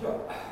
じゃあ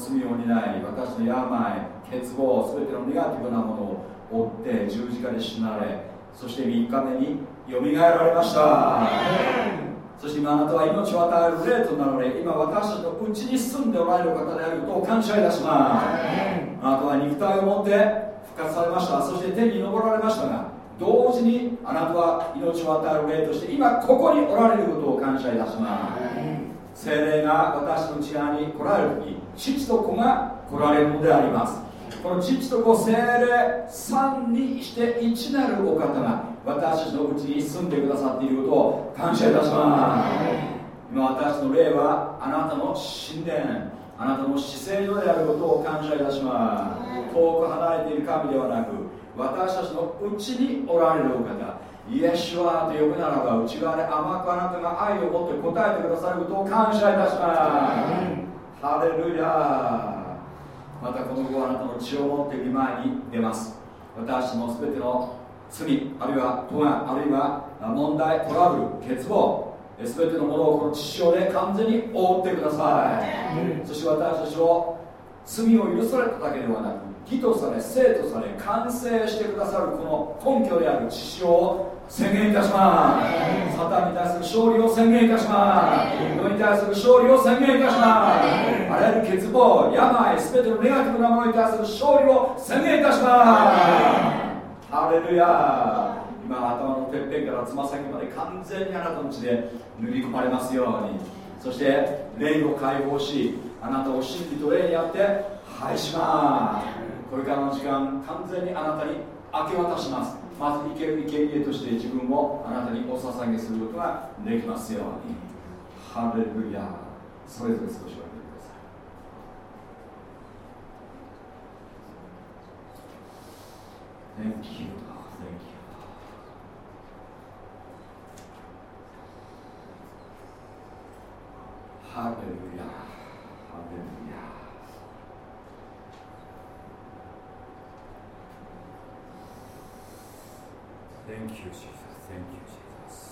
罪を担い私の病欠乏全てのネガティブなものを追って十字架で死なれそして3日目によみがえられました。そして今あなたは命を与える霊となられ今私たちのうちに住んでおられる方であることを感謝いたします。あなたは肉体を持って復活されました。そして天に昇られましたが同時にあなたは命を与える霊として今ここにおられることを感謝いたします。精霊が私の内側に来られる時父と子が来られるのであります。この父と子精霊3にして1なるお方が私たちのうちに住んでくださっていることを感謝いたします。今私の霊はあなたの神殿あなたの姿勢のであることを感謝いたします。遠く離れている神ではなく私たちのうちにおられるお方イエシュアと呼ぶならば内側で甘くあなたが愛を持って答えてくださることを感謝いたします。ハレルヤまたこの後あなたの血を持って見舞いに出ます。私の全ての罪あるいは咎あるいは問題トラブル欠乏全てのものをこの血潮で完全に覆ってください、そして私たちを罪を許されただけではなく義とされ生とされ完成してくださるこの根拠である血潮を宣言いたしますサタンに対する勝利を宣言いたします。世に対する勝利を宣言いたしますあらゆる欠乏病全てのネガティブなものに対する勝利を宣言いたしますハレルヤ今頭のてっぺんからつま先まで完全にあなたの血で塗り込まれますようにそして霊を解放しあなたを真理と霊にあって拝しますこれからの時間完全にあなたに明け渡します。まず生ける生贄として自分をあなたにお捧げすることができますように。ハレルヤそれぞれ少しおいください。ハレルヤハレルヤ Thank you, Jesus. Thank you, Jesus.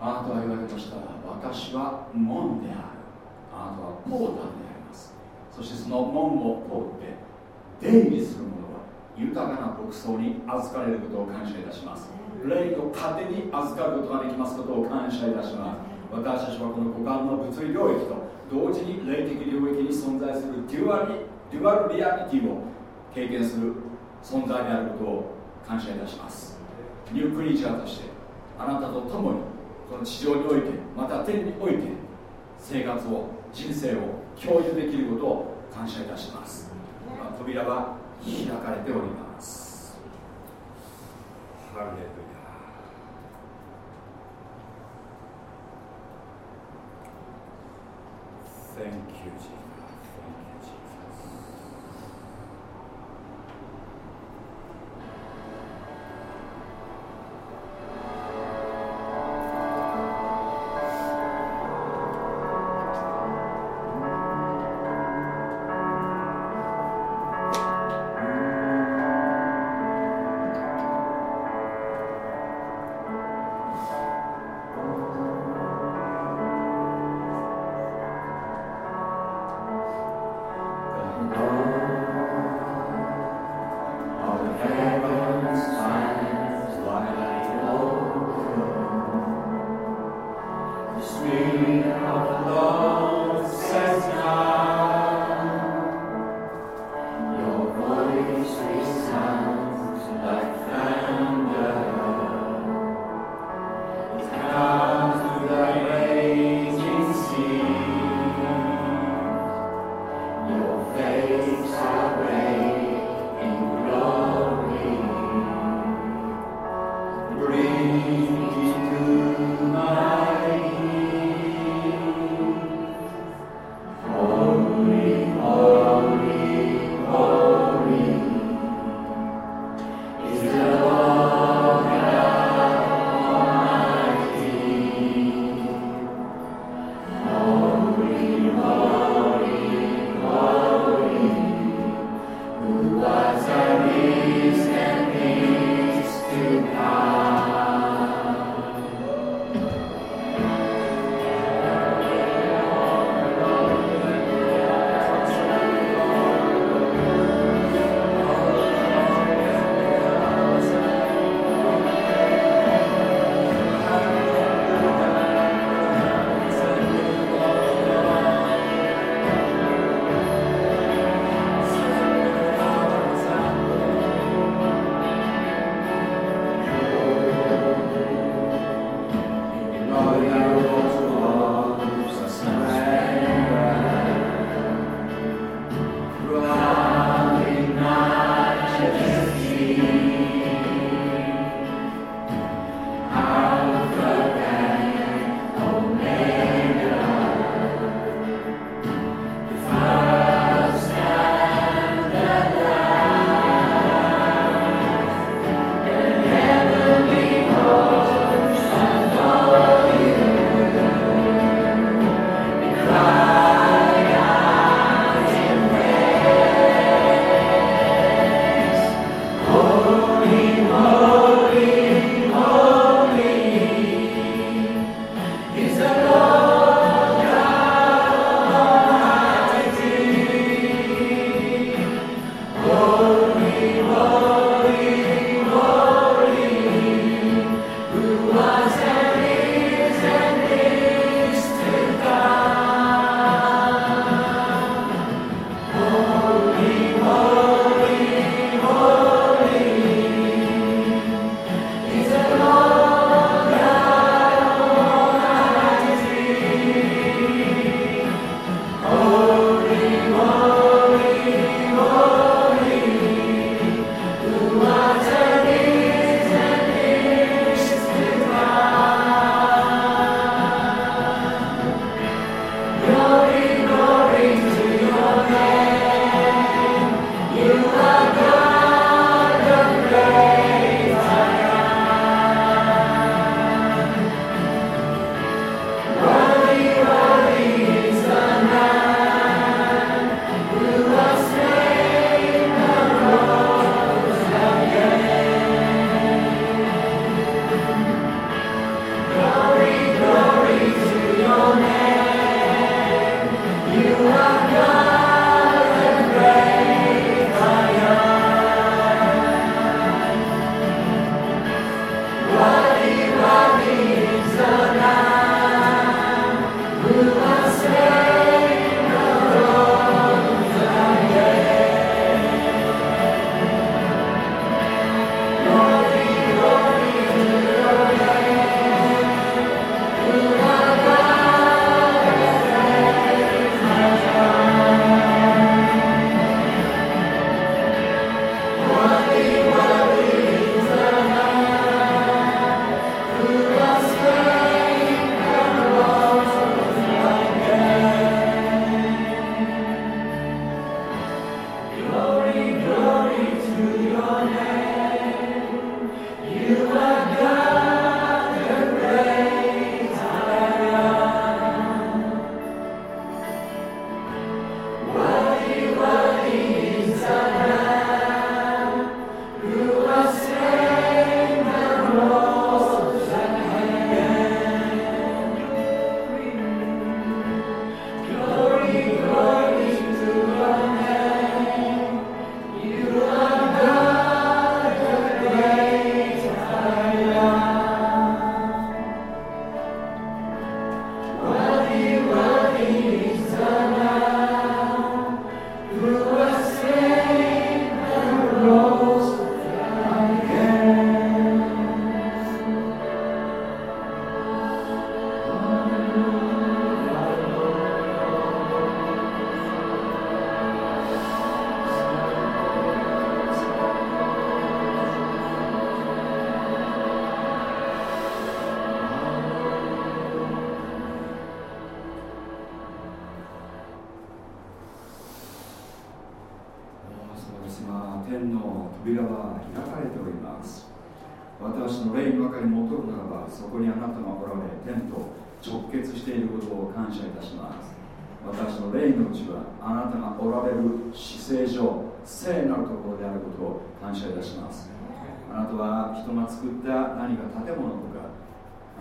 あなたは言われました私は門であるあなたはポーターでありますそしてその門を通って出入りする者は豊かな牧草に預かれることを感謝いたします霊の糧に預かることができますことを感謝いたします私たちはこの五感の物理領域と同時に霊的領域に存在する duali dual reality を経験する存在であることを感謝いたします。 new creature としてあなたと共にこの地上においてまた天において生活を人生を共有できることを感謝いたします。扉は開かれております。ハレルヤ。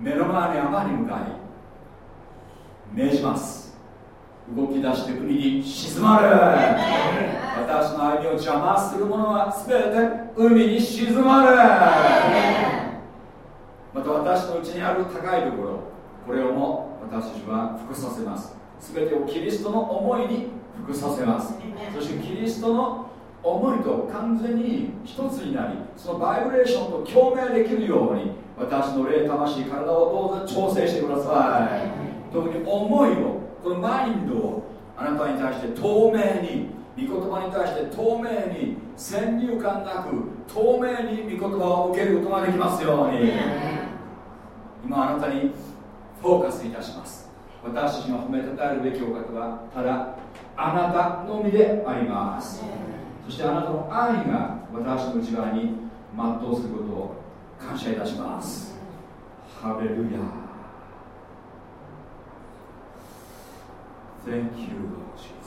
目の前に山に向かい命じます。動き出して海に沈まる私の歩みを邪魔するものは全て海に沈まるまた私のうちにある高いところこれをも私たちは服させます。全てをキリストの思いに服させます。そしてキリストの思いと完全に一つになりそのバイブレーションと共鳴できるように私の霊魂体をどうぞ調整してください。特に思いをこのマインドをあなたに対して透明に御言葉に対して透明に先入観なく透明に御言葉を受けることができますように。今あなたにフォーカスいたします。私たちが褒めたたえるべきお方はただあなたのみであります。そしてあなたの愛が私の内側に全うすることを感謝いたしますハレルヤ Thank you, Lord Jesus.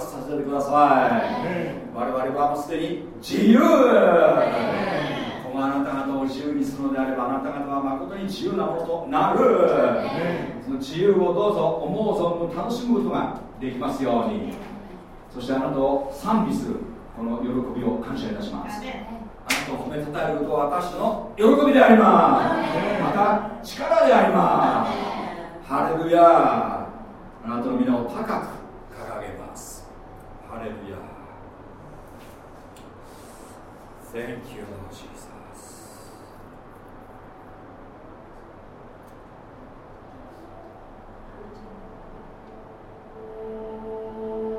させてください。我々はもうすでに自由。このあなた方を自由にするのであればあなた方は誠に自由なものとなる。その自由をどうぞ思う存分楽しむことができますように。そしてあなたを賛美するこの喜びを感謝いたします。あなたを褒めたたえることは私の喜びであります。また力であります。ハレルヤ。あなたの皆を高くハレルヤ Thank you, Lord Jesus うん。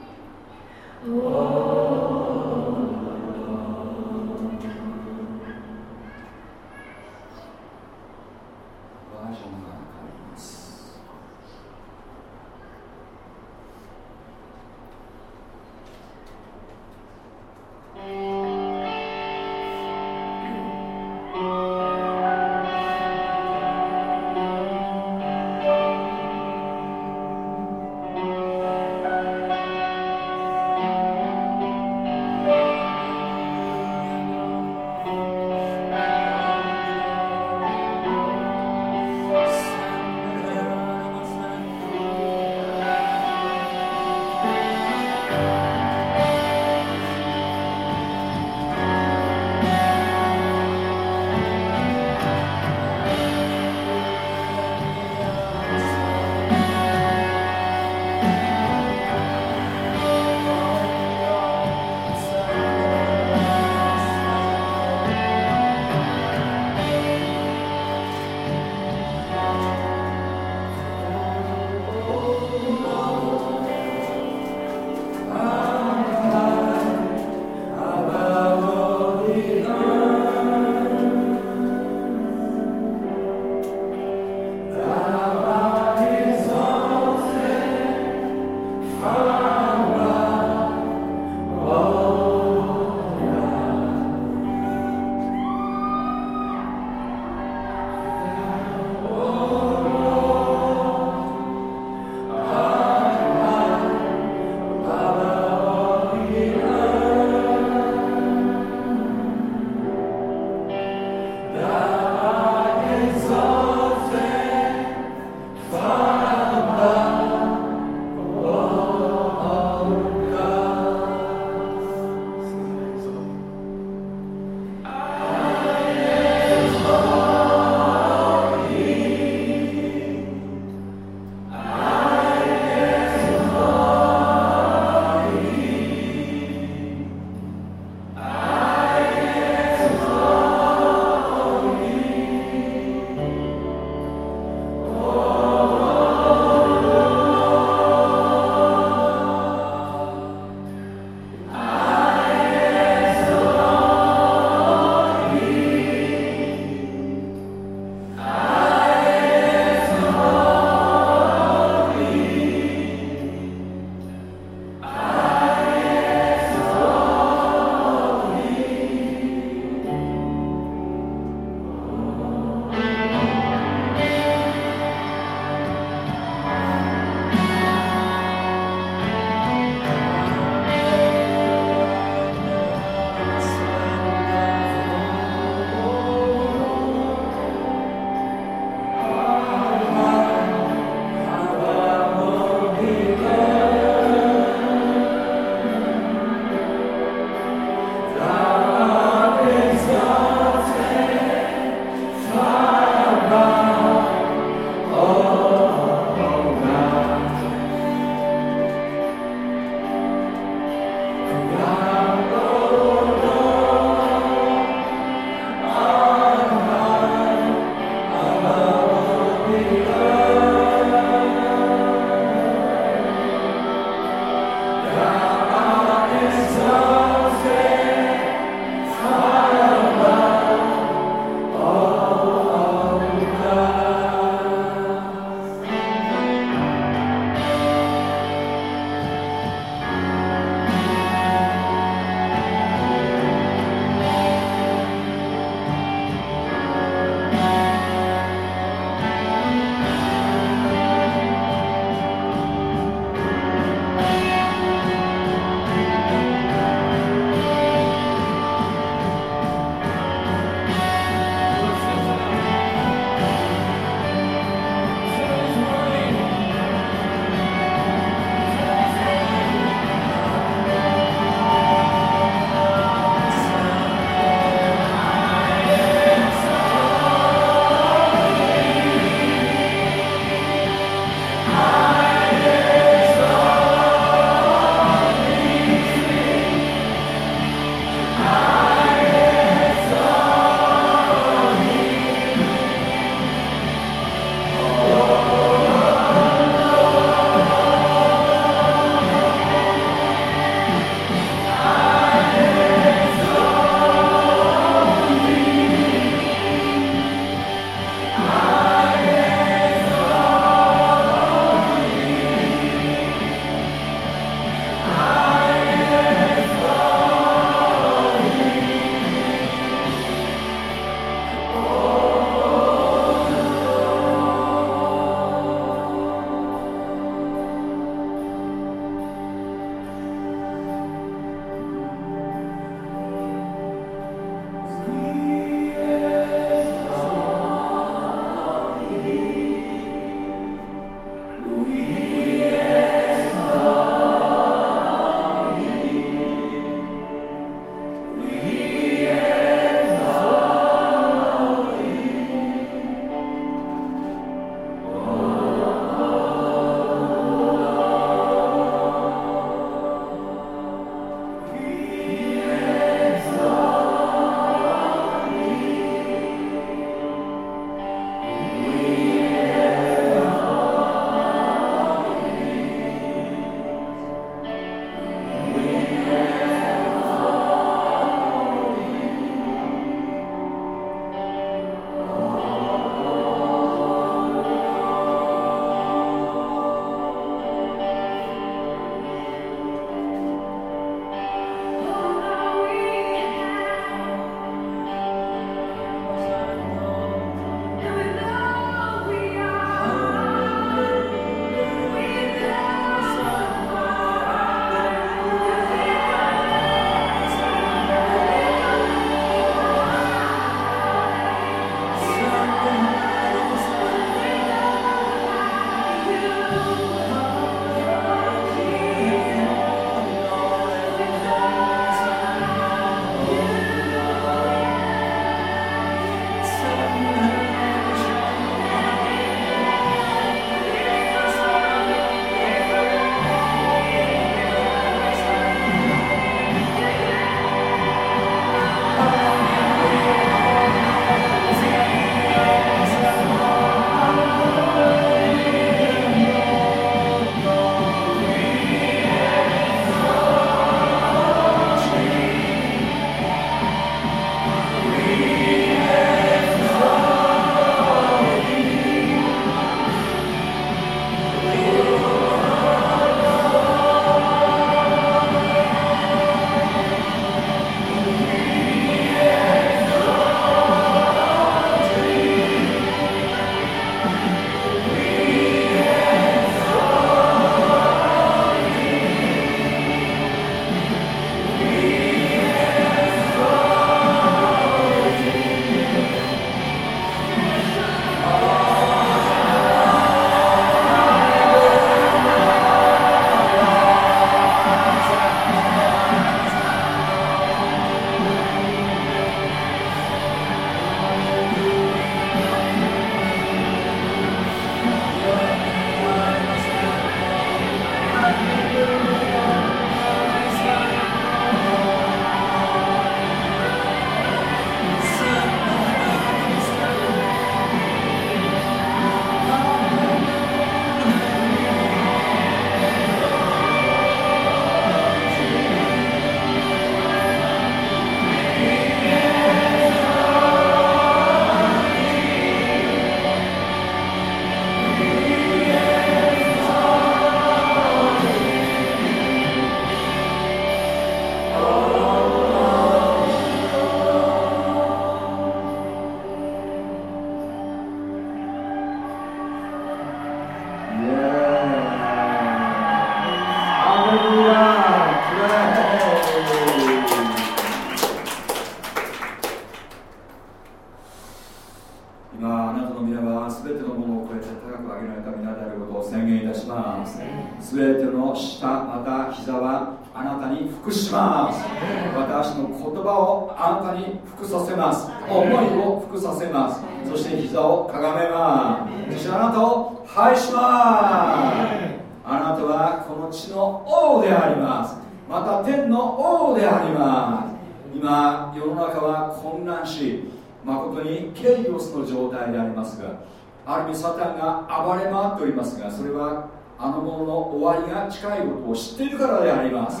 りますがある意味サタンが暴れ回っておりますがそれはあのものの終わりが近いことを知っているからであります。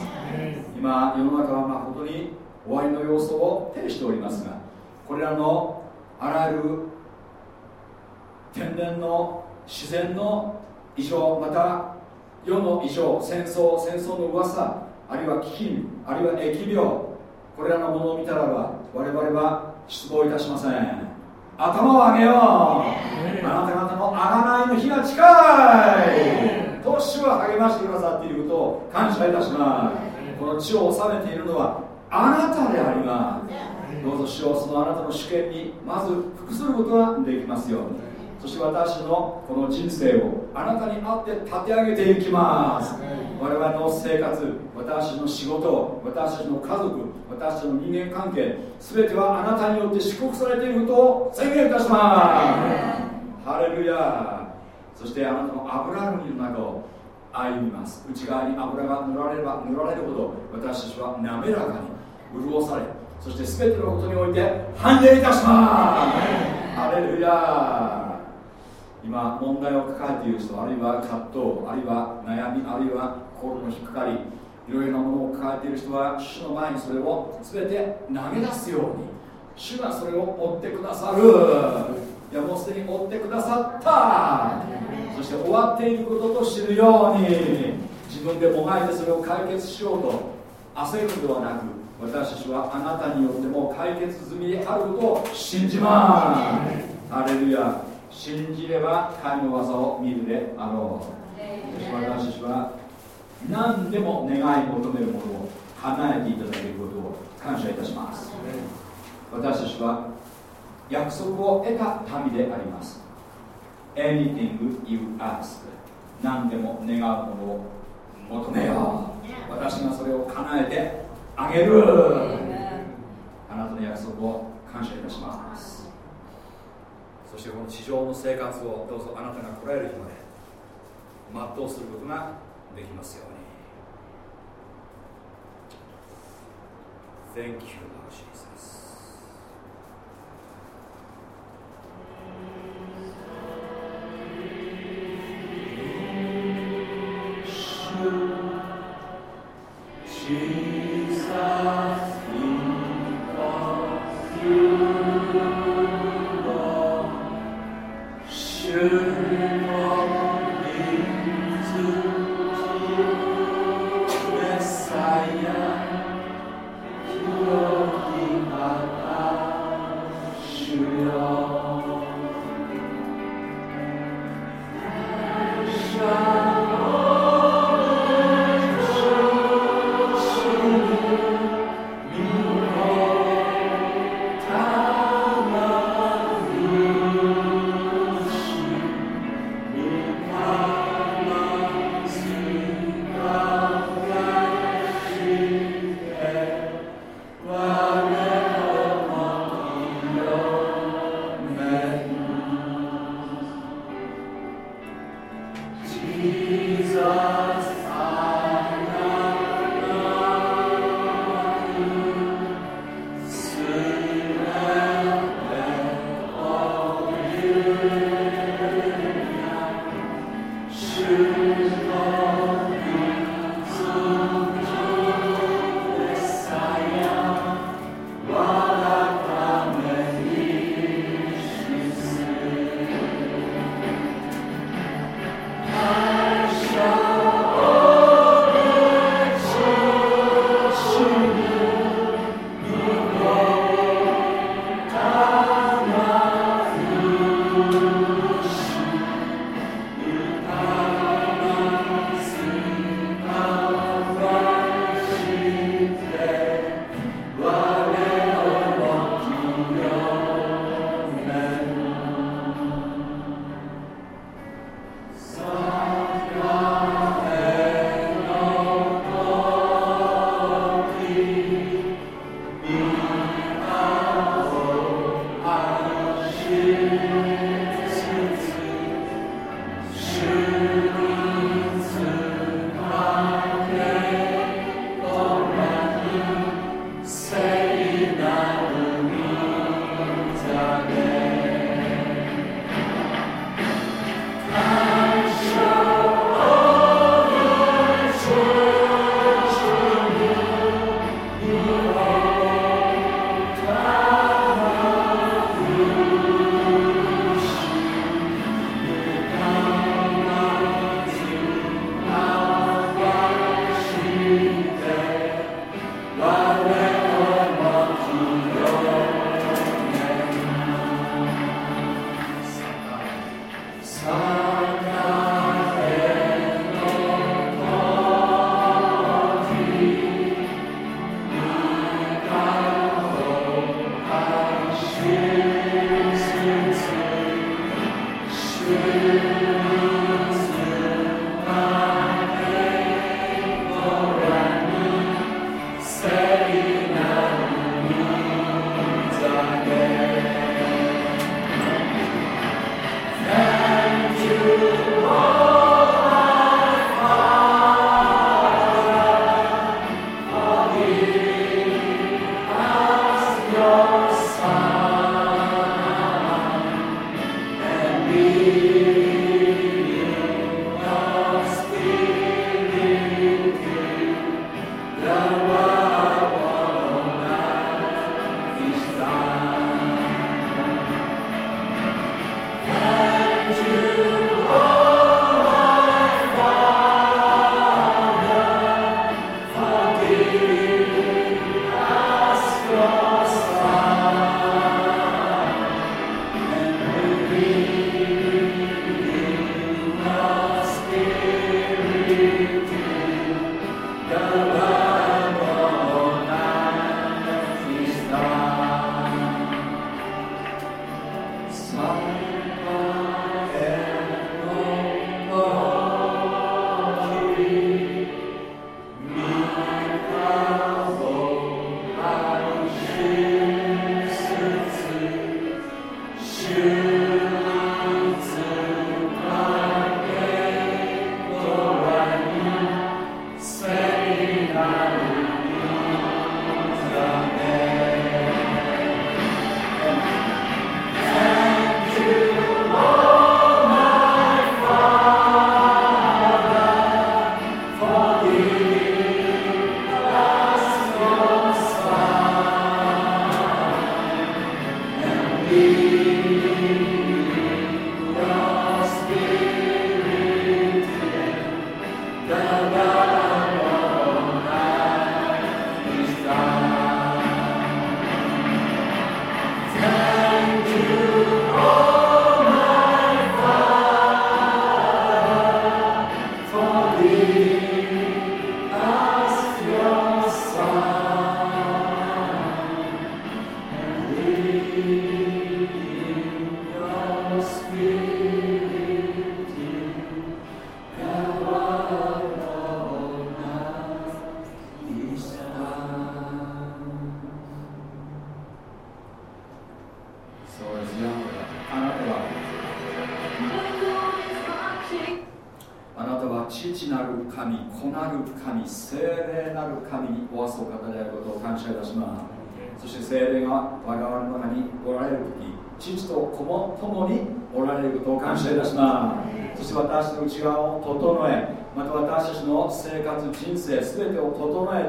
今世の中は誠に終わりの様相を呈しておりますがこれらのあらゆる天然の自然の異常また世の異常戦争戦争の噂あるいは飢饉あるいは疫病これらのものを見たらば我々は失望いたしません頭を上げよう。あなた方の贖いの日が近い。と主は励ましてくださっていることを感謝いたします。この地を治めているのはあなたであります。どうぞ主をそのあなたの主権にまず服することができますようにそして私のこの人生をあなたにあって立て上げていきます。我々の生活私の仕事私たちの家族私たちの人間関係全てはあなたによって祝福されていることを宣言いたします。ハレルヤ。そしてあなたの油の中を歩みます。内側に油が塗られれば塗られるほど私たちは滑らかに潤されそして全てのことにおいて繁栄いたします。ハレルヤ今問題を抱えている人あるいは葛藤あるいは悩みあるいは心の引っかかりいろいろなものを抱えている人は主の前にそれを全て投げ出すように主がそれを追ってくださる。いやもうすでに追ってくださった。そして終わっていることと知るように自分でもがいてそれを解決しようと焦るのではなく私たちはあなたによっても解決済みであることを信じます。ハレルヤ信じれば神の技を見るであろう。私たちは何でも願い求めるものを叶えていただけることを感謝いたします。私たちは約束を得た民であります。Anything you ask 何でも願うものを求めよう。私がそれを叶えてあげる。あなたの約束を感謝いたします。そしてこの地上の生活をどうぞあなたが来られる日まで全うすることができますように Thank you, Lord Jesus. Jesus.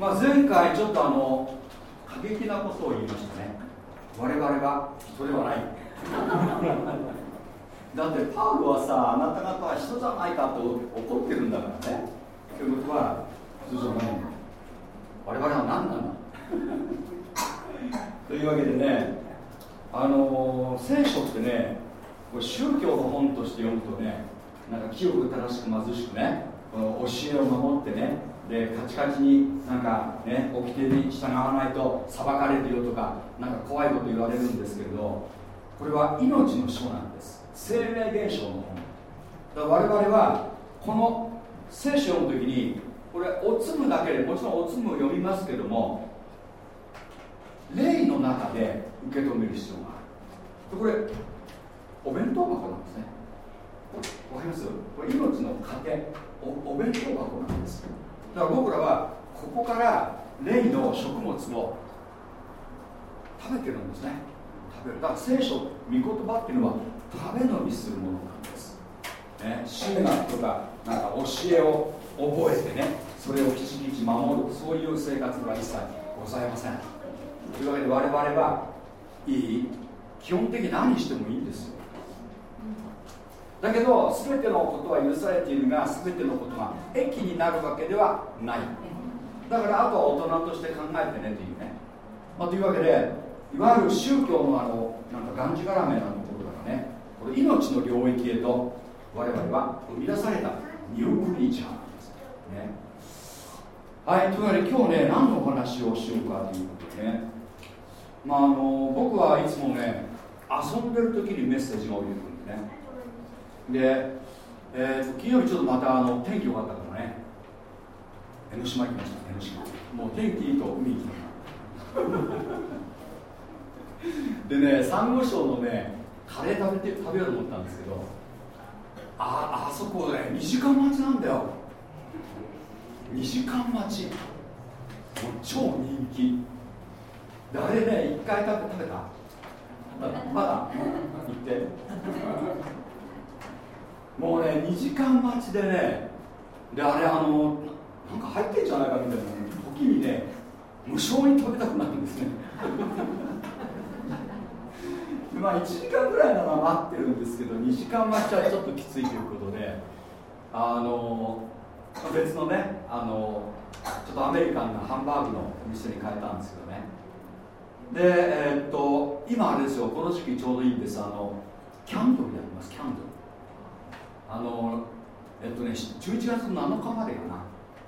まあ、前回ちょっとあの過激なことを言いましたね。我々は人ではない。だってパウロはさあなた方は人じゃないかと怒ってるんだからね。ということは人じゃない。我々は何なの？というわけでねあの聖書ってねこれ宗教の本として読むとねなんか清く正しく貧しくねこの教えを守ってねでカチカチになんかね掟に従わないと裁かれるよとかなんか怖いこと言われるんですけれどこれは命の書なんです。生命現象の本。だから我々はこの聖書の時にこれおつむだけでもちろんおつむを読みますけども霊の中で受け止める必要がある。これお弁当箱なんですね。わかります？これ命の糧おお弁当箱なんですだから僕らはここから霊の食物を食べてるんですね。食べる。だから聖書御言葉っていうのは食べ飲みするものなんです。ね。神学とかなんか教えを覚えてねそれをきちきち守る。そういう生活は一切ございません。というわけで我々はいい。基本的に何してもいいんですよ。だけど全てのことは許されているが全てのことが益になるわけではない。だからあとは大人として考えてねというね、まあ、というわけでいわゆる宗教のあのなんかがんじがらめなとことだからね。これ命の領域へと我々は生み出された。ニュークリーチャーなん。ですね。はいというわけで今日ね何のお話をしようかということでね。まああの僕はいつもね遊んでる時にメッセージが降りてくるんでね。で、えー、金曜日ちょっとまたあの天気良かったからね。江ノ島行きました江ノ島。もう天気いいと海行きた でねサンゴ礁のねカレー食べて食べようと思ったんですけどああそこね2時間待ちなんだよ。2時間待ち。もう超人気。であれね1回食べ食べた？まだ行って。もうね2時間待ちでねであれあのなんか入ってんじゃないかみたいな時にね無償に食べたくなるんですね。まあ1時間ぐらいなら待ってるんですけど2時間待ちはちょっときついということであの別のねあのちょっとアメリカンなハンバーグのお店に変えたんですけどね。でえー、っと今あれですよこの時期ちょうどいいんです。あのキャンドルやりますキャンドル。あのえっとね11月7日までかな。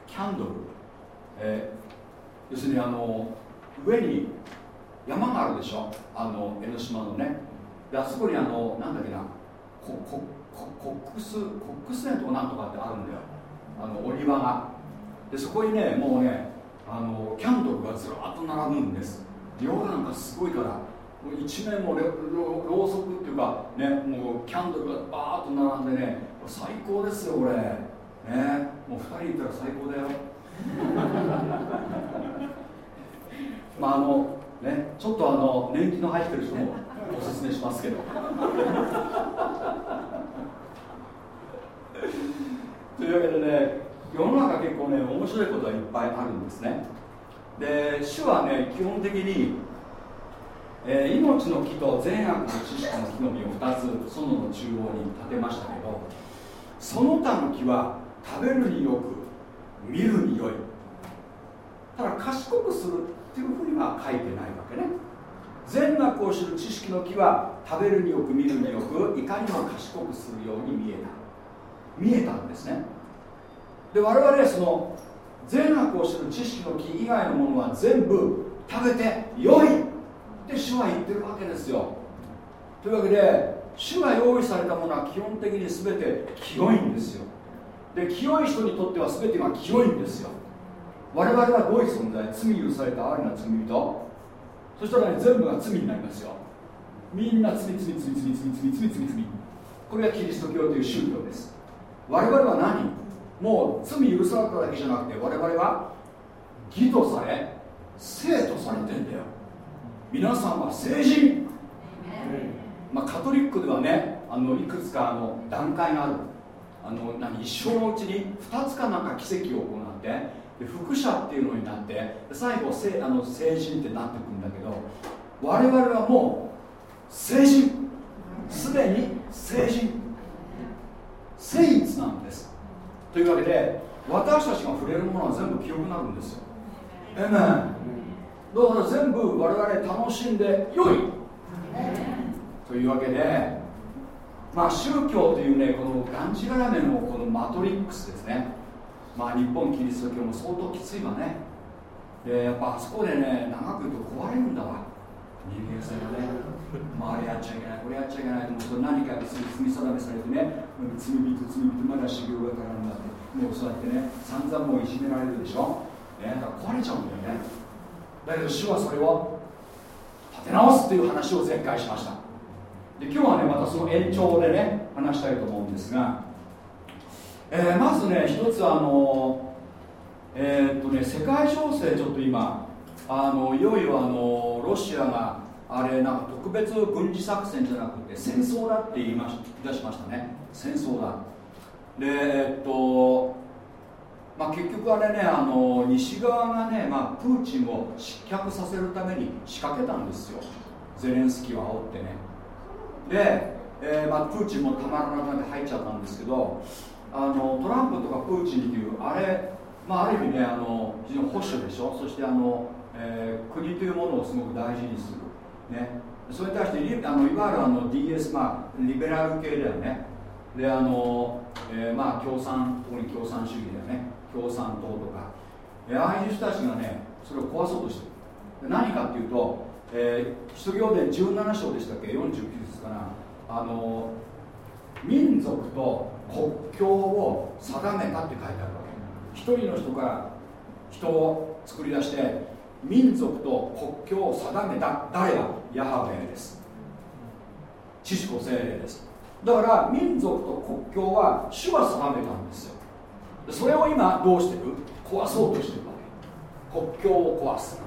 キャンドル、えー、要するにあの上に山があるでしょ？あの江ノ島のね。であそこにあのなんだっけな。ココココックスコックス園とかなんとかってあるんだよ。あのお庭が。でそこにねもうねあのキャンドルがずらっと並ぶんです。量なんかすごいからもう一面もろろうそくっていうかねもうキャンドルがバーッと並んでね最高ですよこれ。ね。もう2人いたら最高だよ。まああのねちょっとあの年季の入ってる人もおすすめしますけど。というわけでね世の中結構ね面白いことがいっぱいあるんですね。で主はね基本的に、えー、命の木と善悪の知識の木の実を2つ園の中央に立てましたけどその他の木は食べるによく見るによい。ただ賢くするっていうふうには書いてないわけね。善悪を知る知識の木は食べるによく見るによくいかにも賢くするように見えた。見えたんですね。で我々はその善悪を知る知識の木以外のものは全部食べて良いって主は言ってるわけですよ。というわけで主が用意されたものは基本的に全て清いんですよ。で清い人にとっては全てが清いんですよ。我々はどういう存在？罪許された哀れな罪人。そしたらね全部が罪になりますよ。みんな罪罪罪罪罪罪罪罪罪。罪これがキリスト教という宗教です。我々は何？もう罪許されただけじゃなくて我々は義とされ生とされてんだよ。皆さんは聖人、まあ、カトリックではねあのいくつかあの段階がある。あの何一生のうちに2つかなんか奇跡を行ってで副者っていうのになって最後聖あの聖人ってなってくんだけど我々はもう聖人。すでに聖人。セインツなんです。というわけで私たちが触れるものは全部記憶になるんですよ。えめだから全部我々楽しんでよい。というわけでまあ宗教というねこのがんじがらめのこのマトリックスですね。まあ日本キリスト教も相当きついわね。でやっぱあそこでね長く言うと壊れるんだわ。人間性がね、まあ、あれやっちゃいけないこれやっちゃいけないと思うと何か別に罪定めされてね罪人罪人まだ修行がからんだってもうそうやってね散々もういじめられるでしょ、ね、だから壊れちゃうんだよね。だけど主はそれを立て直すっていう話を前回しました。で今日はねまたその延長でね話したいと思うんですが、えー、まずね一つあのえー、っとね世界情勢ちょっと今あのいよいよあのロシアがあれなんか特別軍事作戦じゃなくて戦争だって言いまし出しましたね。戦争だ。でえっとまあ、結局あれねあの西側がね、まあ、プーチンを失脚させるために仕掛けたんですよ。ゼレンスキーを煽ってね。で、えー、まあ、プーチンもたまらなくなって入っちゃったんですけどあのトランプとかプーチンっていうあれ、まあ、ある意味ねあの非常に保守でしょ？そしてあの、えー、国というものをすごく大事にする、ね、それに対してあのいわゆるあの DS、まあ、リベラル系だよね。であの、えー、まあ共産特に共産主義だよね。共産党とか、ああいう人たちがねそれを壊そうとしてる。何かっていうと、えー、使徒行伝17章でしたっけ？49節かな。あの民族と国境を定めたって書いてあるわけ。一人の人から人を作り出して民族と国境を定めた誰が？ヤハウェです。知識精霊です。だから民族と国境は主が定めたんですよ。それを今どうしてる？壊そうとしてるわけ。国境を壊す。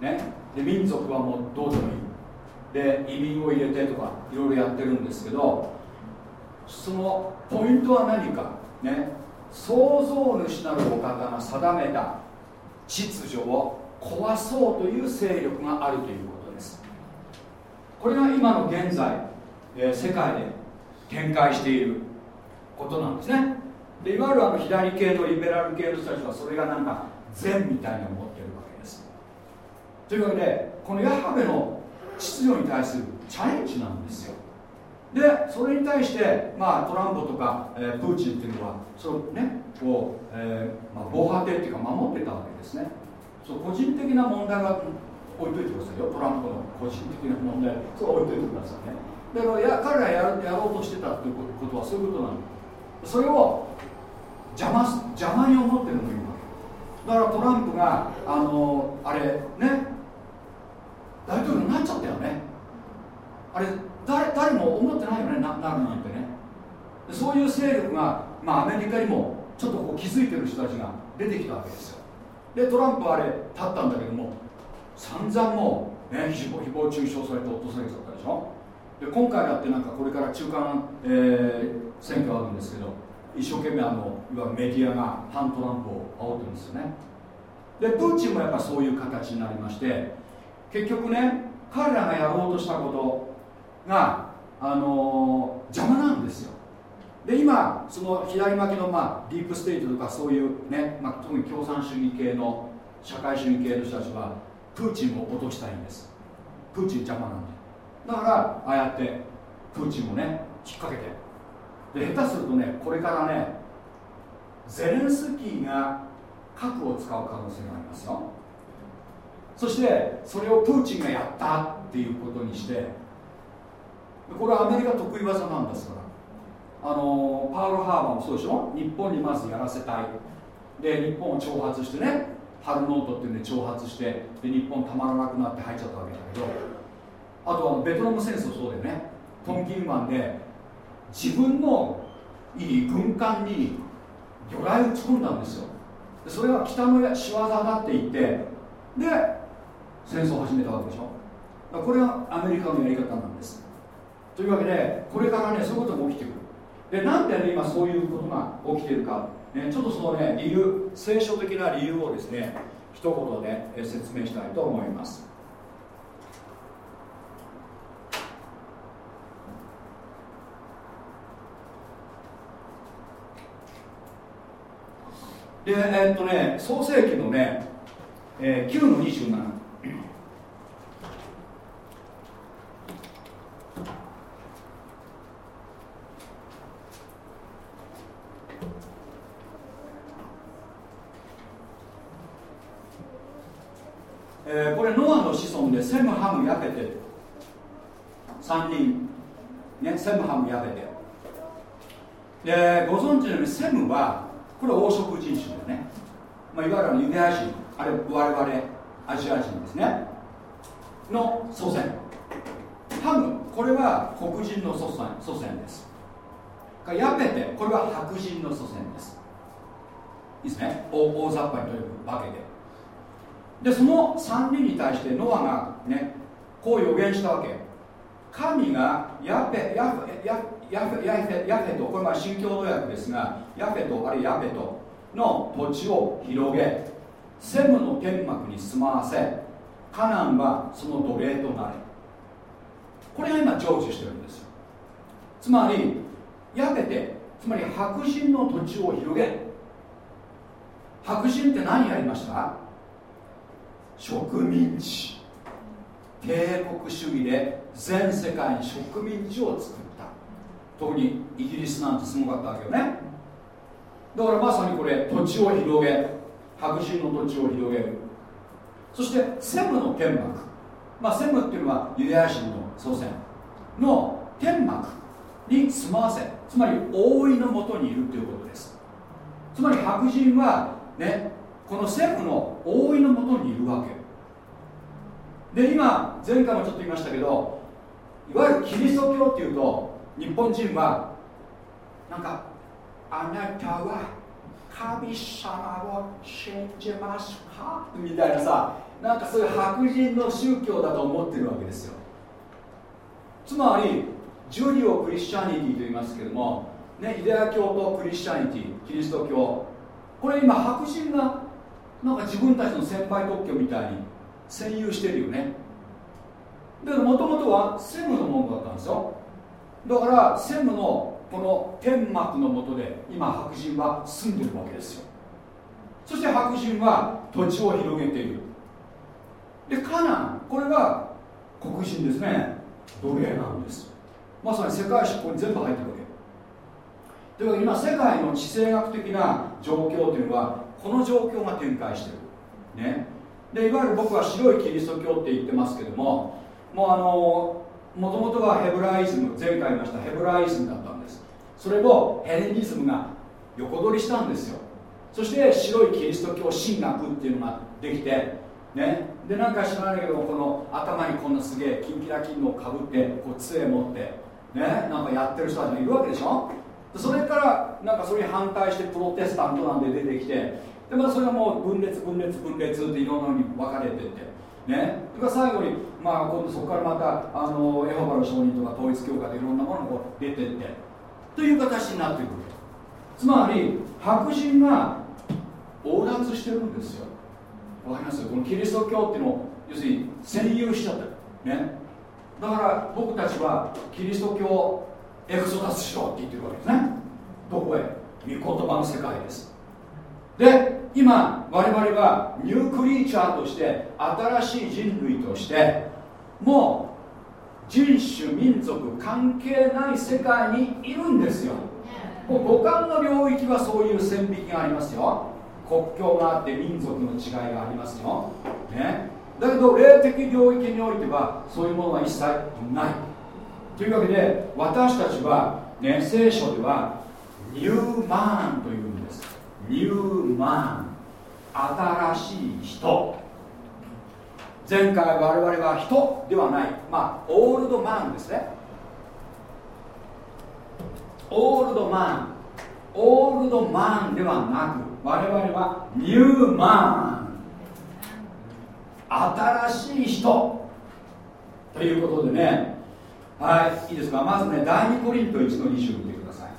ね？で民族はもうどうでもいい。で移民を入れてとかいろいろやってるんですけどそのポイントは何か。ね。創造主なるお方が定めた秩序を壊そうという勢力があるということです。これが今の現在、えー、世界で展開していることなんですね。でいわゆるあの左系のリベラル系の人たちはそれがなんか善みたいに思ってるわけですというわけでこのヤハベの秩序に対するチャレンジなんですよ。でそれに対して、まあ、トランプとか、えー、プーチンっていうのはそれねこう、えーまあ、防波堤っていうか守ってたわけですね。そう個人的な問題は置いといてくださいよ。トランプの個人的な問題それ置いといてくださいね。だからや彼らややろうとしてたっていうことはそういうことなのそれを邪魔邪魔に思ってるの今。だからトランプがあのあれね大統領になっちゃったよね。あれ誰誰も思ってないよねななるなんてね。そういう勢力が、まあ、アメリカにもちょっとこう気づいてる人たちが出てきたわけですよ。でトランプはあれ立ったんだけども散々もう、ね、誹謗誹謗中傷されて落とされちゃったでしょ。で今回だってなんかこれから中間、えー、選挙あるんですけど一生懸命あのいわメディアが反トランプを煽ってるんですよね。でプーチンもやっぱそういう形になりまして結局ね彼らがやろうとしたことが、あのー、邪魔なんですよ。で今その左巻きの、まあ、ディープステートとかそういうね、まあ、特に共産主義系の社会主義系の人たちはプーチンを落としたいんです。プーチン邪魔なんで。だからああやってプーチンをね引っ掛けてで下手するとねこれからねゼレンスキーが核を使う可能性がありますよ。そしてそれをプーチンがやったっていうことにしてこれはアメリカ得意技なんですから。あのパールハーバーもそうでしょ？日本にまずやらせたい。で日本を挑発してねハルノートっていうんで挑発してで日本たまらなくなって入っちゃったわけだけど。あとはベトナム戦争そうだよね。トンキンマンで自分のいい軍艦に魚雷撃ち込んだんですよ。それは北の仕業だって言ってで戦争を始めたわけでしょ。これがアメリカのやり方なんです。というわけでこれからねそういうことが起きてくる。でなんでね今そういうことが起きてるか、ね、ちょっとそのね理由聖書的な理由をですね一言で説明したいと思います。でえっとね創世紀のね、えー、9の27えー、これノアの子孫でセムハムヤペテ3人、ね、セムハムヤペテでご存知のようにセムはこれは黄色人種でね、まあ、いわゆるユダヤ人あれ我々アジア人ですね。の祖先。ハムこれは黒人の祖先祖先です。ヤペテこれは白人の祖先です。いいですね。大大雑把にというわけで。でその3人に対してノアがねこう予言したわけ。神がヤペヤフヤヤフヤフヤフェトこれは新共同訳ですがヤフェトあるいはヤフェトの土地を広げセムの天幕に住まわせカナンはその奴隷となるこれが今成就してるんですよ。つまりヤフェテつまり白人の土地を広げ。白人って何やりました？植民地。帝国主義で全世界に植民地を作った特にイギリスなんてすごかったわけよね。だからまさにこれ土地を広げ白人の土地を広げる。そしてセムの天幕。まあセムっていうのはユダヤ人の祖先の天幕に住まわせつまり覆いのもとにいるということです。つまり白人はねこのセムの覆いのもとにいるわけ。で今前回もちょっと言いましたけどいわゆるキリスト教っていうと日本人はなんかあなたは神様を信じますか？みたいなさなんかそういう白人の宗教だと思ってるわけですよ。つまりジュリオ・クリスチャニティと言いますけども、ね、ユダヤ教とクリスチャニティキリスト教。これ今白人がなんか自分たちの先輩特許みたいに占有してるよね。だけどもともとはセムのものだったんですよ。だからセムのこの天幕のもとで今白人は住んでるわけですよ。そして白人は土地を広げている。でカナンこれは黒人ですね。奴隷なんです。まさに世界史ここに全部入ってるわけ。というわけで今世界の地政学的な状況というのはこの状況が展開してる。ね。でいわゆる僕は白いキリスト教って言ってますけどももうあのもともとはヘブライズム前回言いましたヘブライズムだったんです。それをヘレニズムが横取りしたんですよ。そして白いキリスト教神学っていうのができてね。でなんか知らないけどこの頭にこんなすげえキンキラキンのをかぶってこう杖持ってね。なんかやってる人たちがいるわけでしょ。それからなんかそれに反対してプロテスタントなんで出てきてでまたそれがもう分裂分裂分裂っていろんなのに分かれてって。ね。それから最後にまあ今度そこからまたあのエホバの証人とか統一教会でいろんなものが出てってという形になっていくつまり白人が横断してるんですよ。わかります？このキリスト教っていうのを要するに占有しちゃってるね。だから僕たちはキリスト教エクソダスしろって言ってるわけですね。どこへ？御言葉の世界です。で今我々はニュークリーチャーとして新しい人類としてもう人種民族関係ない世界にいるんですよ。もう五感の領域はそういう線引きがありますよ。国境があって民族の違いがありますよ、ね、だけど霊的領域においてはそういうものは一切ない。というわけで私たちは、ね、聖書ではニューマンというんですニューマン新しい人。前回我々は人ではない。まあオールドマンですね。オールドマン。オールドマンではなく我々はニューマン。新しい人。ということでね。はいいいですか？まずね第2コリント1の20見てください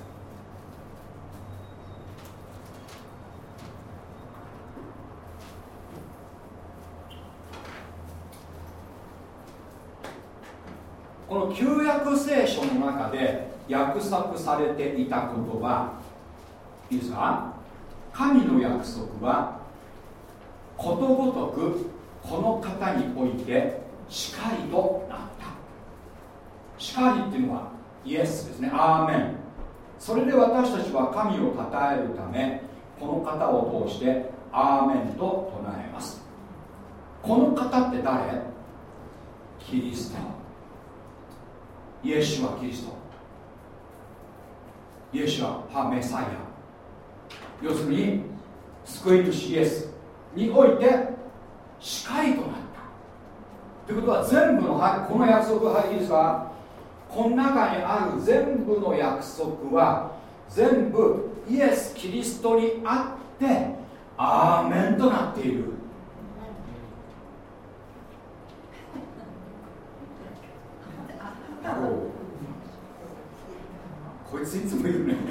この旧約聖書の中で約束されていたことはいいですか？神の約束はことごとくこの方においてしかりとなった。しかりっていうのはイエスですね。アーメン。それで私たちは神を称えるためこの方を通してアーメンと唱えます。この方って誰？キリスト。イエシュはキリスト。イエシュはハメサイア要するに救い主イエスにおいてしかりとなった。ということは全部の、この約束はいいですかこの中にある全部の約束は全部イエス・キリストにあってアーメンとなっている。こいついつもいるね。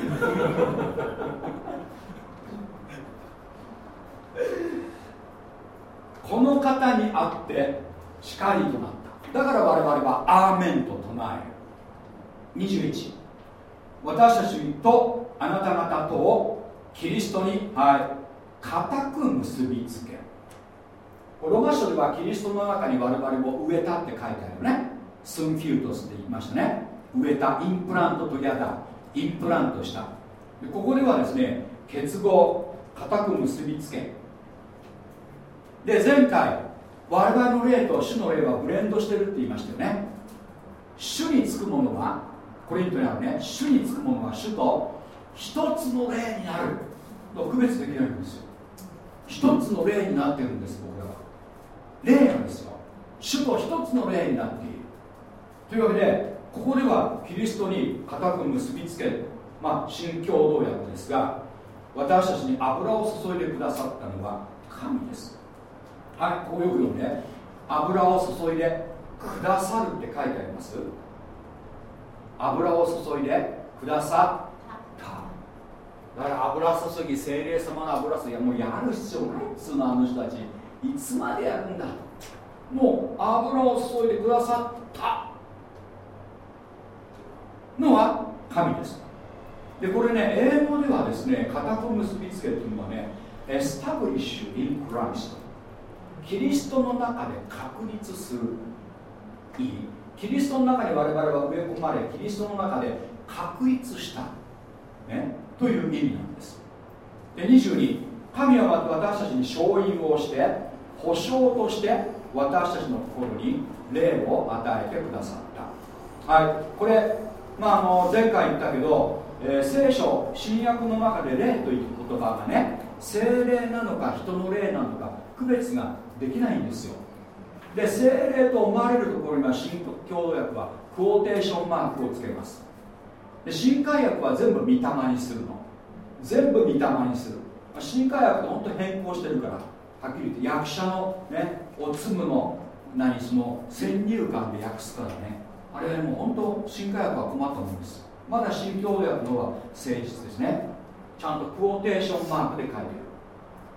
この方にあってしかりとなった。だから我々はアーメンと唱える。21私たちとあなた方とをキリストにはい固く結びつけロマ書ではキリストの中に我々も植えたって書いてあるよね。スンフュートスって言いましたね。植えたインプラントとやだ。インプラントした。ここではですね結合固く結びつけ。で前回我々の霊と主の霊はブレンドしてるって言いましたよね。主につくものはコリントにあるね。主につくものは主と一つの霊になる。と区別できないんですよ。一つの霊になってるんです僕らは。霊なんですよ。主と一つの霊になっている。というわけでここではキリストに固く結びつけまあ新共同訳ですが私たちに油を注いでくださったのは神です。はいこうよく読んで油を注いでくださるって書いてあります。油を注いでくださった。だから油注ぎ精霊様の油注ぎはもうやる必要ない。っつうのあの人たちいつまでやるんだ。もう油を注いでくださった。のは神です。でこれね英語ではですね固く結びつけっていうのはねestablish in Christ キリストの中で確立するいいキリストの中に我々は植え込まれキリストの中で確立した、ね、という意味なんです。で22神は私たちに証印をして保証として私たちの心に霊を与えてくださった。はい。これ、まあ、あの前回言ったけど、えー、聖書新約の中で霊という言葉がね聖霊なのか人の霊なのか区別ができないんですよ。で精霊と思われるところには新共同訳はクォーテーションマークをつけます。で新海訳は全部御霊にするの。全部御霊にする。新海訳と本当に変更してるからはっきり言って役者のねおつむの何その先入観で訳すからね。あれもう本当新海訳は困ったもんです。まだ新共同訳の方は誠実ですね。ちゃんとクォーテーションマークで書いてる。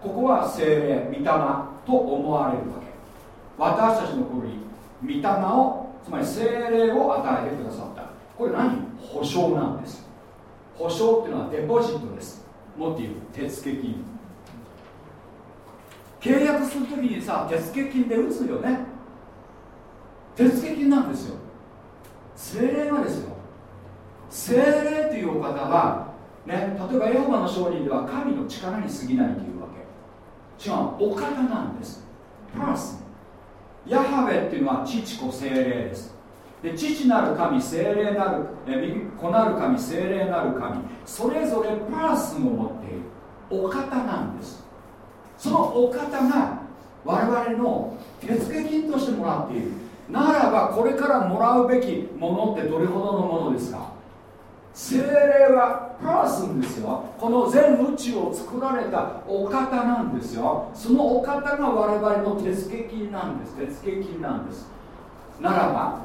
ここは精霊御霊と思われるわけ。私たちの心に御霊をつまり精霊を与えてくださった。これ何？保証なんです。保証っていうのはデポジットです。もっと言う手付金。契約するときにさ手付金で打つよね。手付金なんですよ。精霊がですよ。精霊というお方はね例えばエホバの証人では神の力に過ぎないというわけ。違うお方なんです。プラスヤハウェっていうのは父子精霊です。で父なる神精霊なる子なる神精霊なる神。それぞれプラスを持っている。お方なんです。そのお方が我々の手付金としてもらっている。ならばこれからもらうべきものってどれほどのものですか？精霊はプラスんですよ。この全宇宙を作られたお方なんですよ。そのお方が我々の手付金なんです。手付金なんです。ならば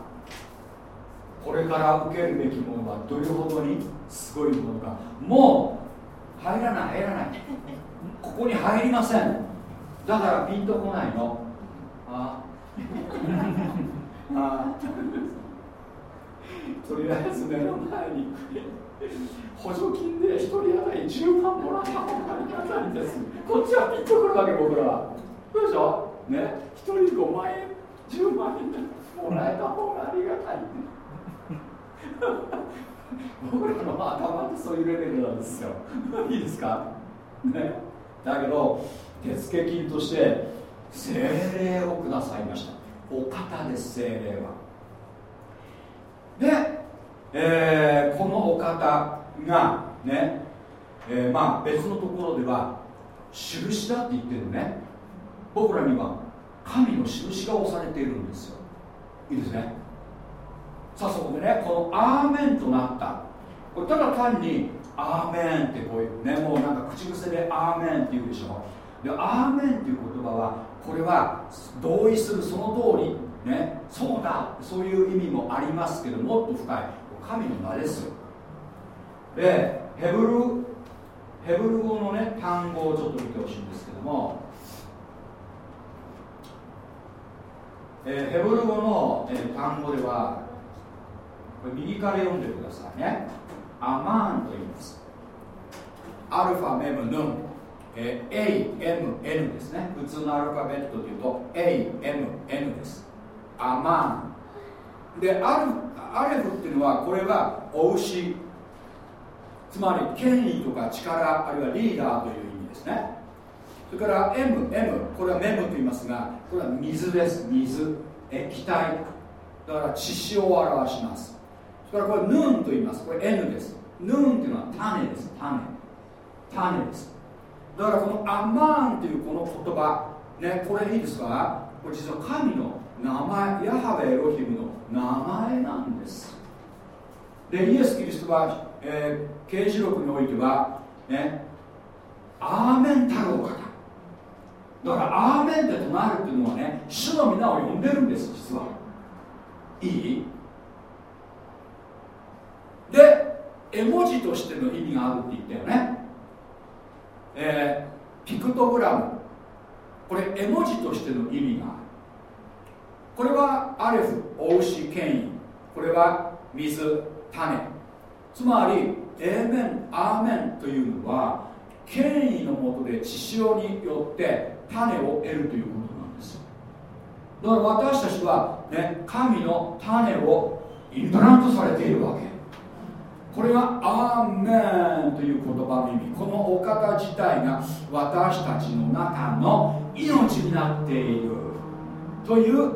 これから受けるべきものはどれほどにすごいものか。もう入らない入らない。ここに入りません。だからピンとこないの。あああとりあえず目の前に。補助金で1人当たり10万もらった方がありがたいんですこっちはピッとくるわけ僕らはどうでしょうね1人5万円10万円もらえた方がありがたい僕らの頭って。そういうレベルなんですよいいですかねだけど手付金として精霊をくださいました。お方です精霊は。で、えー、このお方がね、えー、まあ別のところでは印だって言ってるね。僕らには神の印が押されているんですよ。いいですね。さあそこでねこの「アーメン」となった。これただ単に「アーメン」ってこういうねもうなんか口癖で「アーメン」って言うでしょ。で「アーメン」っていう言葉はこれは同意するその通りねそうだそういう意味もありますけどもっと深い。神の名ですよ。でヘブルヘブル語のね単語をちょっと見てほしいんですけども、えー、ヘブル語の、えー、単語ではこれ右から読んでくださいね。アマーンと言います。アルファメムヌン。えー、AMN ですね。普通のアルファベットというと AMN です。アマン。でアルアレフっていうのはこれはお牛。つまり権威とか力あるいはリーダーという意味ですね。それから MM これはメムと言いますがこれは水です。水。液体。だから血潮を表します。それからこれヌーンと言います。これ N です。ヌーンっていうのは種です。種。種です。だからこのアマーンというこの言葉ねこれいいですか？これ実は神の名前ヤハベエロヒムの名前なんです。でイエス・キリストは、えー、刑事録においてはねアーメン太郎方だからアーメンって唱えるっていうのはね主の皆を呼んでるんです実は。いい？で絵文字としての意味があるって言ったよね。えー、ピクトグラム。これ絵文字としての意味がある。これはアレフお牛権威これは水種。つまりエーメンアーメンというのは権威のもとで血潮によって種を得るということなんですだから私たちは、ね、神の種をインプラントされているわけ。これがアーメンという言葉の意味このお方自体が私たちの中の命になっている。という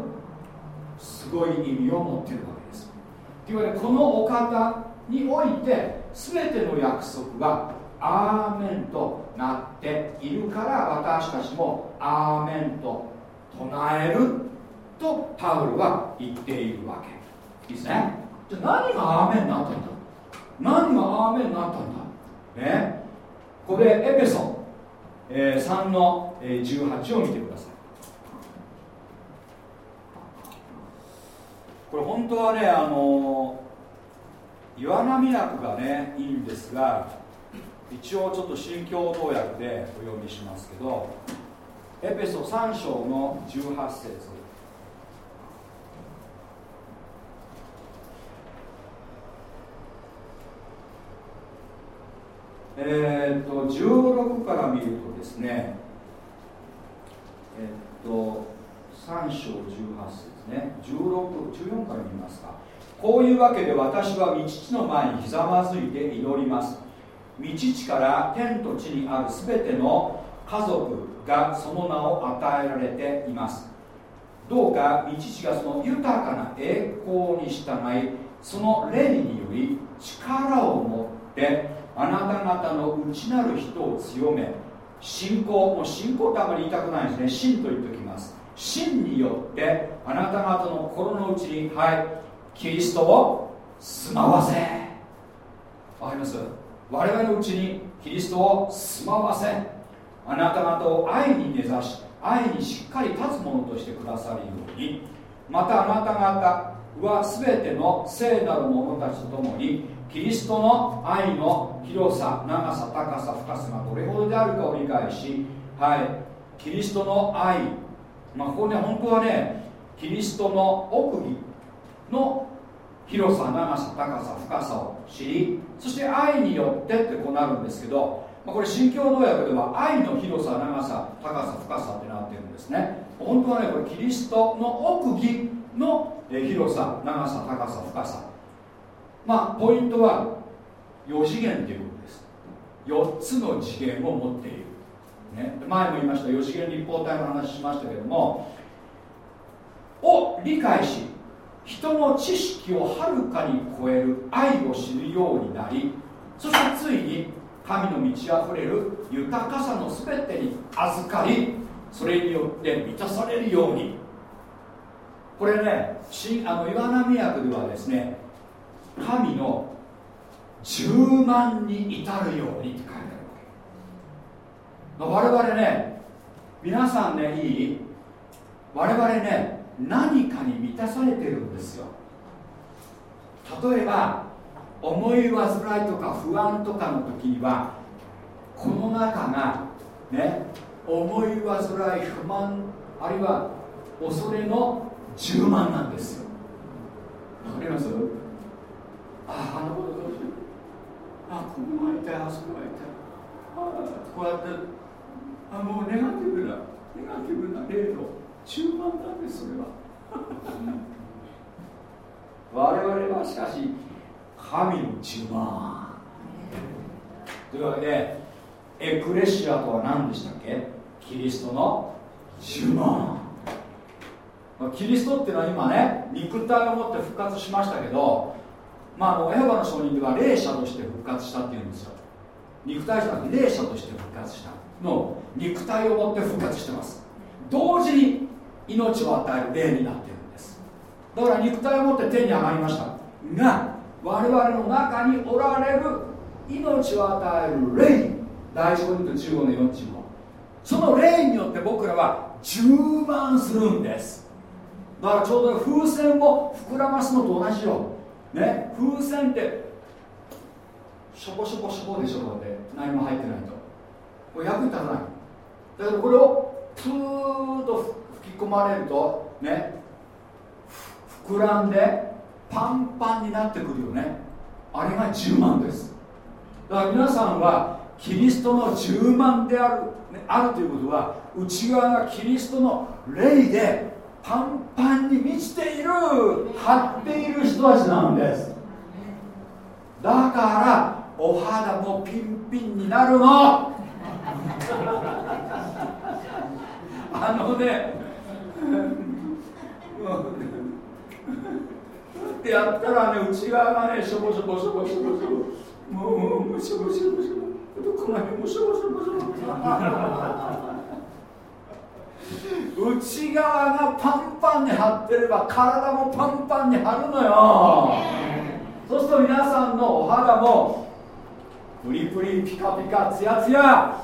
すごい意味を持っているわけです。というわけでこのお方において全ての約束はアーメンとなっているから私たちもアーメンと唱えるとパウルは言っているわけ。ですね？じゃあ何がアーメンになったんだ？何がアーメンになったんだ？ねこれエペソ、えー、3の、えー、18を見てください。これ本当はねあの岩波訳がねいいんですが一応ちょっと新共同訳でお読みしますけどエペソ3章の18節えー、っと16から見るとですねえ、っと3章18節ですね1614から見ますか。こういうわけで私は道父の前にひざまずいて祈ります。道父から天と地にあるすべての家族がその名を与えられています。どうか道父がその豊かな栄光に従いその霊により力を持ってあなた方の内なる人を強め信仰もう信仰ってあまり言いたくないですね。信と言っておきます。信によってあなた方の心の内にはいキリストを住まわせ。わかります？我々のうちにキリストを住まわせ。あなた方を愛に根ざし愛にしっかり立つものとしてくださるようにまたあなた方は全ての聖なる者たちと共にキリストの愛の広さ長さ高さ深さがどれほどであるかを理解しはい。キリストの愛。まあここね本当はねキリストの奥義の広さ長さ高さ深さを知りそして愛によってってこうなるんですけど、まあ、これ新共同訳では愛の広さ長さ高さ深さってなってるんですね。本当はねこれキリストの奥義の広さ長さ高さ深さ。まあポイントは4次元ということです。4つの次元を持っている、ね、前も言いました4次元立方体の話しましたけどもを理解し人の知識をはるかに超える愛を知るようになりそしてついに神の満ち溢れる豊かさの全てに預かりそれによって満たされるように。これねあの岩波訳ではですね神の10万に至るようにって書いてあるわけ。我々ね皆さんねいい？我々ね何かに満たされてるんですよ。例えば思い煩いとか不安とかの時にはこの中がね思い煩い不満あるいは恐れの10万なんですよ。わかります？あああのことどあここが痛いあそこが痛いあこうやってあもうネガティブな。ネガティブな。例の中盤なんですそれは。我々はしかし神の中盤というわけでエクレシアとは何でしたっけ？キリストの中盤キリストっていうのは今ね肉体を持って復活しましたけどまあ、あのエホバの証人では霊者として復活したっていうんですよ。肉体じゃなくて霊者として復活した。の肉体を持って復活してます。同時に命を与える霊になってるんです。だから肉体を持って天に上がりました。が我々の中におられる命を与える霊。第1コリント15の45その霊によって僕らは充満するんです。だからちょうど風船を膨らますのと同じよ。ね風船ってしょぼしょぼしょぼでしょだって何も入ってないと。これ役に立たない。だけどこれをプーッと吹き込まれるとね膨らんでパンパンになってくるよね。あれが10万です。だから皆さんはキリストの10万である、ね、あるということは内側がキリストの霊でパンパンに満ちている張っている人たちなんです。だからお肌もピンピンになるの。あのねってやったらね内側がねしょぼしょぼしょぼしょぼしょぼもうもうしょぼしょぼしょぼこの辺もしょぼしょぼしょぼ内側がパンパンに張ってれば体もパンパンに張るのよ。そうすると皆さんのお肌もプリプリピカピカツヤツヤ。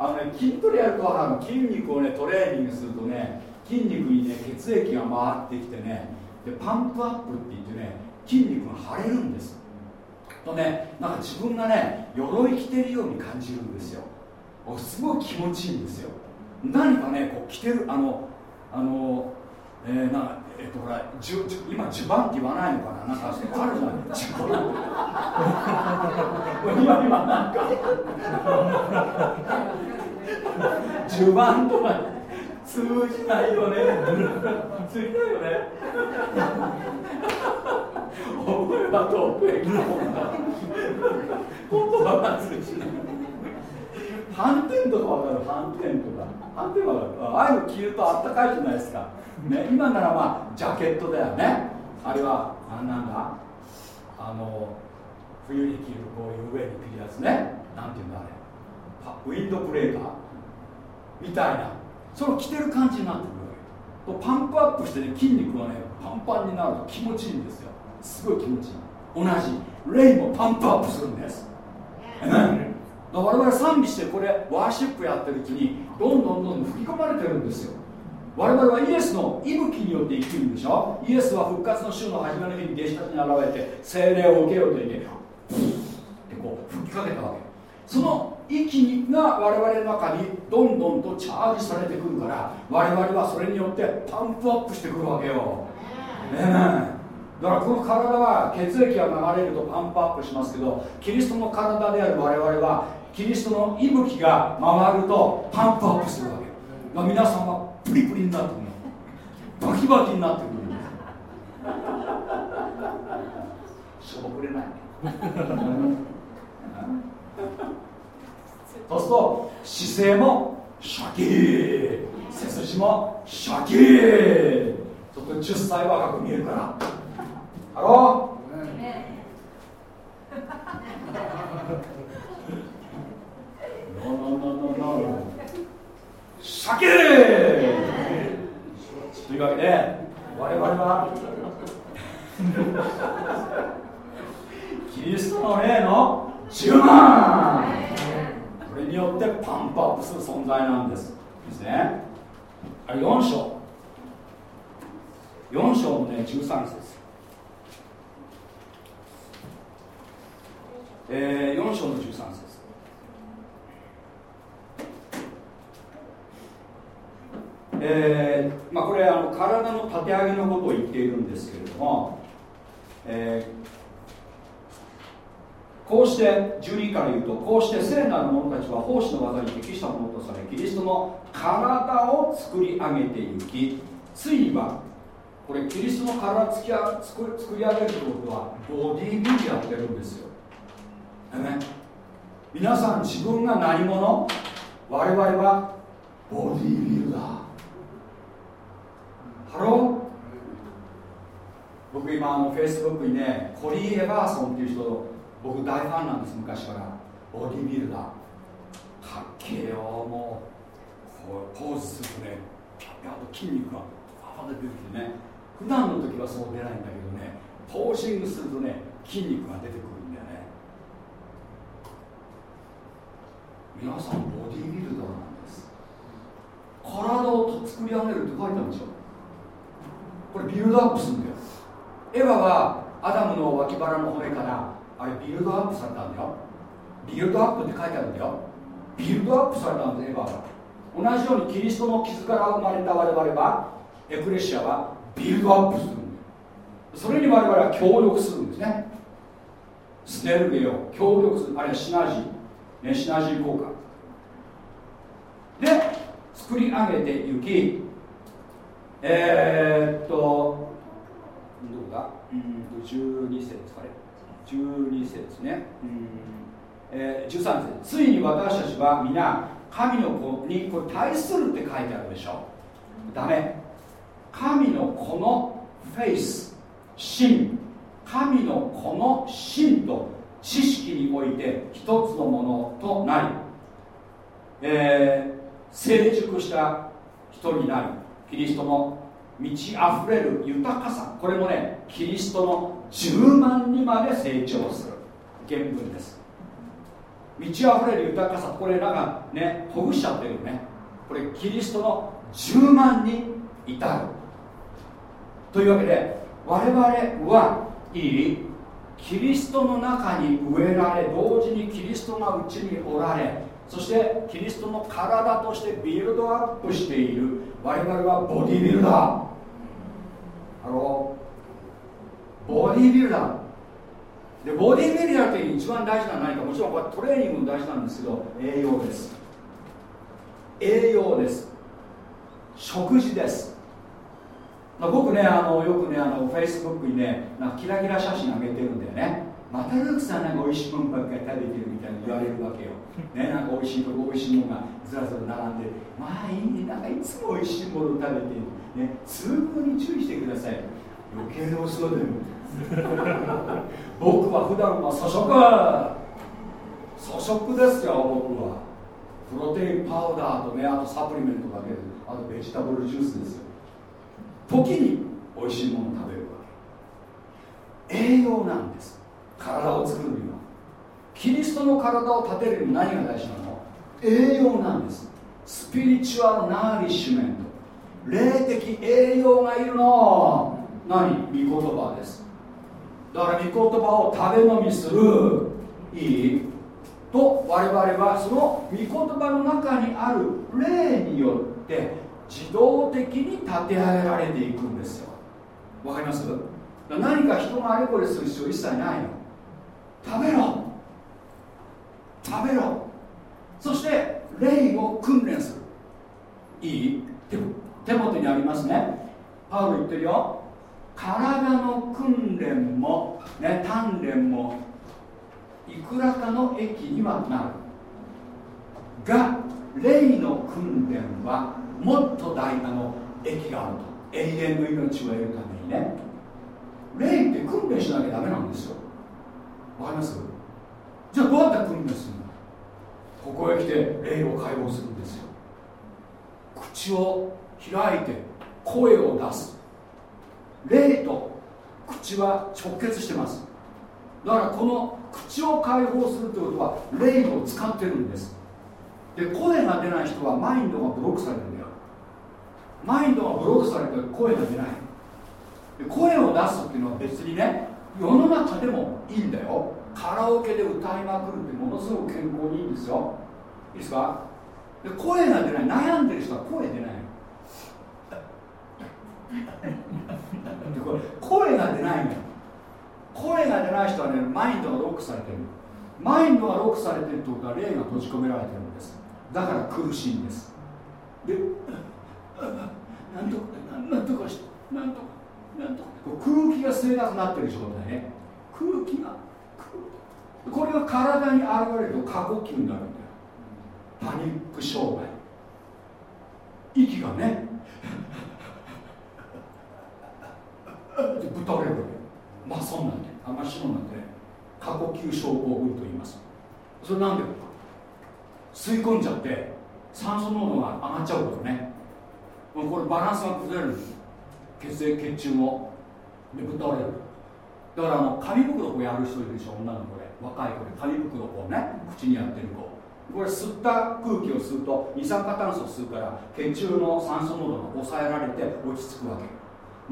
あのね筋トレやると分かる筋肉をねトレーニングするとね筋肉にね血液が回ってきてねでパンプアップって言ってね筋肉が腫れるんですとねなんか自分がね鎧着てるように感じるんですよ。すごい気持ちいいんですよ。何かねこう着てるあのあのえー、なんかえっ、とほらじゅじゅ今襦袢って言わないのかな？なんかあるじゃない？今今なんか。襦袢とか。通じないよね。通じないよね。覚えは遠くへ来たもんだ。言葉が通じない反転とかわかる反転とか。反転わかるああいうの着るとあったかいじゃないですか、ね、今ならまあジャケットだよね。あれはあなんだ。あの冬に着るこういう上に着るやつね。なんていうんだあれ。ウィンドブレーカーみたいな。それを着てる感じになってくるパンプアップしてね筋肉がねパンパンになると気持ちいいんですよ。すごい気持ちいい。同じ。霊もパンプアップするんです。我々賛美してこれ worship やってるうちにどんどんどんどん吹き込まれてるんですよ。我々はイエスの息吹によって生きるんでしょ？イエスは復活の週の初めの日に弟子たちに現れて聖霊を受けよと言ってってこう吹きかけたわけ。その息が我々の中にどんどんとチャージされてくるから我々はそれによってパンプアップしてくるわけよ、ね、だからこの体は血液が流れるとパンプアップしますけどキリストの体である我々はキリストの息吹が回るとパンプアップするわけだ皆さんはプリプリになってくるバキバキになってくるしょぼくれない。そうすると姿勢もシャキー背筋もシャキーちょっと10歳若く見えるから。ハロー、ノノノノノシャキーというわけで我々はキリストの霊の10万。これによってパンプアップする存在なんです。ですね。あれ4章。4章のね13節。えー、4章の13節。えーまあ、これあの体の立て上げのことを言っているんですけれども、えーこうして12から言うとこうして聖なる者たちは奉仕の技に適したものとされキリストの体を作り上げていきついにはこれキリストの体つきあ作り上げるということはボディービルやってるんですよ、皆さん自分が何者？我々はボディービルダー。ハロー？僕今あのフェイスブックにねコリー・エバーソンっていう人僕大ファンなんです昔から。ボディービルダー。かっけえよ。もうこうポーズするとねあと筋肉がパパで出てきてね。普段の時はそう出ないんだけどねポージングするとね筋肉が出てくるんだよね皆さんボディービルダーなんです。体を作り上げるって書いてあるんですよ。これビルドアップするんだよ。エヴァはアダムの脇腹の骨からあれビルドアップされたんだよ。ビルドアップって書いてあるんだよ。ビルドアップされたんですエヴァは同じようにキリストの傷から生まれた我々はエクレシアはビルドアップするんだよ。それに我々は協力するんですね。スネルゲを協力するあるいはシナジー、ね、シナジー効果で作り上げていきえー、っとどこだ？うん。12節かね12節ね、うん。えー、13節。ついに私たちは皆神の子にこれ対するって書いてあるでしょ。ダメ。神の子のフェイス。真。神の子の真と知識において一つのものとなり、えー、成熟した人になりキリストの満ち溢れる豊かさこれもねキリストの10万にまで成長する。原文です。満ち溢れる豊かさこれなんかねほぐしちゃってるね。これキリストの10万に至る。というわけで我々はいいキリストの中に植えられ同時にキリストがうちにおられそしてキリストの体としてビルドアップしている。我々はボディビルダー。ハローボディビルダー。でボディビルダーって一番大事なのは何か。もちろんこれトレーニングも大事なんですけど栄養です。栄養です。食事です。僕ねあのよくねあのフェイスブックにねなんかキラキラ写真あげてるんだよね。またルークさんなんか美味しいものばっかり食べてるみたいに言われるわけよ、ね、なんか美味しいとこ美味しいものがずらずら並んでまあいいなんかいつも美味しいものを食べてるね痛風に注意してください。余計なお仕事で僕は普段は粗食。粗食ですよ僕は。プロテインパウダーとねあとサプリメントだけあとベジタブルジュースですよ。時に美味しいものを食べる栄養なんです。体を作るには。キリストの体を立てるに何が大事なの？栄養なんです。スピリチュアルナーリッシュメント。霊的栄養がいるの。何？御言葉です。だから御言葉を食べ飲みする。いい？と我々はその御言葉の中にある霊によって自動的に立て上げられていくんですよ。わかります？何か人があれこれする必要一切ないの。食べろ。食べろ。そして霊を訓練する。いい？手元にありますね。パウロ言ってるよ。体の訓練も、ね、鍛錬もいくらかの益にはなる。が霊の訓練はもっと大なの益があると。永遠の命を得るためにね。霊って訓練しなきゃダメなんですよ。わかります？じゃあどうやって訓練するの？ここへ来て霊を解放するんですよ。口を開いて声を出す。霊と口は直結してます。だからこの口を解放するということは霊を使ってるんです。で声が出ない人はマインドがブロックされるんだよ。マインドがブロックされて声が出ない。声を出すっていうのは別にね世の中でもいいんだよ。カラオケで歌いまくるってものすごく健康にいいんですよ。いいですか？で声が出ない。悩んでる人は声出ないでこれ声が出ないんだよ。声が出ない人はねマインドがロックされてる。マインドがロックされてるってことは霊が閉じ込められてるんです。だから苦しいんです。でなんとかなんとかしてなんとかなんとか。空気が吸えなくなってる状態ね。空気がこれが体に現れると過呼吸になるんだよ。パニック障害。息がね。ぶたれるまあそんなんであんましもなんでね過呼吸症候群と言います。それなんで吸い込んじゃって酸素濃度が上がっちゃうからね。これバランスが崩れるんです血液血中もでぶっ倒れる。だからあの紙袋こうやる人いるでしょ女の子で若い子で紙袋こうね口にやってる子。これ吸った空気を吸うと二酸化炭素を吸うから血中の酸素濃度が抑えられて落ち着くわけ。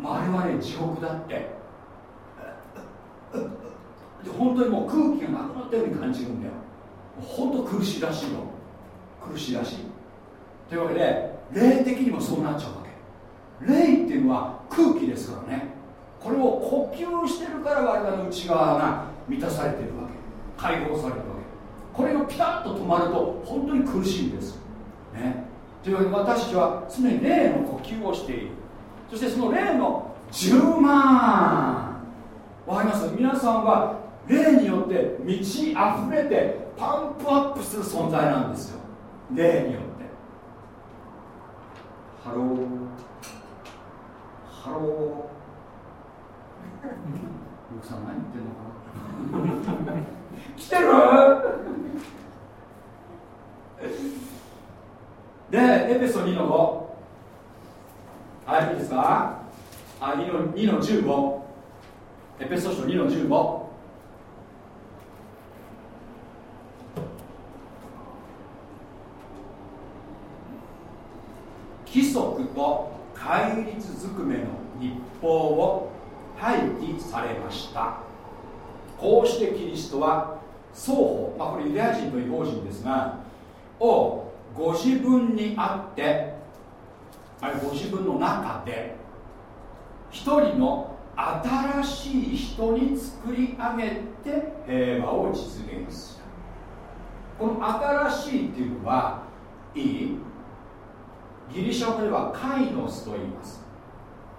まあ、あれはね地獄だって。で本当にもう空気がなくなったように感じるんだよ。本当苦しいらしいよ。苦しいらしい。というわけで霊的にもそうなっちゃうわけ。霊っていうのは空気ですからね。これを呼吸してるから我々の内側が満たされてるわけ。解放されるわけ。これがピタッと止まると本当に苦しいんです。ね。というわけで私たちは常に霊の呼吸をしている。そしてその霊の充満。わかります？皆さんは霊によって満ち溢れてパンプアップする存在なんですよ。霊によって。 Hello。 Hello ルクさん何言ってんのかな来てる？でエペソ2の5はいいいですか？あ2の ,2 の15エペソ書2の15規則と戒律ずくめの立法を廃棄されました。こうしてキリストは双方、まあ、これユダヤ人と違法人ですがをご自分にあってあれご自分の中で一人の新しい人に作り上げて平和を実現するこの新しいっていうのはいい？ギリシャ語ではカイノスと言います。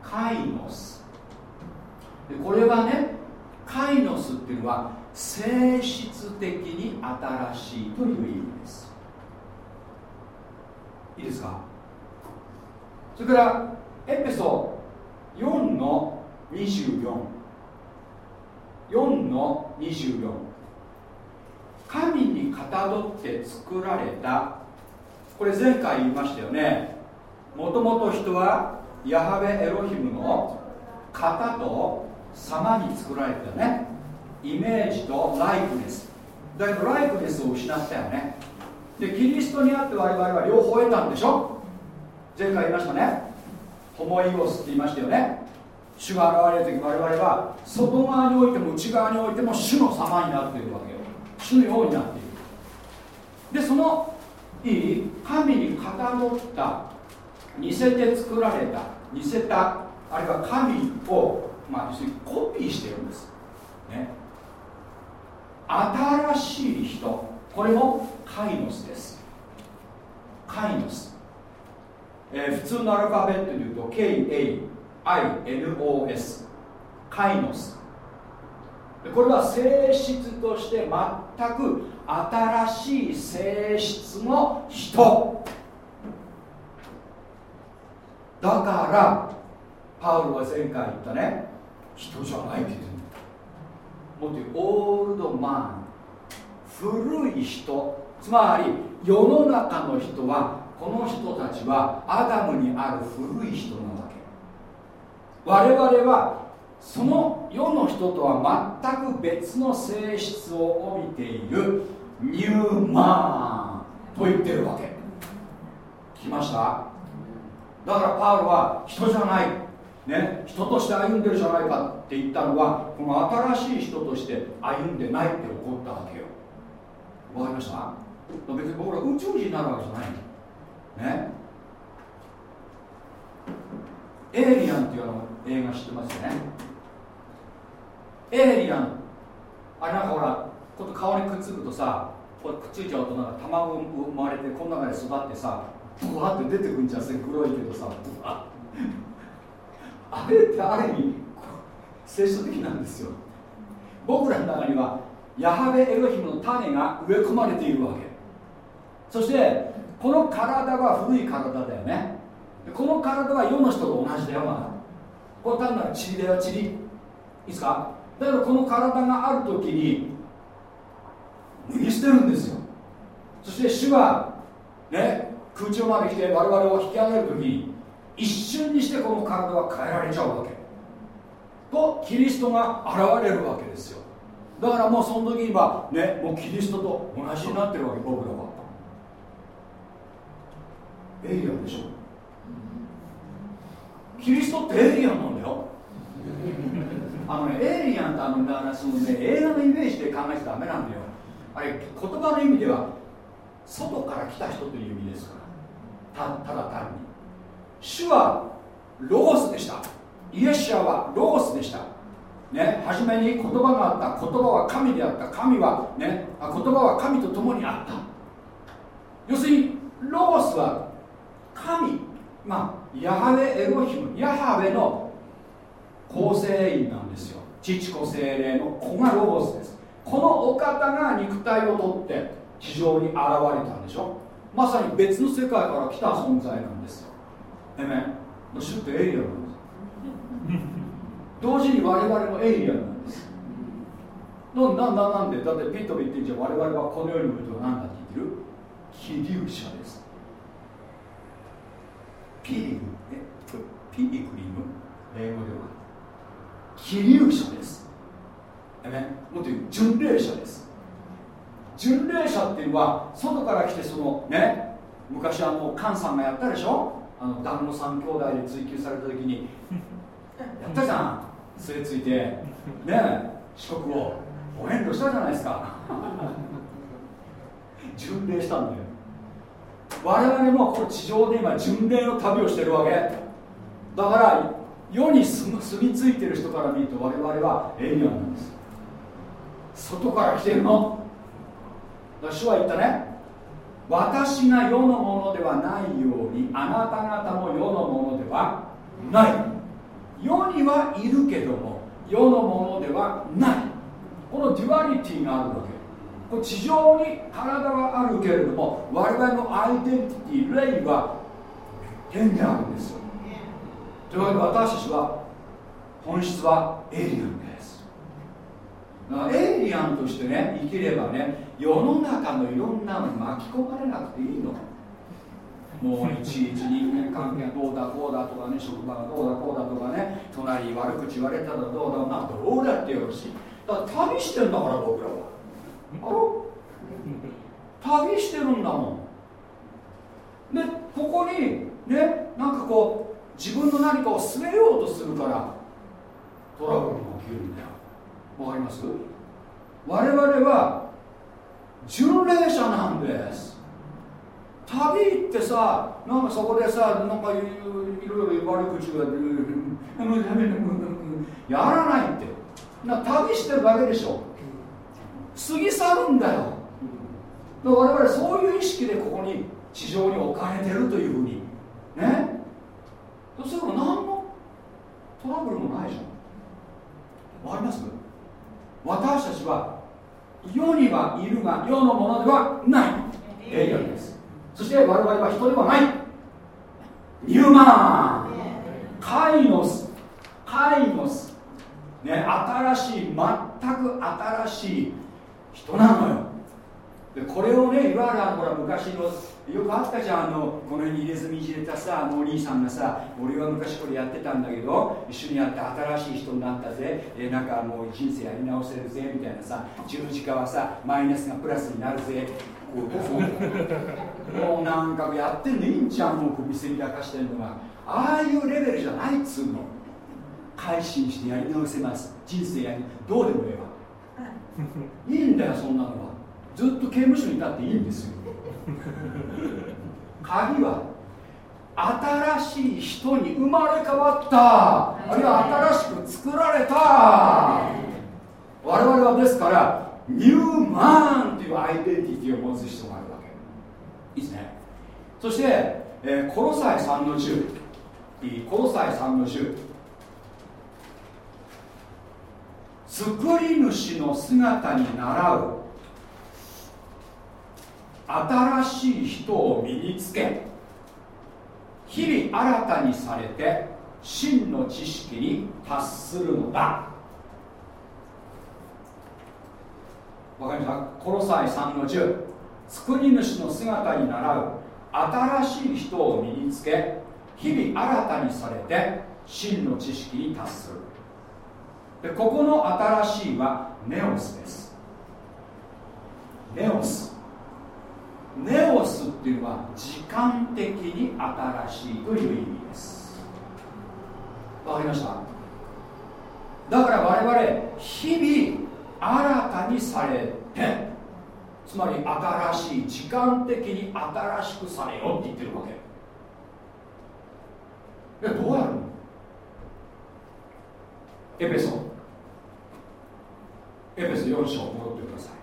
カイノス。でこれはねカイノスっていうのは性質的に新しいという意味です。いいですか？それからエペソ4の244の24神にかたどって作られた。これ前回言いましたよね。もともと人はヤハベエロヒムの型と様に作られたね。イメージとライクネス。だけどライクネスを失ったよね。でキリストにあって我々は両方得たんでしょ。前回言いましたね。ホモイオスって言いましたよね。主が現れる時我々は外側においても内側においても主の様になっているわけよ。主のようになっている。でそのいい神にかたどった似せて作られた似せたあるいは神を、まあ、要するにコピーしてるんです、ね、新しい人。これもカイノスです。カイノス、えー、普通のアルファベットで言うと KAINOS カイノス。これは性質として全く新しい性質の人。だからパウロは前回言ったね人じゃないって言ってるもっと言うオールドマン古い人。つまり世の中の人はこの人たちはアダムにある古い人なわけ。我々はその世の人とは全く別の性質を帯びているニューマンと言ってるわけ。聞きました。だからパウロは人じゃない、ね、人として歩んでるじゃないかって言ったのはこの新しい人として歩んでないって怒ったわけよ。わかりました？別に僕ら宇宙人になるわけじゃない。ね。エイリアンっていうの映画知ってますよね？エイリアン。あれなんかほらこう顔にくっつくとさこれくっついちゃうとなんか卵生まれてこの中で育ってさブワって出てくんじゃん黒いけどさ。あれってある意味聖書的なんですよ。僕らの中にはヤハベエロヒムの種が植え込まれているわけ。そしてこの体は古い体だよね。この体は世の人と同じだよまだ。これ単なる塵だよ塵。いいですか？だけどこの体がある時に脱ぎ捨てるんですよ。そして主はね空中まで来て我々を引き上げる時に一瞬にしてこの体は変えられちゃうわけ。とキリストが現れるわけですよ。だからもうその時にはねもうキリストと同じになってるわけ僕らは。エイリアンでしょ。キリストってエイリアンなんだよ。あのねエイリアンってあのだからそのね映画のイメージで考えちゃダメなんだよ。あれ言葉の意味では外から来た人という意味ですからたただ単に。主はロゴスでした。イエシアはロゴスでした。ね、初めに言葉があった言葉は神であった。神はね言葉は神と共にあった。要するにロゴスは神。まあヤハベエロヒムヤハベの構成員なんですよ。父子精霊の子がロゴスです。このお方が肉体をとって地上に現れたんでしょ。まさに別の世界から来た存在なんですよ。えめ主ってエイリアンなんです。同時に我々もエイリアンなんです。ななななんで？だってピットル言ってんじゃん我々はこの世にいると何だって言ってる？気流者です。ピリグえピリグリム？英語では。気流者です。ね、もっと言う。巡礼者です。巡礼者っていうのは外から来てそのね昔あの菅さんがやったでしょ？あの旦那三兄弟で追及された時に やったじゃん。杖ついてね四国をお遍路したじゃないですか。巡礼したんだよ。我々もこの地上で今巡礼の旅をしてるわけ。だから世に住み着いてる人から見ると我々はエイリアンなんです。外から来てるの。主は言ったね。私が世のものではないようにあなた方も世のものではない。世にはいるけども世のものではない。この duality があるわけ。これ地上に体はあるけれども我々のアイデンティティ霊は天であるんですよ。というわけで私たちは本質はエイリアンです。だからエイリアンとしてね生きればね世の中のいろんなの巻き込まれなくていいの。もういちいち人間関係がどうだこうだとかね職場がどうだこうだとかね隣悪口言われたらどうだなどうだってよろしい。だから旅してんだから僕らは。あろ旅してるんだもん。でここにねなんかこう自分の何かを据えようとするからトラブルが起きるんだよ。わかります？我々は巡礼者なんです。旅行ってさなんかそこでさなんかいろいろ悪口がやらないってな旅してるだけでしょ過ぎ去るんだよ我々そういう意識でここに地上に置かれてるというふうにねそうすると何のトラブルもないじゃんわかります私たちは世にはいるが世のものではない。永遠です。そして我々は人ではない。ニューマンカイノス。カイノス。ね新しい全く新しい人なのよ。でこれをねいわゆるほら昔のよくあったじゃんあのこの辺に入れ墨入れたさあのお兄さんがさ俺は昔これやってたんだけど一緒にやって新しい人になったぜ、えなんかもう人生やり直せるぜみたいなさ十字架はさマイナスがプラスになるぜ。もうなんかやってんのいいんじゃんもう見せびらかしてんのが。ああいうレベルじゃないっつうの。改心してやり直せます。人生やりどうでもええわ。いいんだよそんなのはずっと刑務所にいたっていいんですよ。鍵は新しい人に生まれ変わった。あるいは新しく作られた。我々はですからニューマンというアイデンティティを持つ人があるわけ。いいですね。そして、えー、コロサイ3の10コロサイ3の10作り主の姿に倣う新しい人を身につけ日々新たにされて真の知識に達するのだ。わかりました？コロサイ3の10作り主の姿に倣う新しい人を身につけ日々新たにされて真の知識に達する。でここの新しいはネオスです。ネオス。ネオスっていうのは時間的に新しいという意味です。わかりました？だから我々日々新たにされてつまり新しい時間的に新しくされよって言ってるわけ。でどうやるの？エペソ。エペソ4章戻ってください。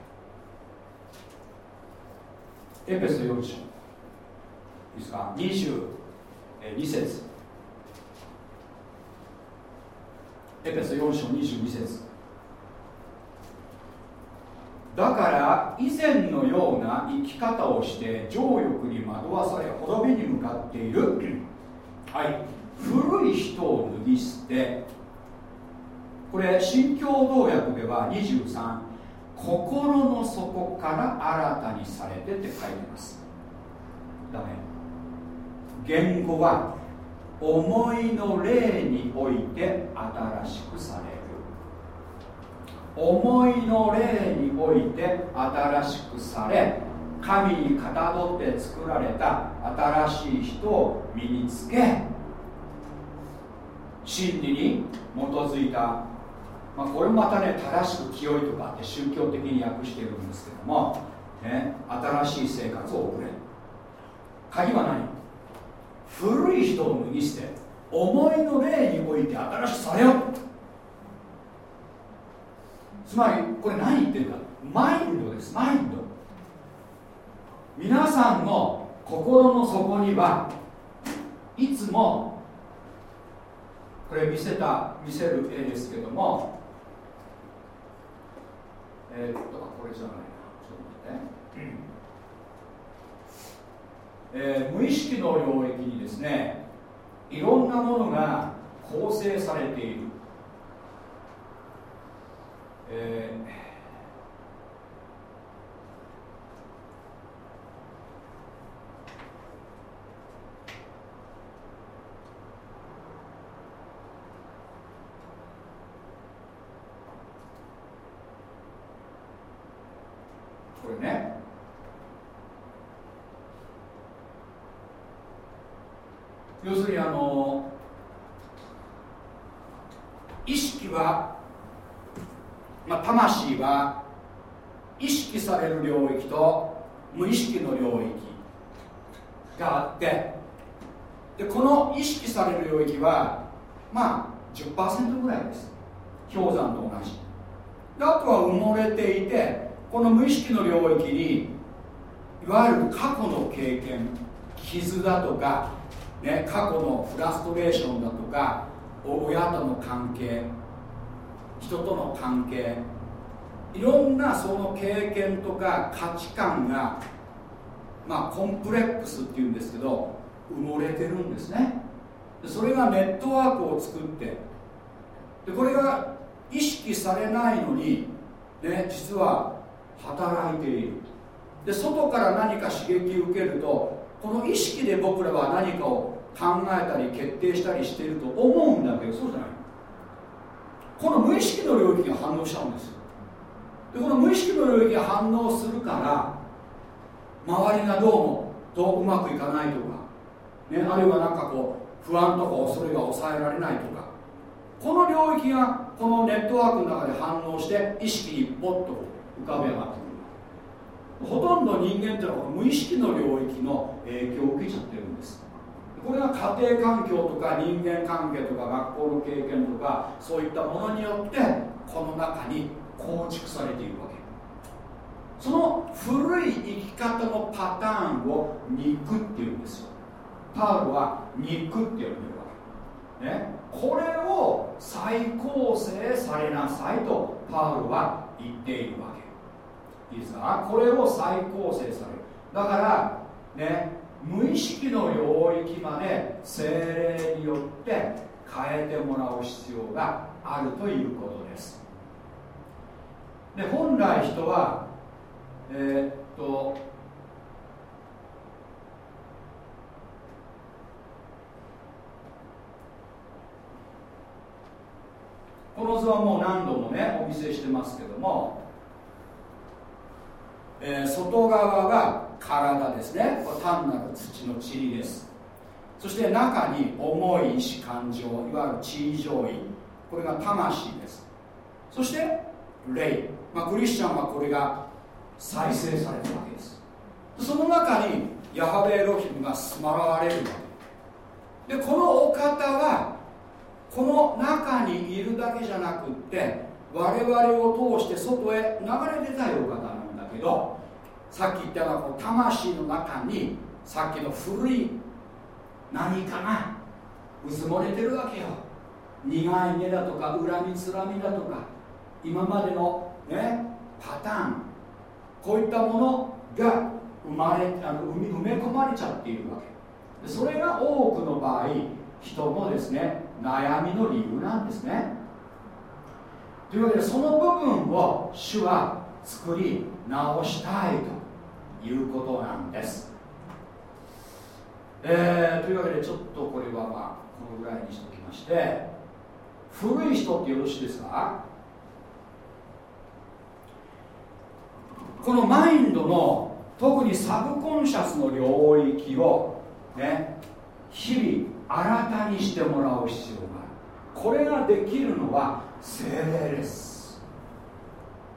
エペソ4章。いいですか？22節。エペソ4章22節。だから以前のような生き方をして情欲に惑わされ滅びに向かっている、はい、古い人を脱ぎ捨て。これ新共同訳では23心の底から新たにされてって書いてます。だね言語は思いの霊において新しくされる。思いの霊において新しくされ神にかたどって作られた新しい人を身につけ真理に基づいた、まあ、これもまたね正しく清いとかって宗教的に訳してるんですけども、ね、新しい生活を送れ。鍵は何？古い人を脱ぎ捨て思いの霊において新しくされよつまりこれ何言ってるかマインドです。マインド。皆さんの心の底にはいつもこれ見せた見せる絵ですけどもえー、っとこれじゃない。なちょっと待って、えー、無意識の領域にですねいろんなものが構成されている。えー、これね要するにあの意識はまあ、魂は意識される領域と無意識の領域があってでこの意識される領域はまあ10%ぐらいです。氷山と同じ。であとは埋もれていてこの無意識の領域にいわゆる過去の経験傷だとか、ね、過去のフラストレーションだとか親との関係人との関係いろんなその経験とか価値観がまあコンプレックスっていうんですけど埋もれてるんですね。それがネットワークを作ってでこれが意識されないのに、ね、実は働いている。で外から何か刺激を受けるとこの意識で僕らは何かを考えたり決定したりしていると思うんだけどそうじゃない。この無意識の領域が反応しちゃうんですよ。でこの無意識の領域が反応するから周りがどうもどううまくいかないとか、ね、あるいは何かこう不安とか恐れが抑えられないとかこの領域がこのネットワークの中で反応して意識にポッと浮かび上がってくる。ほとんど人間っていうのは無意識の領域の影響を受けちゃってるんです。これが家庭環境とか人間関係とか学校の経験とかそういったものによってこの中に構築されているわけ。その古い生き方のパターンを肉っていうんですよ。パウロは肉って呼んでるわけ、ね、これを再構成されなさいとパウロは言っているわけ。いいですか？これを再構成される。だからね無意識の領域まで精霊によって変えてもらう必要があるということです。で本来人はえー、っとこの図はもう何度もねお見せしてますけども、えー、外側が体ですね。これ単なる土の塵です。そして中に重い意志感情いわゆる地位上位。これが魂です。そして霊、まあ、クリスチャンはこれが再生されるわけです。その中にヤハベエロヒムが住まわれるわけ。でこのお方はこの中にいるだけじゃなくって我々を通して外へ流れ出たいお方なんだけどさっき言ったようなこの魂の中にさっきの古い何かがうずもれてるわけよ。苦い目だとか恨みつらみだとか今までのねパターンこういったものが生まれあの埋め込まれちゃっているわけ。それが多くの場合人のですね悩みの理由なんですね。というわけでその部分を主は作り直したいと。いうことなんです。えー、というわけでちょっとこれはまあこのぐらいにしておきまして古い人ってよろしいですか？このマインドの特にサブコンシャスの領域をね日々新たにしてもらう必要がある。これができるのは精霊です。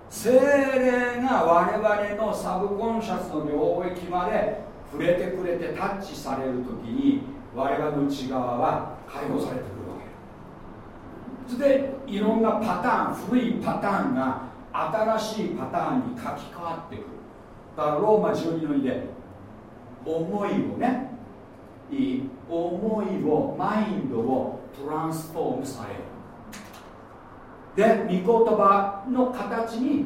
精霊が我々のサブコンシャスの領域まで触れてくれてタッチされる時に我々の内側は解放されてくるわけ。それでいろんなパターン古いパターンが新しいパターンに書き換わってくる。だからローマ12の2で思いをねいい思いをマインドをトランスフォームされる。で御言葉の形に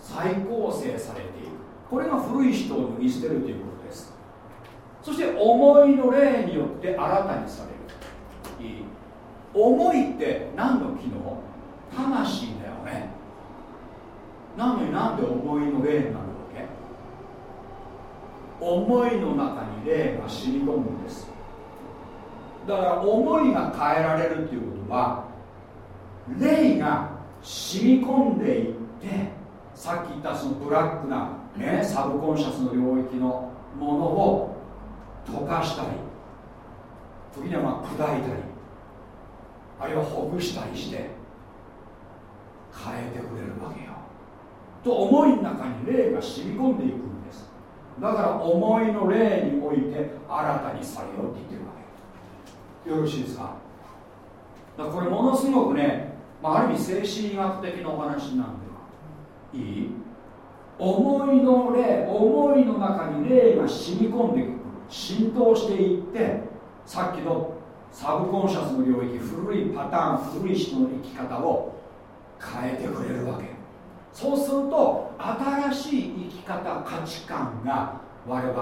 再構成されていく。これが古い人を脱ぎ捨てるということです。そして思いの霊によって新たにされる。いい。思いって何の機能？魂だよね。なのになんで思いの霊になるわけ？思いの中に霊が染み込むんです。だから思いが変えられるっていうことは霊が染み込んでいってさっき言ったそのブラックな、ね、サブコンシャスの領域のものを溶かしたり時にはまあ砕いたりあるいはほぐしたりして変えてくれるわけよ。と思いの中に霊が染み込んでいくんです。だから思いの霊において新たにされようって言ってるわけ。よろしいですか？だかこれものすごくね、まあ、ある意味精神医学的なお話なんでいい思いの霊思いの中に霊が染み込んでいく浸透していってさっきのサブコンシャスの領域古いパターン古い人の生き方を変えてくれるわけそうすると新しい生き方価値観が我々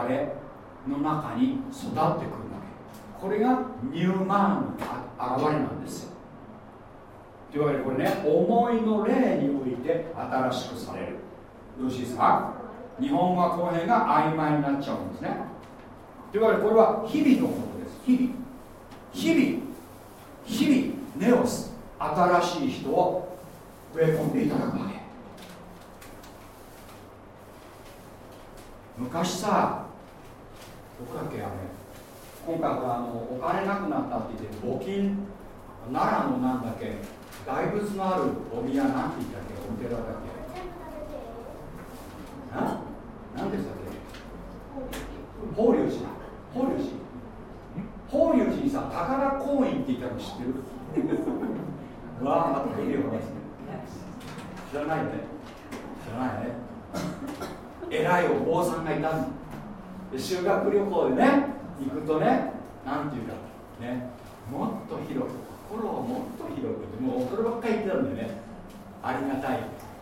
の中に育ってくるわけこれがニューマンの現れなんですよというわけでこれね思いの霊において新しくされる。よろしいですか日本語はこの辺が曖昧になっちゃうんですね。というわけでこれは日々のことです。日々。日々。日々ネオス。新しい人を植え込んでいただくわけ。昔さどこだけあれ。今回はあのお金なくなったって言って募金奈良のなんだっけ。大仏のあるお宮なんて言ったっけお寺だっけな。何でしたっけ法隆寺法隆寺法隆寺にさ宝公院って言ったの知ってるわあまたいいよ知らな。いよね知らな。いよね偉いお坊さんがいたんだ修学旅行でね行くとねな。んていうかねもっと広く心をもっと広くってもうそればっかり言ってたんだよね。ありがたい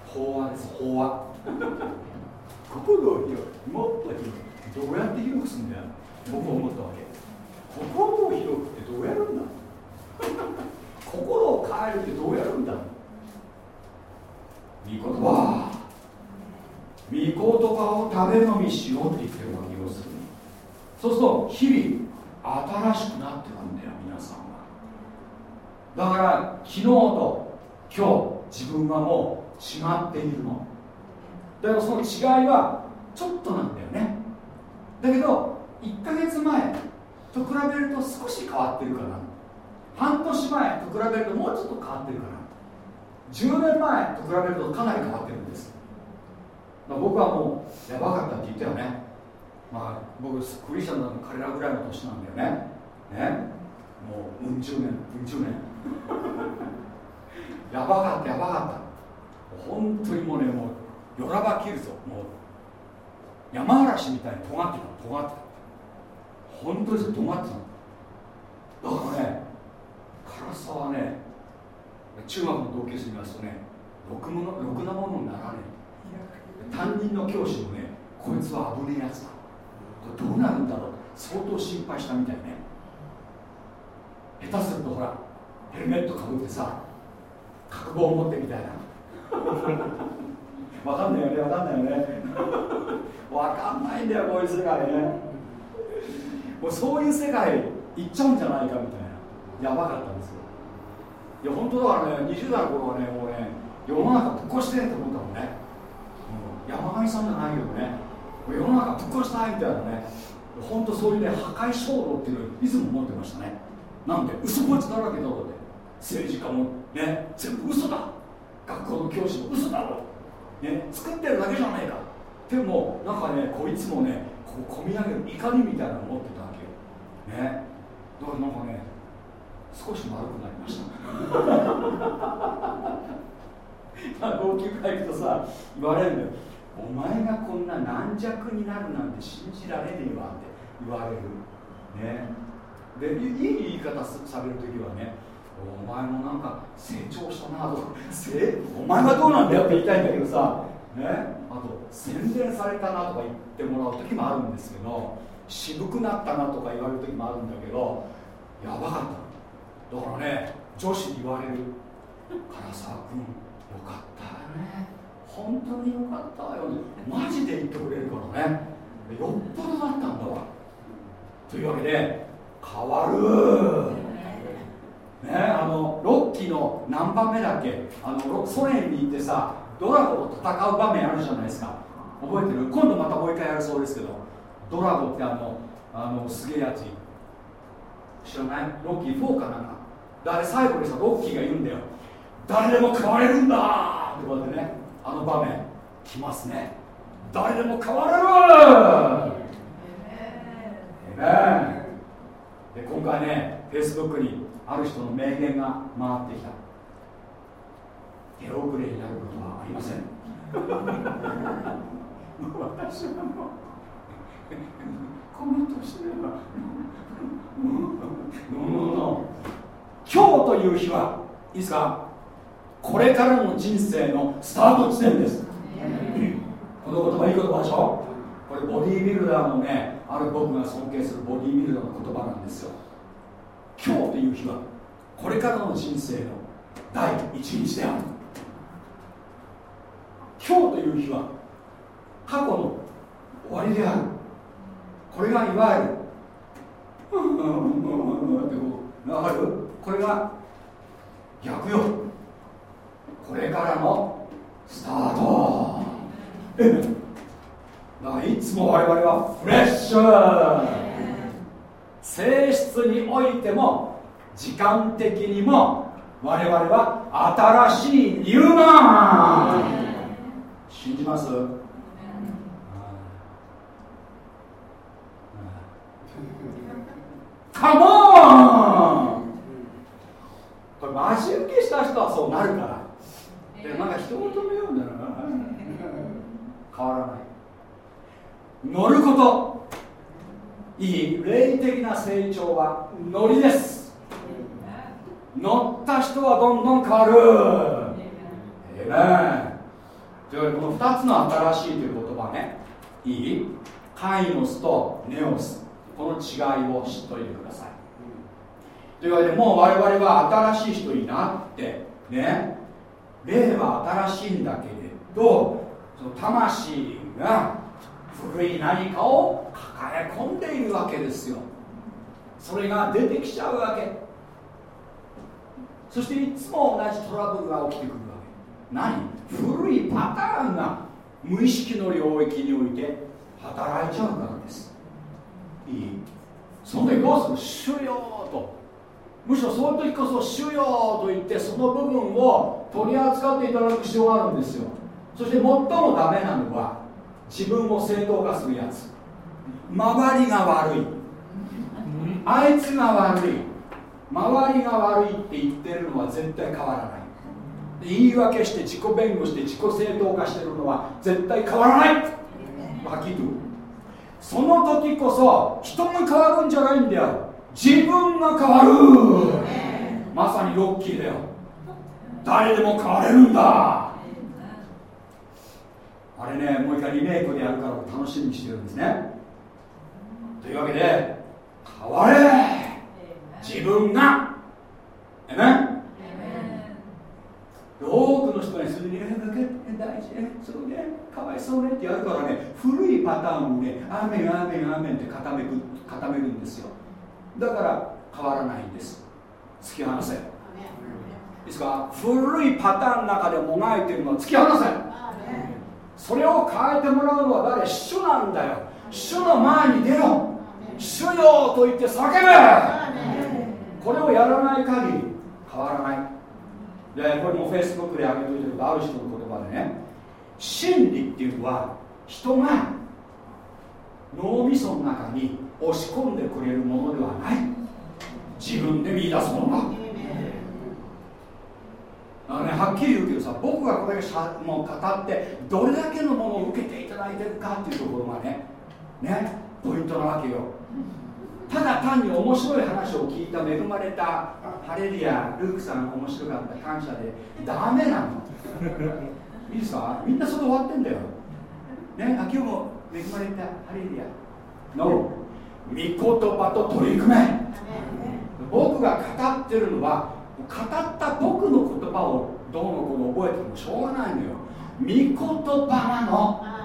法話です法話。心を広くもっと広く。どうやって広くすんだよ。僕思ったわけ。心を広くってどうやるんだ。心を変えるってどうやるんだ。御言葉。御言葉を食べ飲みしようって言ってるわけ要するに。そうすると日々新しくなってくんだよだから昨日と今日自分はもう違っているの。だけどその違いはちょっとなんだよね。だけど1ヶ月前と比べると少し変わってるかな。半年前と比べるともうちょっと変わってるかな。10年前と比べるとかなり変わってるんです。僕はもうやばかったって言ったよね。まあ僕クリスチャンの彼らぐらいの年なんだよね。ね。もううん十年うん十年。やばかったやばかった。本当にもうねもうよらば切るぞもう。山嵐みたいに尖ってた尖ってた。本当です尖ってただからね辛さはね中学の同級生にますとねろくものろくなものにならねえ。担任の教師もねこいつは危ねえやつだ。これどうなるんだろう。相当心配したみたいね。下手するとほらヘルメットかぶってさ覚悟を持ってみたいな。わかんないよねわかんないよね。わかんないんだよこういう世界ね。もうそういう世界行っちゃうんじゃないかみたいな。やばかったんですよ。いや本当だからね20代の頃はねもうね世の中ぶっ壊してんと思ったもんね、うん、山上さんじゃないけどね世の中ぶっ壊したいみたいなね。本当そういうね破壊衝動っていうのをいつも思ってましたね。なんで嘘こいだらけだろうって。政治家もね全部嘘だ。学校の教師も嘘だろね作ってるだけじゃないか。でもなんかねこいつもねこう込み上げる怒りみたいなの持ってたわけよ。ね。だからなんかね少し丸くなりました。高級会行くとさ言われるんだよ。お前がこんな軟弱になるなんて信じられねえわって言われる。ね。でいい言い方される時はねお前もなんか成長したなとかお前はどうなんだよって言いたいんだけどさ。ね？あと洗練されたなとか言ってもらう時もあるんですけど渋くなったなとか言われる時もあるんだけどやばかっただからね女子に言われる唐沢君よかった。よね本当によかったよマジで言ってくれるからね。よっぽどだったんだわ。というわけで変わる。ねあのロッキーの何番目だっけ？あのソ連に行ってさドラゴンと戦う場面あるじゃないですか。覚えてる？今度またもう一回やるそうですけど。ドラゴンってあのあのすげえやつ。知らない？ロッキー4かなんか？であれ最後にさロッキーが言うんだよ。誰でも変われるんだってことでねあの場面来ますね。誰でも変われるえで今回ねフェイスブックにある人の名言が回ってきた。手遅れになることはありません。私はもうこの年では今日という日はいいですかこれからの人生のスタート地点ですこの言葉いい言葉でしょこれボディービルダーのねある僕が尊敬するボディービルダーの言葉なんですよ今日という日はこれからの人生の第一日である。今日という日は過去の終わりである。これがいわゆるわかるこれが逆よこれからのスタートだからいつも我々はフレッシュ性質においても時間的にも我々は新しいニューマン。信じます？カモンこれ待ち受けした人はそうなるから。でなんか人事のようだな変わらない。乗ることいい霊的な成長は乗りです。乗った人はどんどん変わる。ええねというわけでこの2つの新しいという言葉ね。いい？カイノスとネオス。この違いを知っておいてください。というわけでもう我々は新しい人になってね霊は新しいんだけれどその魂が古い何かを抱え込んでいるわけですよ。それが出てきちゃうわけ。そしていつも同じトラブルが起きてくるわけ。何？古いパターンが無意識の領域において働いちゃうからです。いい？その時どうす？る主よと。むしろそういう時こそ主よと言ってその部分を取り扱っていただく必要があるんですよ。そして最もダメなのは自分を正当化するやつ。周りが悪い。あいつが悪い。周りが悪いって言ってるのは絶対変わらない。言い訳して自己弁護して自己正当化してるのは絶対変わらない。はっきりその時こそ人が変わるんじゃないんだよ。自分が変わる。まさにロッキーだよ。誰でも変われるんだ。あれねもう一回リメイクでやるから楽しみにしてるんですねというわけで変われ自分がえね多くの人がするに、え、大事、え、そうね、かわいそうねってやるからね、古いパターンをね、アーメン、アーメン、アーメンって固める固めるんですよ。だから変わらないんです。突き放せ。いいですか古いパターンの中でもがいてるのは突き放せ。それを変えてもらうのは誰？主なんだよ。主の前に出ろ。主よと言って叫べこれをやらない限り変わらない。でこれもフェイスブックで上げておいてるある人の言葉でね真理っていうのは人が脳みその中に押し込んでくれるものではない自分で見出すものだだからねはっきり言うけどさ僕がこれがもう語ってどれだけのものを受けていただいてるかっていうところがねねポイントなわけよ。ただ単に面白い話を聞いた恵まれたハレリアルークさん面白かった感謝でダメなの。いいですか？みんなそれ終わってんだよ。ねあ今日も恵まれたハレリアの御言葉と取り組め。僕が語ってるのは語った僕の言葉をどうのこうの覚えてもしょうがないのよ。御言葉なの。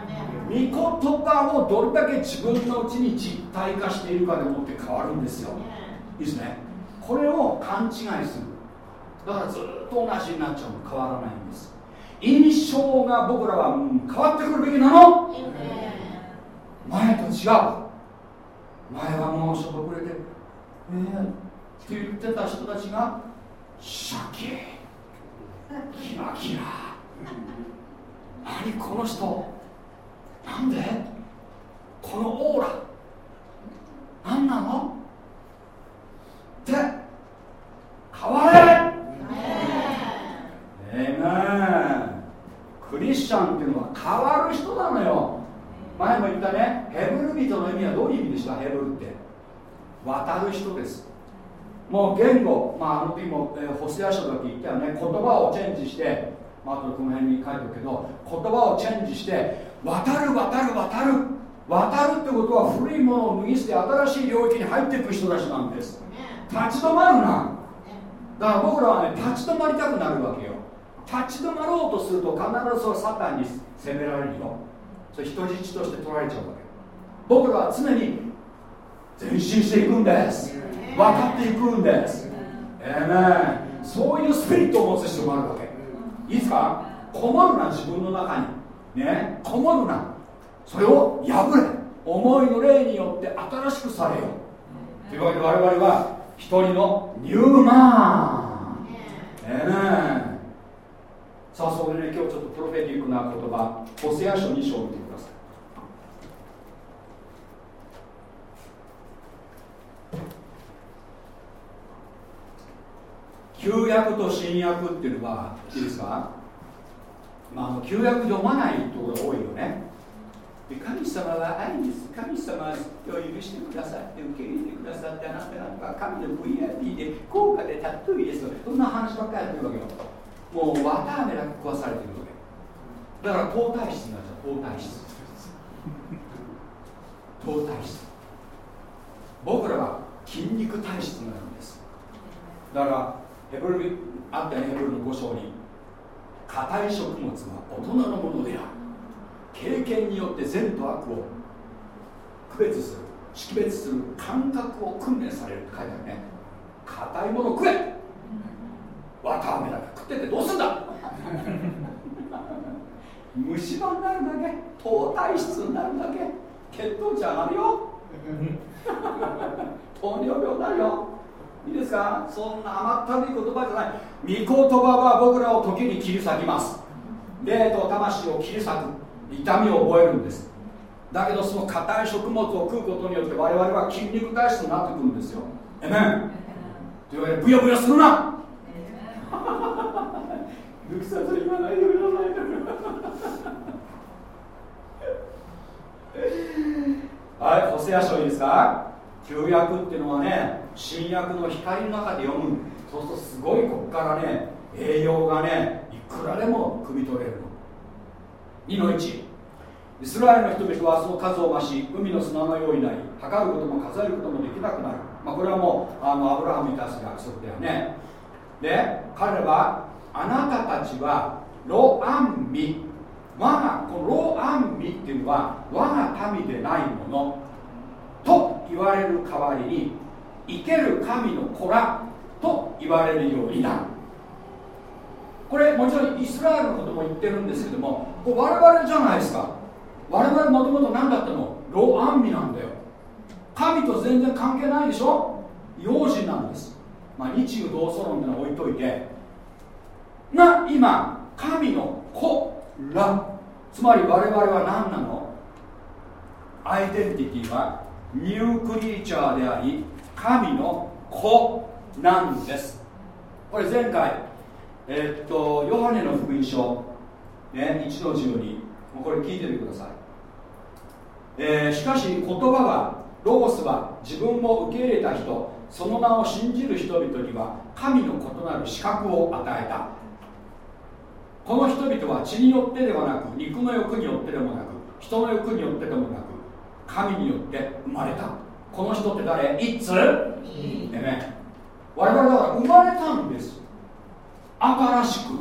言葉をどれだけ自分のうちに実体化しているかでもって変わるんですよ。いいですね。これを勘違いする。だからずっと同じになっちゃうの変わらないんです。印象が僕らは変わってくるべきなの？前と違う。前はもうしょぼくれてえー、って言ってた人たちがシャキキラキラ。何この人なんで？このオーラ。何なの？って変われ。ええクリスチャンっていうのは変わる人なのよ。前も言ったね。ヘブル人の意味はどういう意味でした？ヘブルって。渡る人です。もう言語、まあ、あの時も、えー、ホセア書だけ言ったよね。言葉をチェンジして、まあ後でこの辺に書いておくけど言葉をチェンジして渡る渡る渡る。渡るってことは古いものを脱ぎ捨て新しい領域に入っていく人たちなんです。立ち止まるな。だから僕らはね立ち止まりたくなるわけよ。立ち止まろうとすると必ずそれサタンに責められるよ。それ人質として取られちゃうわけ僕らは常に前進していくんです。分かっていくんです。ええねそういうスピリットを持つ必要があるわけ。いいですか？こもるな自分の中にねこもるな。それを破れ。思いの霊によって新しくされよというわけで我々は一人のニューマン。ええねさあそれでね今日ちょっとプロフェティックな言葉ホセア書2章を見てください。旧約と新約っていうのはいいですか？まあ、あの旧約読まないところが多いよね。で神様は愛です。神様を許してくださって受け入れてくださってあなたなんか神の VIP で高価でたっぷりですそんな話ばっかりやってるわけよ。もう綿あめだけ壊されてるわけ。だから糖体質になっちゃう。糖体質糖体質僕らは筋肉体質になるんです。だからヘブルあったねヘブルの5章に。硬い食物は大人のものである。経験によって善と悪を区別する識別する感覚を訓練されるって書いてあるね。硬いもの食え。綿あめだけ。食っててどうすんだ。虫歯になるだけ。糖体質になるだけ。血糖値上がるよ。糖尿病になるよ。いいですか？そんな甘ったるい言葉じゃない。御言葉は僕らを時に切り裂きます。霊と魂を切り裂く。痛みを覚えるんです。だけどその硬い食物を食うことによって我々は筋肉体質になってくるんですよ。えめんというわけでブヨブヨするな。ルキさんそれ言わないでくださいはい、ホセア書いいですか？旧約っていうのはね新約の光の中で読む。そうするとすごいここからね栄養がねいくらでも汲み取れるの。2の1イスラエルの人々はその数を増し海の砂のようになり測ることも数えることもできなくなる、まあ、これはもうあのアブラハムに対する約束だよね。で彼はあなたたちはロアンミ。我がこのロアンミっていうのは我が民でないもの。と言われる代わりに生ける神の子らと言われるようになる。これもちろんイスラエルのことも言ってるんですけどもこれ我々じゃないですか。我々もともと何だったの？ロアンミなんだよ。神と全然関係ないでしょ？用心なんです。まあ日中同祖論ってのは置いといて。が今神の子ら。つまり我々は何なの？アイデンティティはニュークリーチャーであり神の子なんです。これ前回えー、っとヨハネの福音書、ね、1の12もうこれ聞いててください、えー、しかし言葉はロゴスは自分を受け入れた人その名を信じる人々には神の異なる資格を与えた。この人々は血によってではなく肉の欲によってでもなく人の欲によってでもなく神によって生まれた。この人って誰？いつ、ね、我々だから生まれたんです。新しく。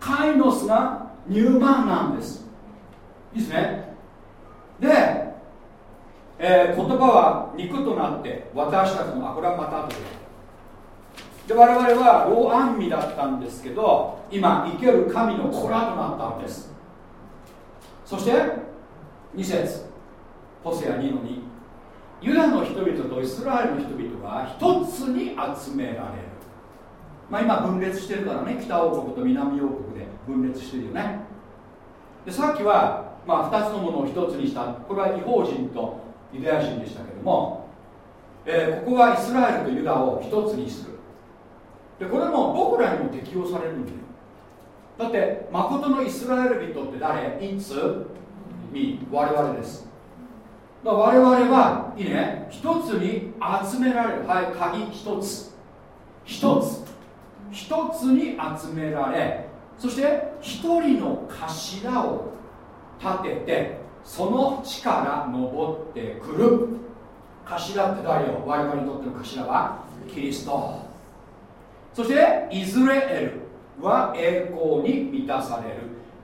カイノスがニューマンなんです。いいですね。で、えー、言葉は肉となって私たちのあこれはまた後で。で我々はローアンミだったんですけど今生ける神の子らとなったんです。そして2節。ホセア2の2ユダの人々とイスラエルの人々が一つに集められる。まあ今分裂してるからね。北王国と南王国で分裂してるよね。でさっきは、まあ、2つのものを一つにした。これは違法人とユダヤ人でしたけども、えー、ここはイスラエルとユダを一つにする。でこれも僕らにも適用されるんだよ。だって誠のイスラエル人って誰？いつ？に我々です。だ我々はいいね。一つに集められる。はい鍵一つ。一つ。一つに集められそして一人の頭を立ててその地から登ってくる。頭って誰よ？我々にとっての頭はキリスト。そしてイズレエルは栄光に満たされる。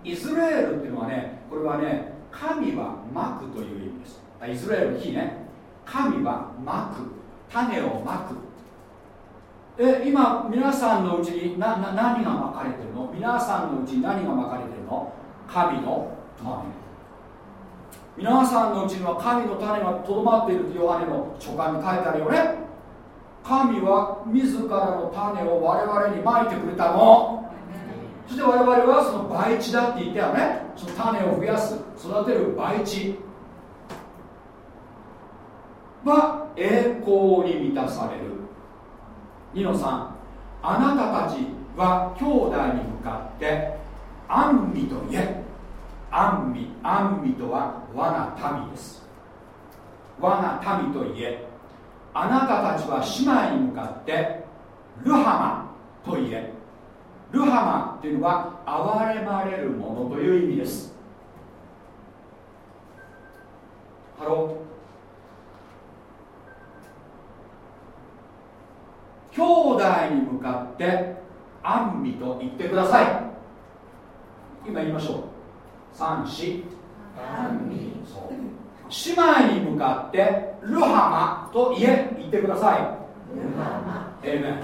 イズレエルっていうのはねこれはね神はまくという意味です。イスラエルの木ね。神はまく種をまく。え今皆さんのうちになな何がまかれてるの？皆さんのうちに何がまかれてるの？神の種。皆さんのうちには神の種がとどまっているとヨハネの書簡に書いてあるよね。神は自らの種を我々にまいてくれたの。そして我々はその培地だって言ったよね。その種を増やす育てる培地。は栄光に満たされる。2の3あなたたちは兄弟に向かってアンミと言え。アンミアンミとは我が民です。我が民といえ。あなたたちは姉妹に向かってルハマといえ。ルハマというのは憐れまれるものという意味です。 Hello。兄弟に向かってアンミと言ってください。今言いましょう。三子。アンミ姉妹に向かってルハマと言え。言ってください。ルハマ。エメン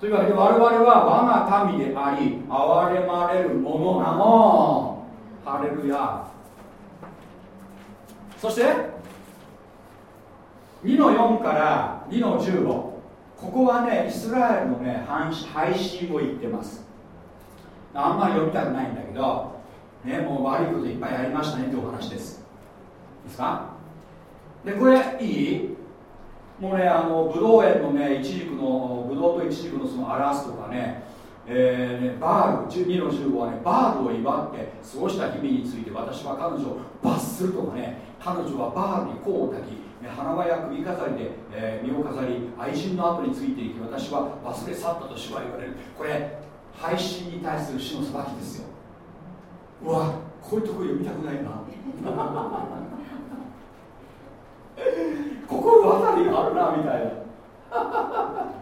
というわけで我々は我が民であり憐れまれるものなの。ハレルヤ。そして2の4から2の15ここはねイスラエルのね配信を言ってます。あんまり読みたくないんだけどねもう悪いこといっぱいやりましたねってお話です。いいですか？でこれいい？もうねあのブドウ園のねイチジクのブドウとイチジクのその表すとかねえーね、バール12の15はねバールを祝って過ごした日々について私は彼女を罰するとかね彼女はバールに甲をたき花輪や首飾りで、えー、身を飾り愛人の後についていき私は忘れ去ったと主は言われる。これ配信に対する主の裁きですよ。うわこういうとこ読みたくないな。心当たりがあるなみたいな。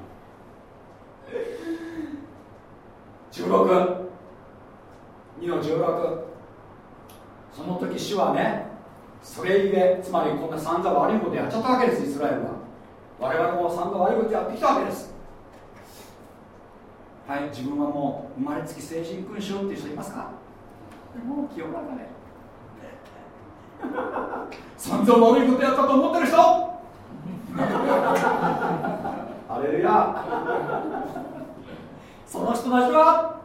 16 2の16その時主はねそれゆえつまりこんな散々悪いことやっちゃったわけですイスラエルは。我々も散々悪いことやってきたわけです。はい自分はもう生まれつき成人君賞っていう人いますか？もう清らかね散々悪いことやったと思ってる人？あれやその人たちは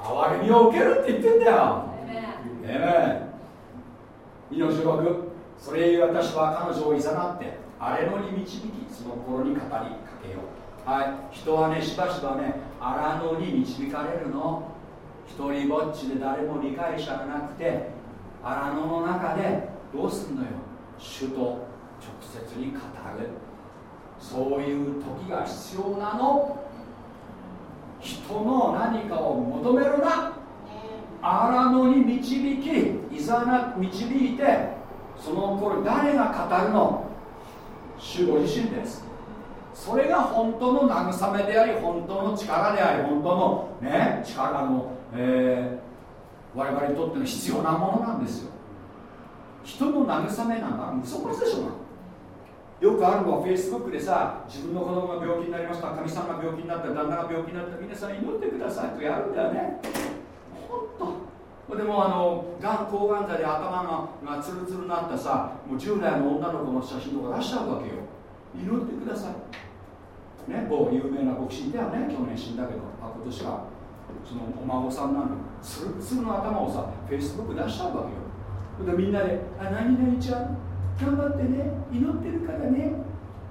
憐れみを受けるって言ってんだよ。ええ命の6それゆえ私は彼女をいざなって荒れ野に導きその心に語りかけよう。はい。人はねしばしばね荒野に導かれるの。一人ぼっちで誰も理解者がなくて荒野の中でどうすんのよ。主と直接に語る。そういう時が必要なの。人の何かを求めるな。荒野に導きいざな導いてその頃誰が語るの？主ご自身です。それが本当の慰めであり本当の力であり本当のね力の、えー、我々にとっての必要なものなんですよ。人の慰めなんか嘘こしでしょよくあるのはフェイスブックでさ自分の子供が病気になりました。かみさんが病気になった。旦那が病気になった。皆さん祈ってくださいとやるんだよね。でもあのがん抗がん剤で頭ががツルツルになったさもう10代の女の子の写真とか出しちゃうわけよ。祈ってください。ね某有名な牧師だよね去年死んだけどあ今年は。そのお孫さんなのツルツルの頭をさフェイスブック出しちゃうわけよ。でみんなで「あ何々ちゃん頑張ってね祈ってるからね。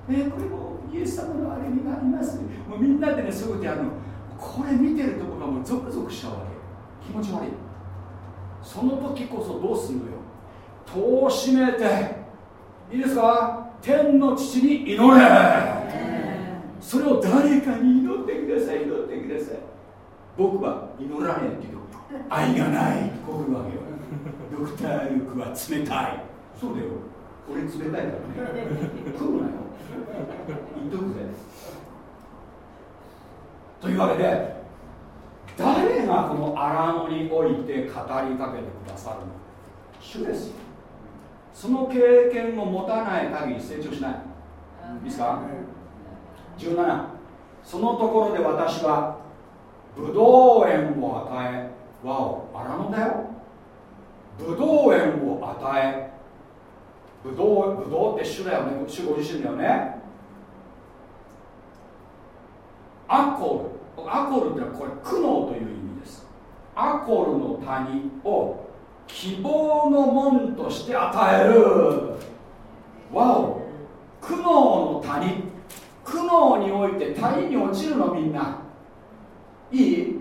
ねこれもイエス様のあれになります」もうみんなでねそういうことやるのこれ見てるとこがもうゾクゾクしちゃうわけ。気持ち悪い。その時こそどうすんのよ？戸を閉めていいですか？天の父に祈れ。それを誰かに祈ってください祈ってください。僕は祈らねえけど 愛がないこういうわけよ。ドクター・ルークは冷たい。そうだよ。俺冷たいからね。食うなよ。言っとくぜ。というわけで誰がこの荒野において語りかけてくださるの主ですよ。その経験を持たない限り成長しない。いいですか？17そのところで私はブドウ園を与えわお荒野だよ。ブドウ園を与えブドウブドウって主だよね。主ご自身だよね。アコール。アコルってのはこれ苦悩という意味です。アコルの谷を希望の門として与える。わお。苦悩の谷。苦悩において谷に落ちるのみんな。いい？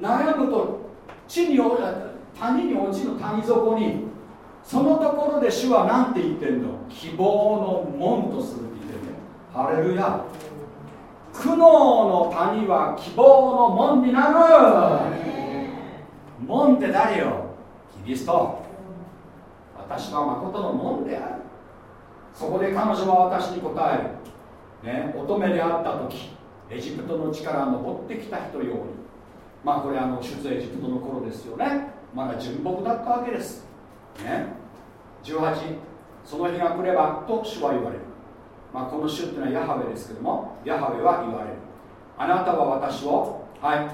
悩むと地に落ち谷に落ちる谷底に。そのところで主は何て言ってんの？希望の門とするって言ってんだよハレルヤ。苦悩の谷は希望の門になる。門って誰よ？キリスト。私は誠の門である。そこで彼女は私に答える、ね、乙女であった時エジプトの地から登ってきた人ように。まあこれあの出エジプトの頃ですよね。まだ純朴だったわけです。ね。18その日が来ればと主は言われる。まあこの主っていうのはヤハベですけどもヤハベは言われる。あなたは私をはい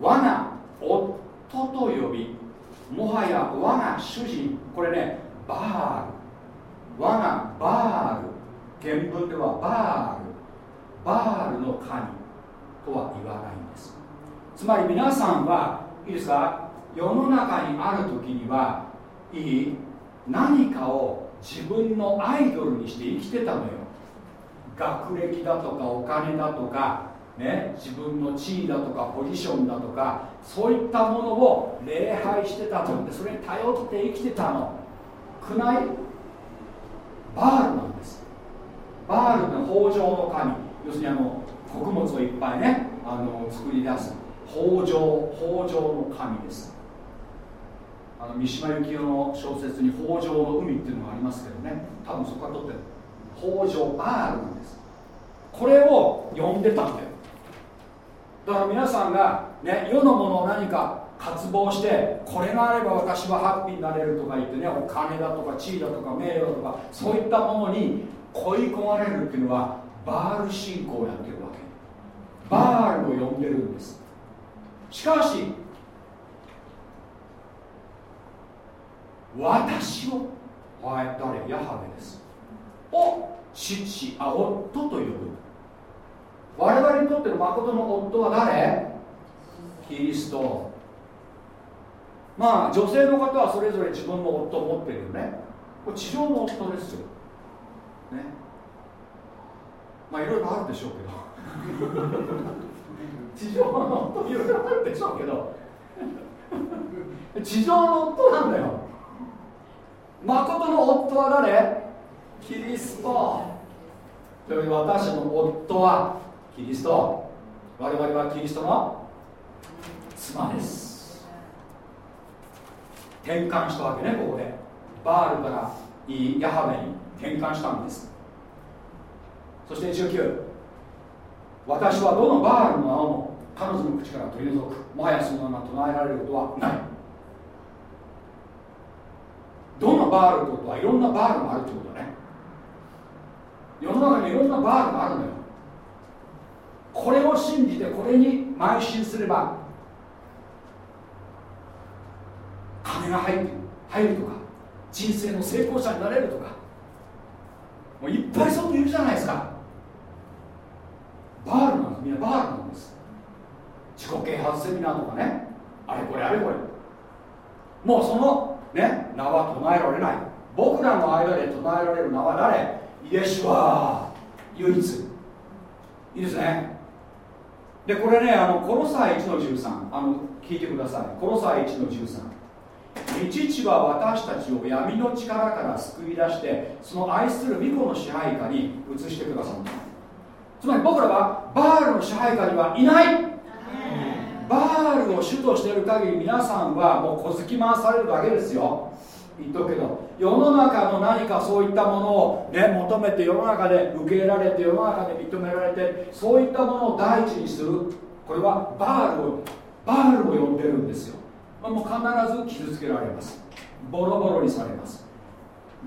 我が夫と呼びもはや我が主人。これねバール我がバール原文ではバールバールの神とは言わないんです。つまり皆さんはいいですか？世の中にある時にはいい何かを自分のアイドルにして生きてたのよ。学歴だとかお金だとかね、自分の地位だとかポジションだとかそういったものを礼拝してたの。でそれに頼って生きてたの。くない？バールなんです。バールって豊穣の神。要するにあの穀物をいっぱいねあの作り出す豊穣豊穣の神です。あの三島由紀夫の小説に豊穣の海っていうのがありますけどね。多分そこから取ってる。豊穣バールなんです。これを呼んでたんだよ。だから皆さんが、ね、世のものを何か渇望してこれがあれば私はハッピーになれるとか言ってねお金だとか地位だとか名誉とかそういったものに恋焦がれるっていうのはバール信仰をやってるわけ。バールを呼んでるんです。しかし私をはい誰？ヤハベです。を父あ夫と呼ぶ。我々にとっての誠の夫は誰？キリスト。まあ女性の方はそれぞれ自分の夫を持ってるよね。これ地上の夫ですよ。ね。まあいろいろあるでしょうけど。地上の夫いろいろあるでしょうけど。地上の夫なんだよ。誠の夫は誰？キリスト。という私の夫はキリスト。我々はキリストの妻です。転換したわけねここで。バールからいいヤハベに転換したんです。そして19私はどのバールの名を彼女の口から取り除く。もはやそのまま唱えられることはないどのバールってことはいろんなバールがあるってことだね。世の中にいろんなバールがあるのよ。これを信じてこれに邁進すれば金が入る入るとか人生の成功者になれるとかもういっぱいそういういるじゃないですか。バールなんです。みんなバールなんです。自己啓発セミナーとかね。あれこれあれこれ。もうそのね名は唱えられない。僕らの間で唱えられる名は誰？イエシュは唯一。いいですね。でこれねあのコロサイ1の13あの聞いてください。コロサイ1の13父は私たちを闇の力から救い出してその愛する御子の支配下に移してくださった。つまり僕らはバールの支配下にはいない。バールを主としている限り皆さんはもう小突き回されるだけですよ。言っとくけど世の中の何かそういったものを、ね、求めて世の中で受け入れられて世の中で認められてそういったものを第一にする。これはバールをバールを呼んでるんですよ。もう必ず傷つけられます。ボロボロにされます。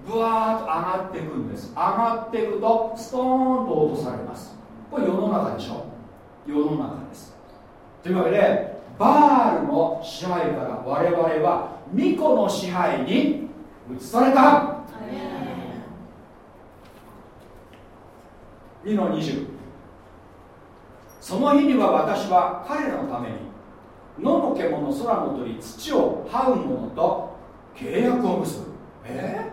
ブワーッと上がっていくんです。上がっていくとストーンと落とされます。これ世の中でしょ。世の中です。というわけでバールの支配から我々は巫女の支配に移された。2の20その日には私は彼らのために野の獣空の鳥土を這う者と契約を結ぶ。え、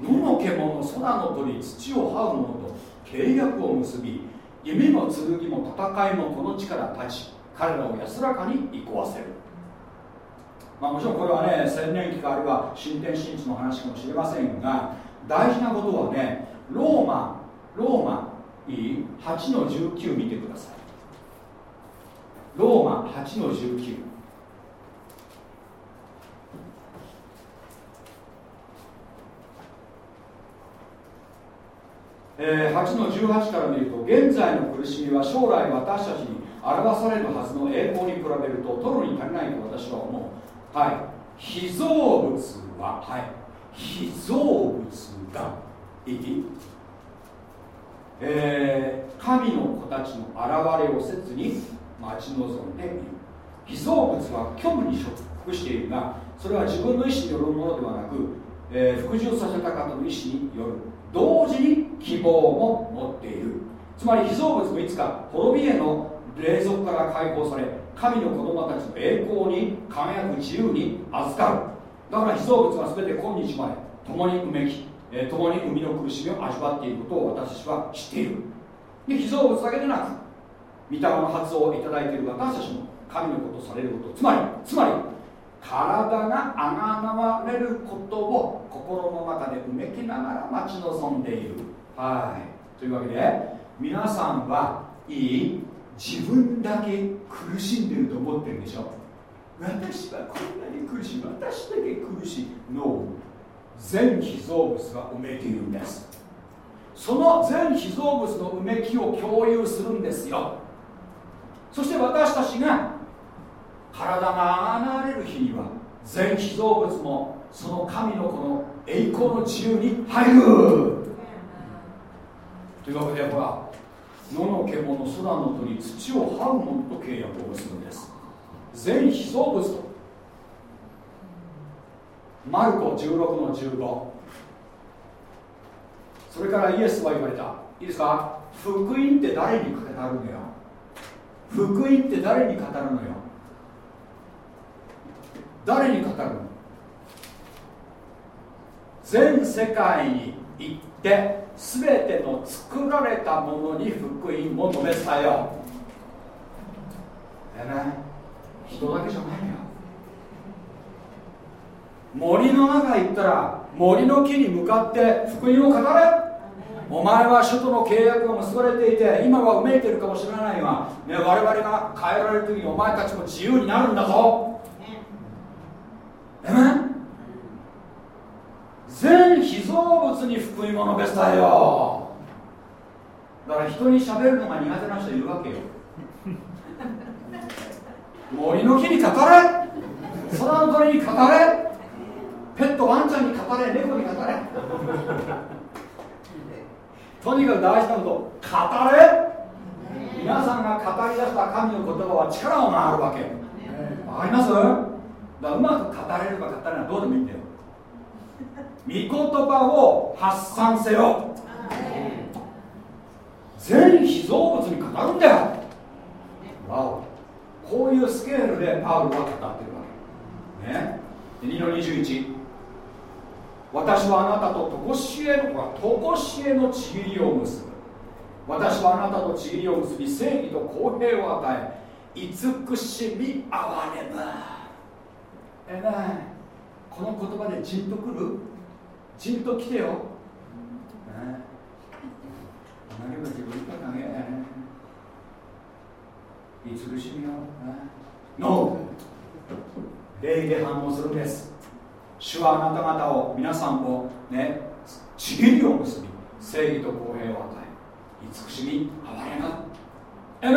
野の獣空の鳥土を這う者と契約を結び弓も剣も戦いもこの地から立ち彼らを安らかに行こわせる。まあ、もちろんこれはね千年期かあるいは新天新地の話かもしれませんが大事なことはねローマローマいい8の19見てください。ローマ8の19えー、8の18から見ると現在の苦しみは将来私たちに表されるはずの栄光に比べると取るに足りないと私は思う。はい。被造物ははい。被造物がいい？えー、神の子たちの現れを切に待ち望んでいる。被造物は虚無に所属しているがそれは自分の意思によるものではなく、えー、服従させた方の意思による。同時に希望も持っている。つまり被造物もいつか滅びへの霊俗から解放され神の子供たちの栄光に輝く自由に預かる。だから被造物は全て今日まで共にうめき、えー、共に生みの苦しみを味わっていることを私たちは知っている。で被造物だけでなく御霊の発音をいただいている私たちも神のことされることつまりつまり体があがなわれることを心の中でうめきながら待ち望んでいる。はい。というわけで皆さんはいい？自分だけ苦しんでると思ってるでしょ？私はこんなに苦しい私だけ苦しい No 全被造物が埋めているんです。その全被造物のうめきを共有するんですよ。そして私たちが体があがれる日には全被造物もその神のこの栄光の自由に入る。というわけでほら野の獣空の鳥土を這う者と契約を結ぶんです。全被造物と。マルコ16の15それからイエスは言われた。いいですか？福音って誰に語るのよ？福音って誰に語るのよ？誰に語るの？全世界に行って全ての作られたものに福音を述べ伝えよう。えね。人だけじゃないよ。森の中行ったら森の木に向かって福音を語れ。お前は首都の契約が結ばれていて今はうめいてるかもしれないが、ね、我々が変えられる時にお前たちも自由になるんだぞ。えめ全被造物に福音を述べ伝えよ。だから人に喋るのが苦手な人いるわけよ。森の木に語れ。空の鳥に語れ。ペットワンちゃんに語れ。猫に語れ。とにかく大事なこと語れ。皆さんが語り出した神の言葉は力を回るわけ。わかります？だからうまく語れるか語れないどうでもいいんだよ御言葉を発散せよ。全被造物に語るんだよ。わお。こういうスケールでパウロは語ってるわけ。ね。2の21私はあなたととこしえのとこしえのちぎりを結ぶ。私はあなたとちぎりを結び正義と公平を与え慈しみ憐れむ。えなこの言葉でじんとくるじんと来てよ、ね、投げば自分から投げ慈しみを、ね、ノー礼で反応するんです。主はあなた方を皆さんをねちぎりを結び。正義と公平を与え。慈しみ憐れむえめ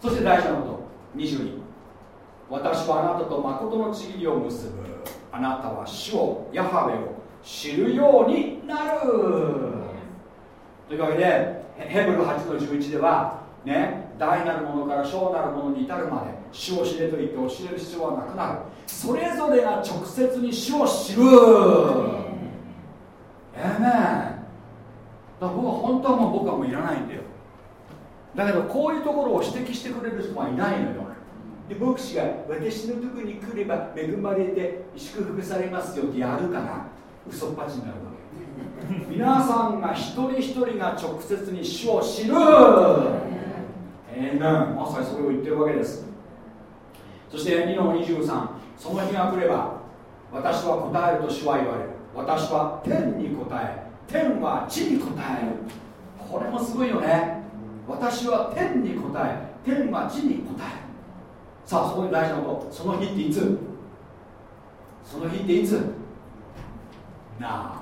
そして大事なこと。22私はあなたと誠のちぎりを結ぶ。あなたは主をヤハウェを知るようになる。というわけでヘブル8の11ではね大なるものから小なるものに至るまで主を知れと言って教える必要はなくなる。それぞれが直接に主を知る。ええだから僕は本当はもう僕はもういらないんだよ。だけどこういうところを指摘してくれる人はいないのよ。で牧師が私のとこに来れば恵まれて祝福されますよってやるから嘘っぱちになるわけ。皆さんが一人一人が直接に主を知る。ええー、まさにそれを言ってるわけです。そして2の23その日が来れば私は答えると主は言われる。私は天に答え天は地に答える。これもすごいよね。私は天に答え天は地に答えるさあそこに大事なこと。その日っていつ？その日っていつ？Now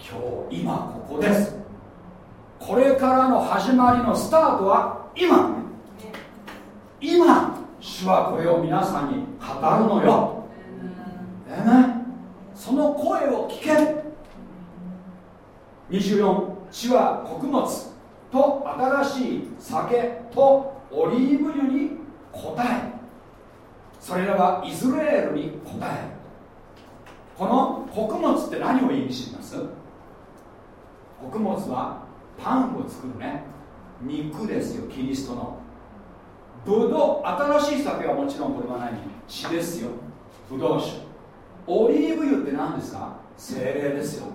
今日今ここです。これからの始まりのスタートは今。今。主はこれを皆さんに語るのよ。えねその声を聞け。24地は穀物と新しい酒とオリーブ油に答え。それらはイスラエルに答え。この穀物って何を意味します？穀物はパンを作るね。肉ですよキリストの。ブドウ新しい酒はもちろんこれは何血ですよ。ブドウ酒。オリーブ油って何ですか？精霊ですよ。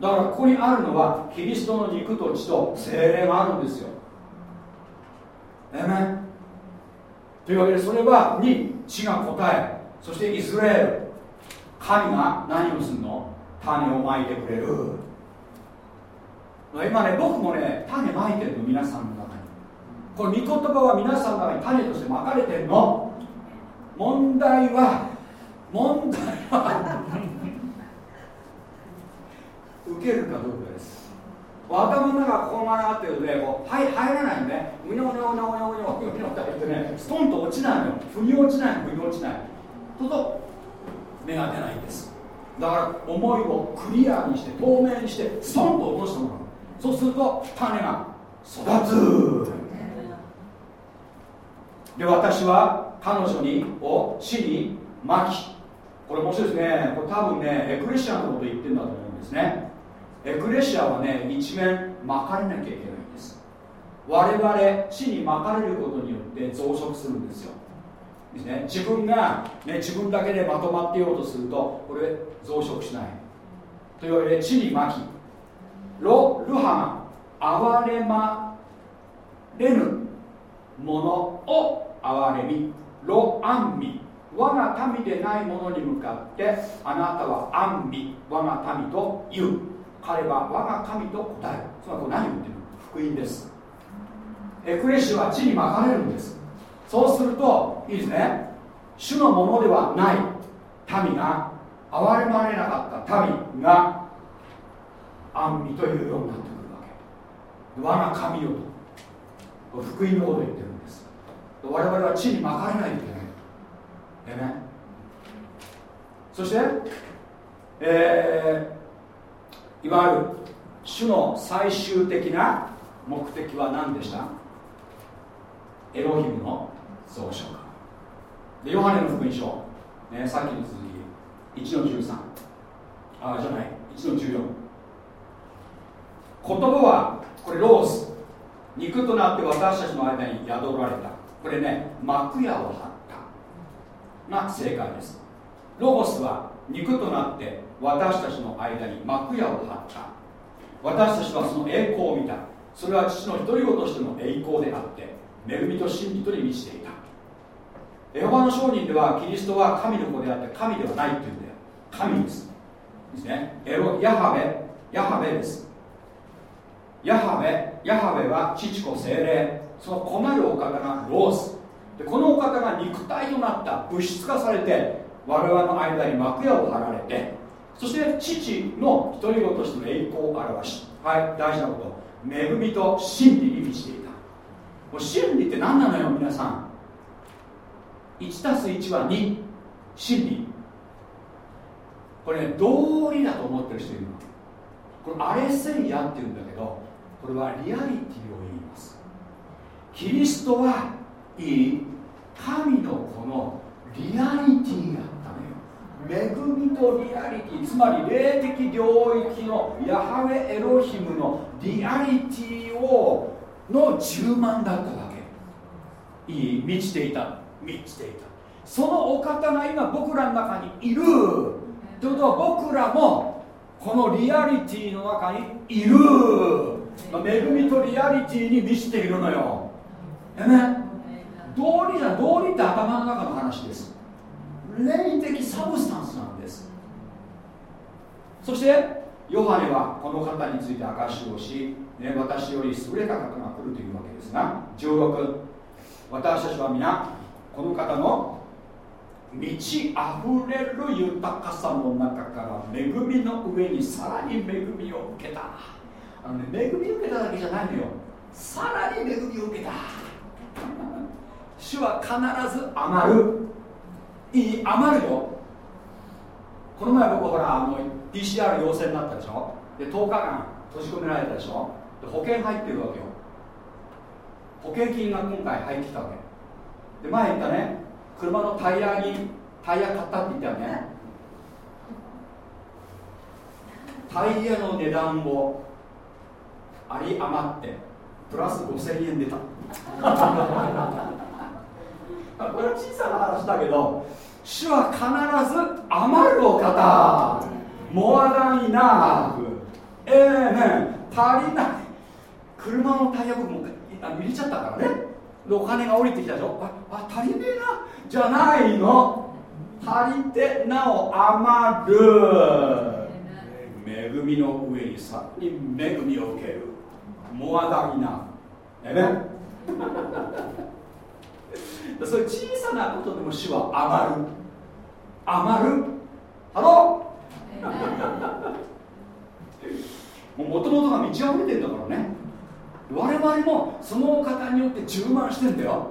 だからここにあるのはキリストの肉と血と精霊があるんですよ。えめというわけでそれはに血が答えそしてイスラエル神が何をするの？種をまいてくれる。今ね僕もね種まいてるの皆さんの中に。これ御言葉は皆さんの中に種としてまかれてるの。問題は問題は 受けるかどうかです。頭の中がこのままなってるとねこう入入らないんねうにょうにょうにょうにょうにょうにょって入ってねストンと落ちないのよ。腑に落ちない腑に落ちない。そうすると芽が出ないんです。だから思いをクリアにして透明にしてストンと落としたもの。そうすると種が育つ。で私は彼女にを死に巻き。これ面白いですね。これ多分ねエクレシアのこと言ってるんだと思うんですね。エクレシアはね一面巻かれなきゃいけないんです。我々死に巻かれることによって増殖するんですよ。ですね、自分が、ね、自分だけでまとまってようとするとこれ増殖しない。というわけで地に巻き。ロルハが哀れまれぬものを哀れみ。ロアンミ我が民でない者に向かってあなたはアンミ我が民と言う。彼は我が神と答える。つまりこれ何を言ってる福音です。エクレシは地に巻かれるんです。そうするといいですね。主のものではない。民が憐れまれなかった。民が安美というようになってくるわけ。我が神よと。福音のことを言ってるんです。我々は地に巻かれないといけない。でね。そしてえー、いわゆる主の最終的な目的は何でした？エロヒムの増殖でヨハネの福音書、ね、さっきの続き。1の13あじゃない。1の14言葉はこれロース。肉となって私たちの間に宿られた。これね幕屋を張った。が正解です。ロゴスは肉となって私たちの間に幕屋を張った。私たちはその栄光を見た。それは父の独り子としての栄光であって恵みと真理とに満ちていた。エホバの商人ではキリストは神の子であって神ではないっていうんだよ。神です。ですね。エロヤハベ。ヤハベです。ヤハベ。ヤハベは父子精霊。その子なるお方がロース。でこのお方が肉体となった物質化されて我々の間に幕屋を張られてそして父の独り子としての栄光を表しはい大事なこと。恵みと真理に満ちていた。もう真理って何なのよ皆さん。1たす1は2真理。これね道理だと思ってる人いるの。これアレセイアっていうんだけどこれはリアリティを言います。キリストはいい。神のこのリアリティだったのよ恵みとリアリティつまり霊的領域のヤハウェエロヒムのリアリティをの充満だったわけ。いい満ちていた。満ちていたそのお方が今僕らの中にいる。ということは僕らもこのリアリティの中にいる。恵みとリアリティに満ちているのよ。えね道理じゃ道理って頭の中の話です霊的サブスタンスなんです。そしてヨハネはこの方について証しをし、ね、私より優れた方が来るというわけですが16私たちは皆この方の満ち溢れる豊かさの中から恵みの上にさらに恵みを受けた。あの、ね、恵みを受けただけじゃないのよ。さらに恵みを受けた。主は必ず余る。いい余るよ。この前僕ほらあの PCR 陽性になったでしょ？で10日間閉じ込められたでしょ？で保険入ってるわけよ。保険金が今回入ってきたわけ。で前言ったね。車のタイヤにタイヤ買ったって言ったよね。タイヤの値段をあり余ってプラス5000円出た。これは小さな話だけど主は必ず余るお方。モアダンイナーフええね足りない。車のタイヤ僕も入れちゃったからね。お金が降りてきたでしょ。あ足りねえな。じゃないの。足りてなお余る。恵みの上にさに恵みを受ける。モアダイナえね。そういう小さなことでも主は余る。余る？ハロ もともとが満ち溢れてんだからね。我々もそのお方によって充満してんだよ。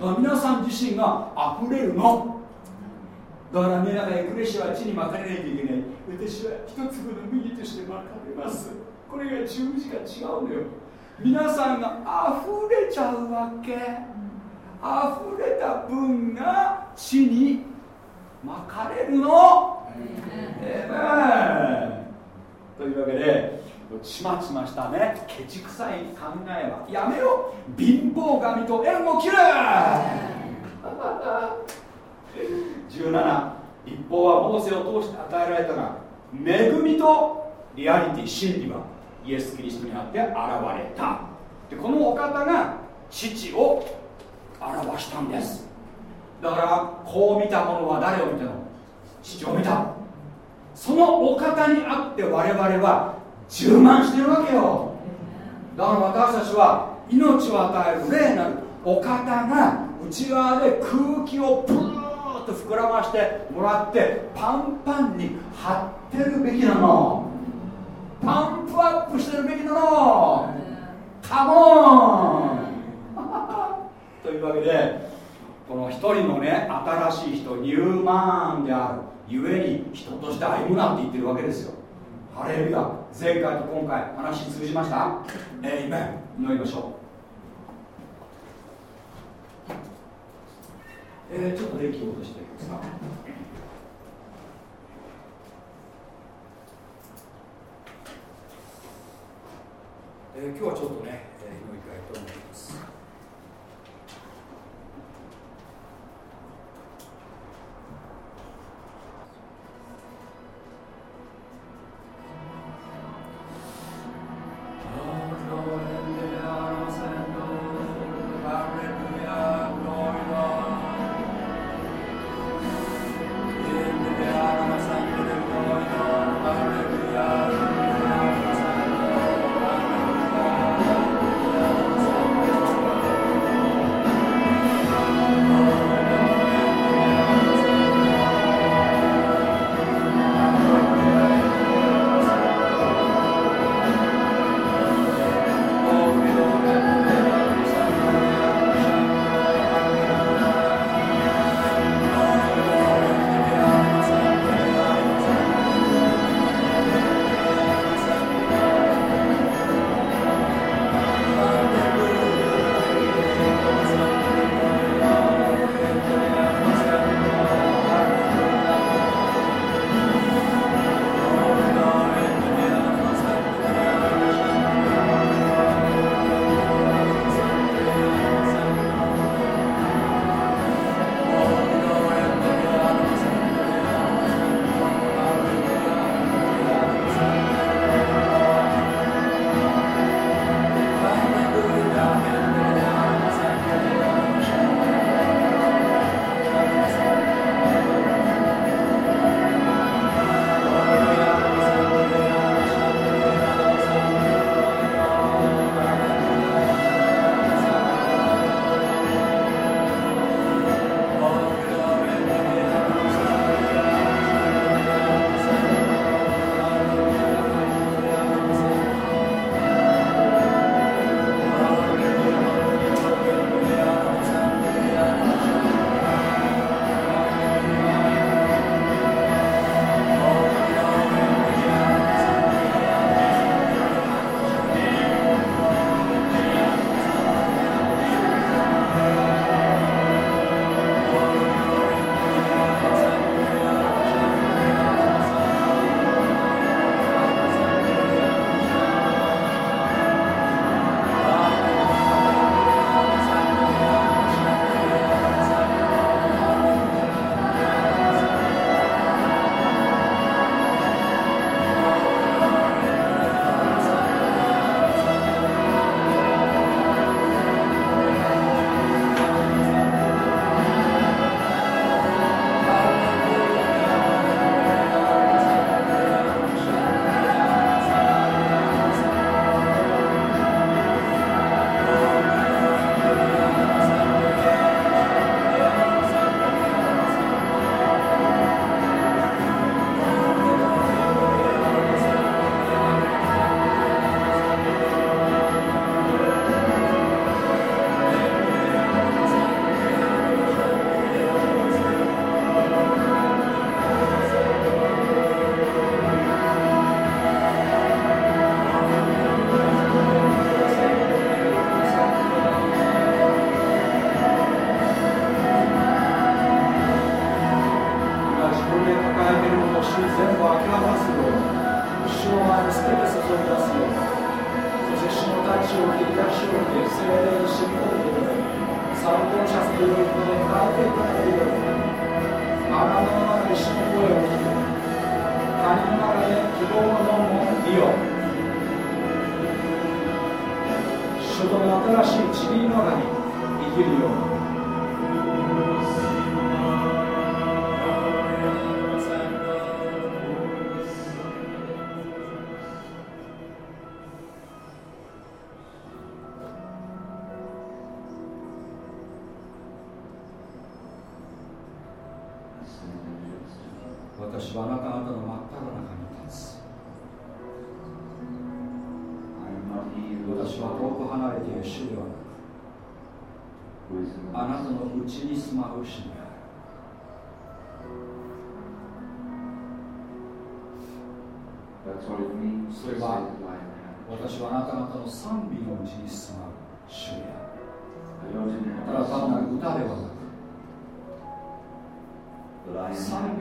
だから皆さん自身が溢れるの。だからねなんかエクレシアは地に巻かれないといけない。私は一粒の麦として巻かれます。これが十字が違うのよ。皆さんが溢れちゃうわけ。溢れた分が地に巻かれるの。ええというわけでちまちましたね。ケチくさい考えはやめろ。貧乏神と縁を切れ。17立法はモーセを通して与えられたが恵みとリアリティ真理はイエス・キリストにあって現れた。でこのお方が父を表したんです。だからこう見た者は誰を見たの父を見た。そのお方にあって我々は充満してるわけよ。だから私たちは命を与える霊なるお方が内側で空気をプーッと膨らましてもらってパンパンに張ってるべきなの。パンプアップしてるべきなの。カモンというわけでこの一人のね新しい人ニューマーンであるゆえに人として歩むなって言ってるわけですよ。ハレルヤ。前回と今回話通じました？えー、今祈りましょう。えー、ちょっと電気を落としていますかえー、今日はちょっとね、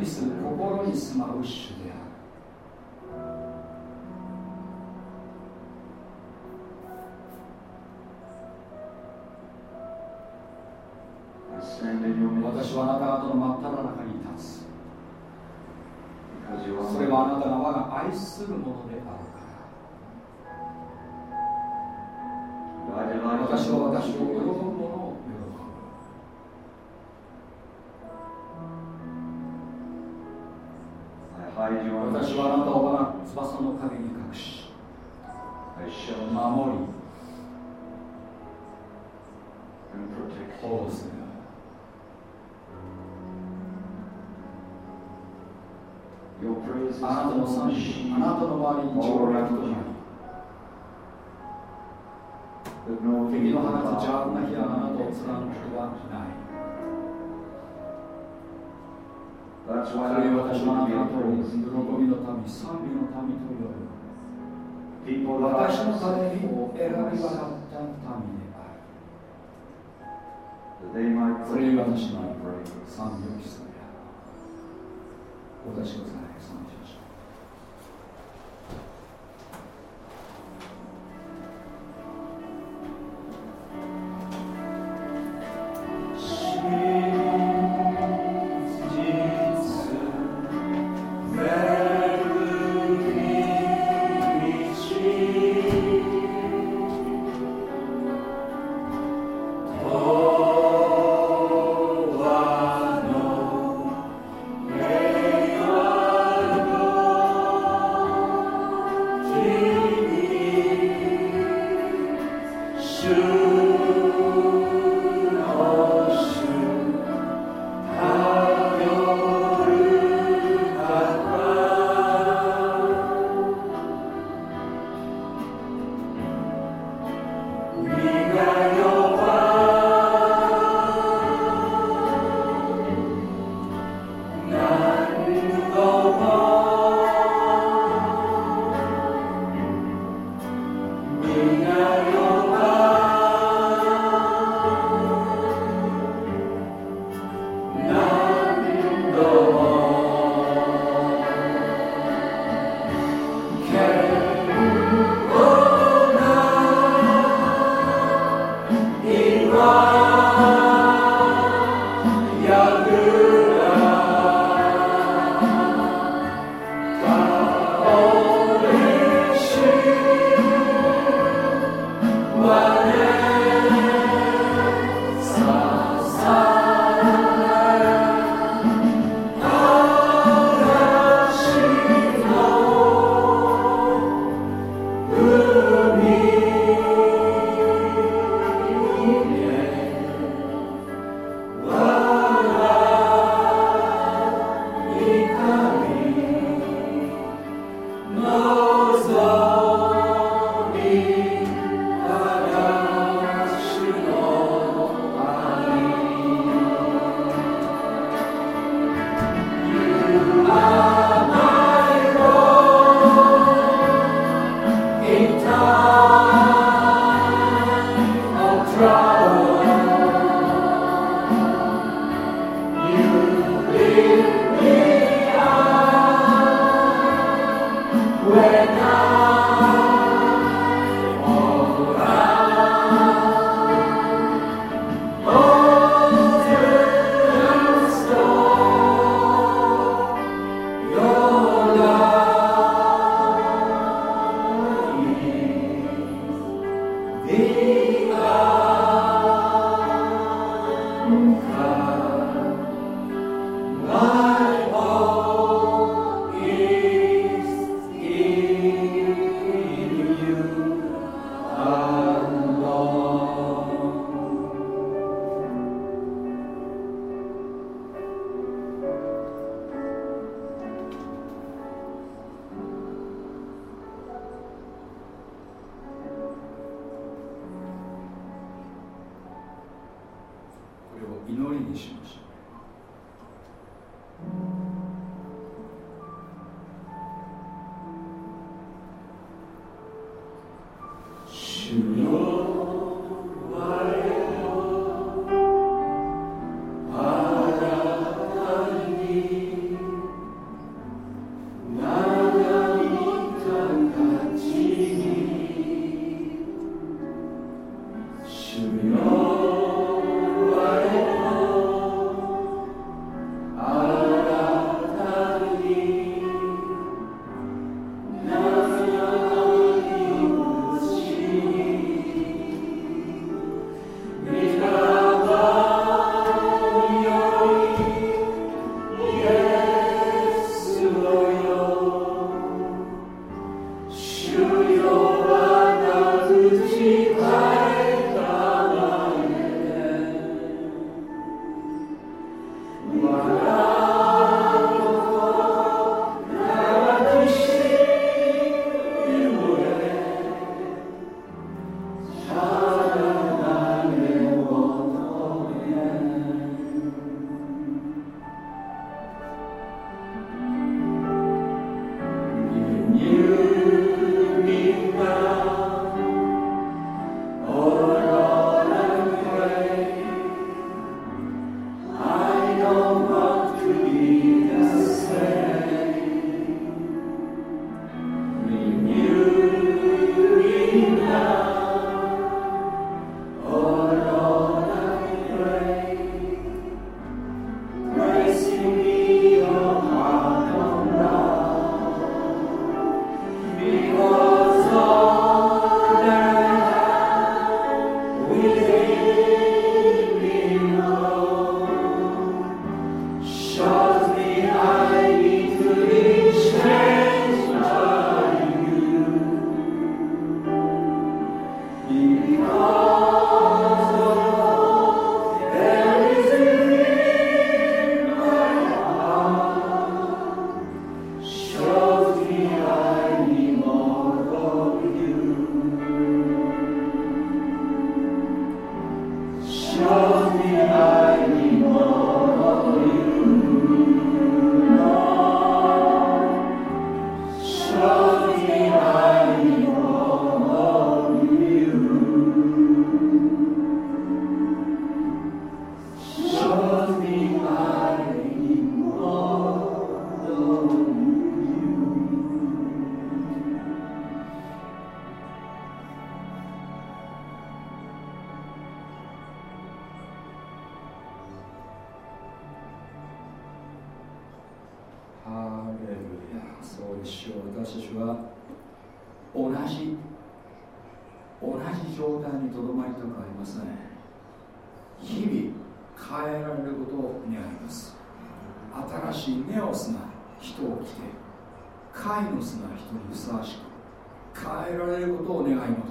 ビス心に住まう主である。私はあなた方の真っ只中に立つ。それはあなたが我が愛するものであるから。私は私を私はあなたを翼の陰に隠し守り保護するあなたの賛美あなたの周りに上落となり敵の放つ邪悪な火はあなたを貫くことはない。それを私はためにと喜びの民、賛美の民と呼ぶ。私のために選び渡った民であ。に私の賛美を刻め。私のさえ主よ私たちは同じ同じ状態にとどまりたくありません、ね、日々変えられることを願います。新しいネオスな人を着て飼い主な人にふさわしく変えられることを願います。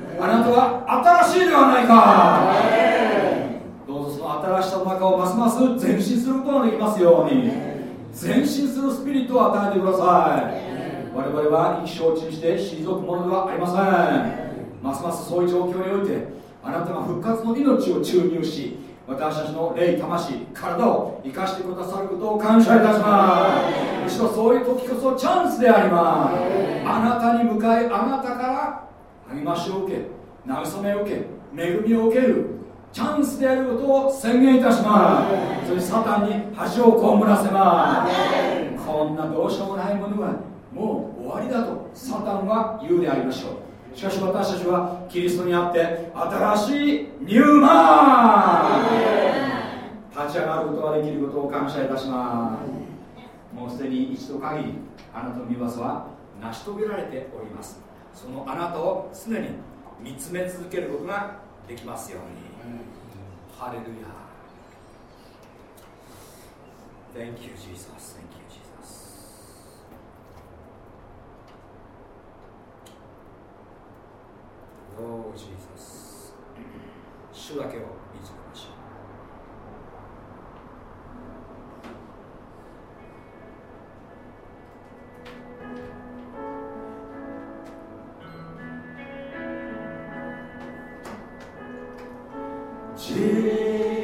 あなたは新しいではないか。どうぞその新しさの中をますます前進することができますように。前進するスピリットを与えてください。我々は意気承知にして退くものではありません。ますますそういう状況においてあなたが復活の命を注入し私たちの霊魂体を生かしてくださることを感謝いたします。むしろそういう時こそチャンスであります。あなたに向かいあなたから励ましを受け慰めを受け恵みを受けるチャンスであることを宣言いたします。それサタンに恥を被らせます。こんなどうしようもないものはもう終わりだとサタンは言うでありましょう。しかし私たちはキリストにあって新しいニューマン。立ち上がることができることを感謝いたします。もうすでに一度限りあなたの御業は成し遂げられておりますそのあなたを常に見つめ続けることができますように、うん、ハレルヤ。Thank you Jesus. Thank you Jesus. おー Jesus 主だけを見つめましょう。うん。距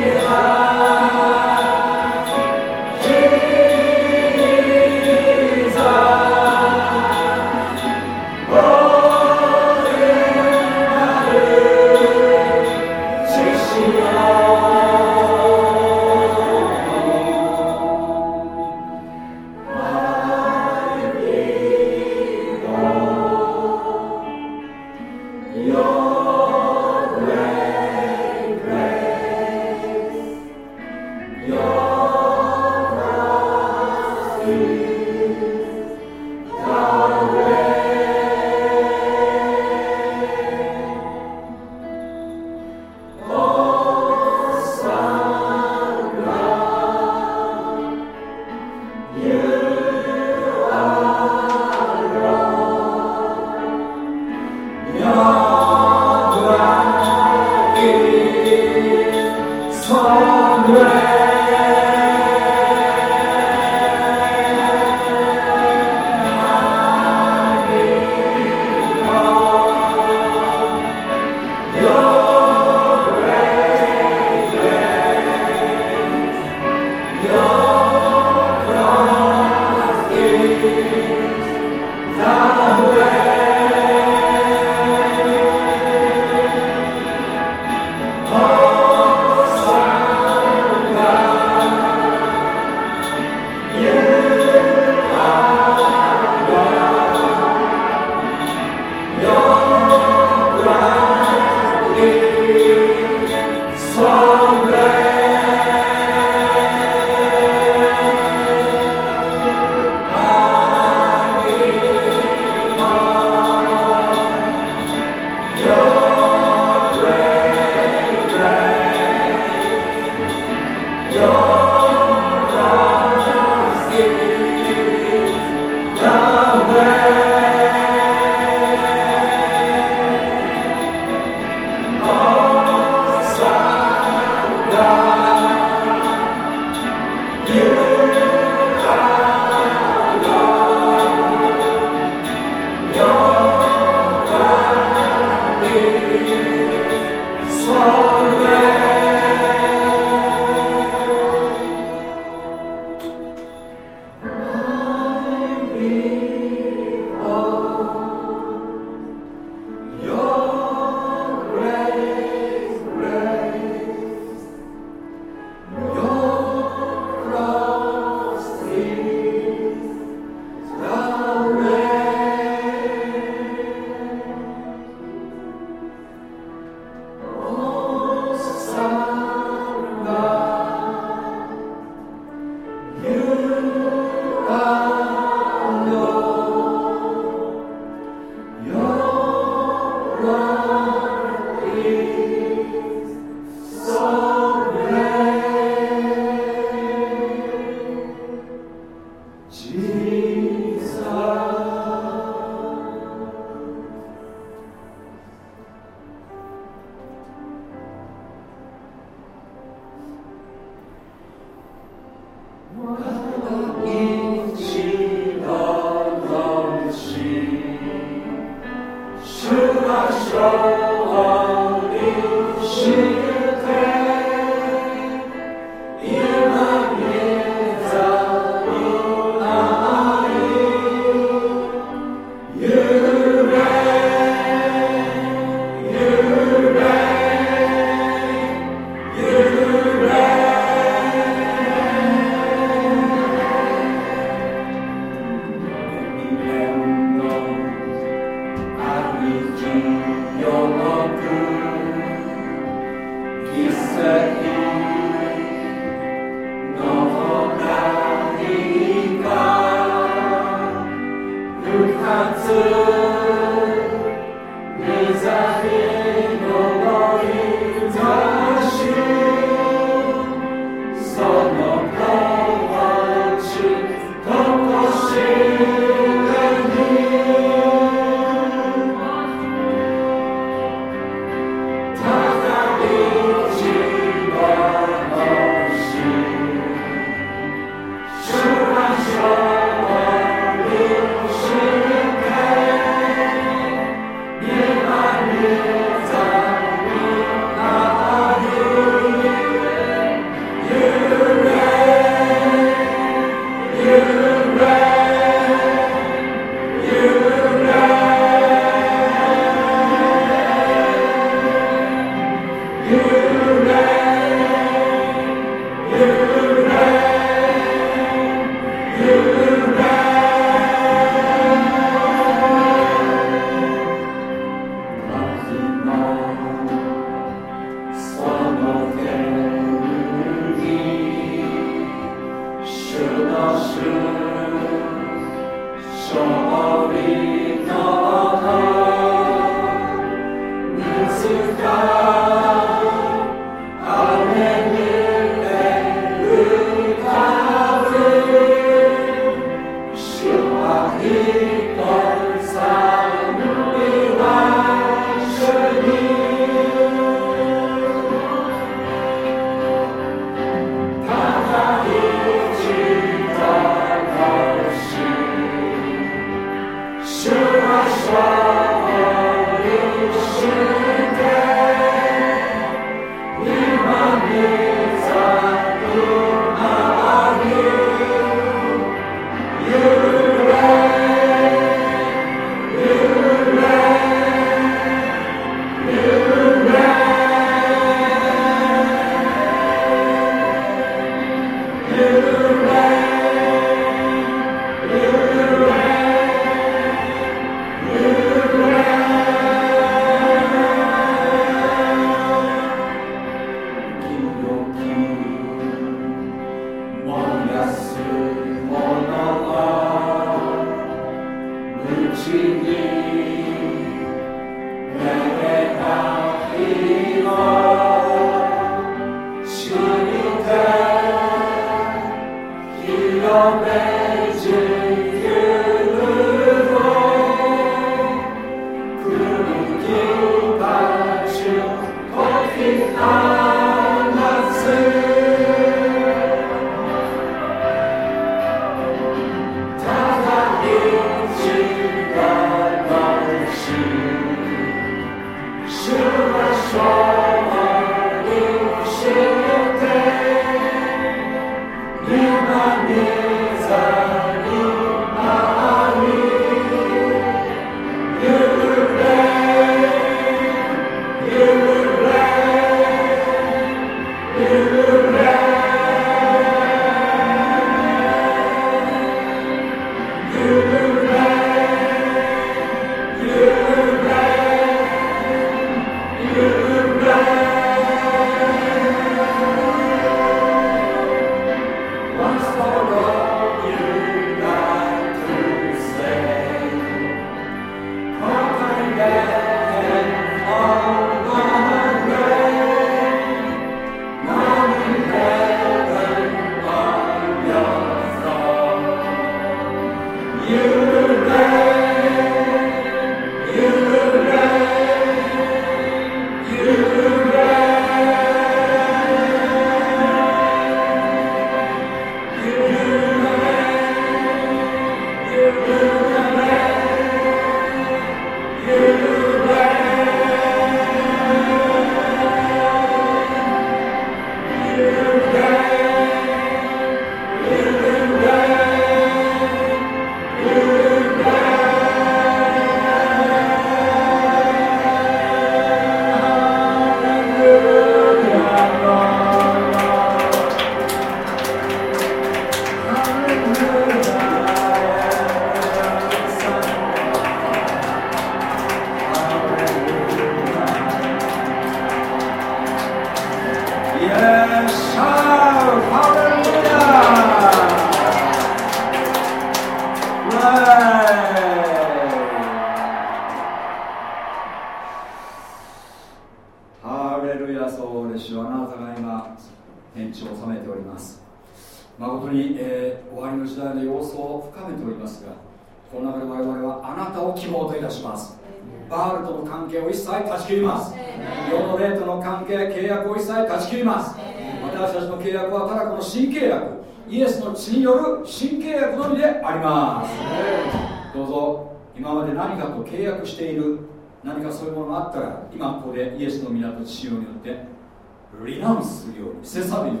捨て去るように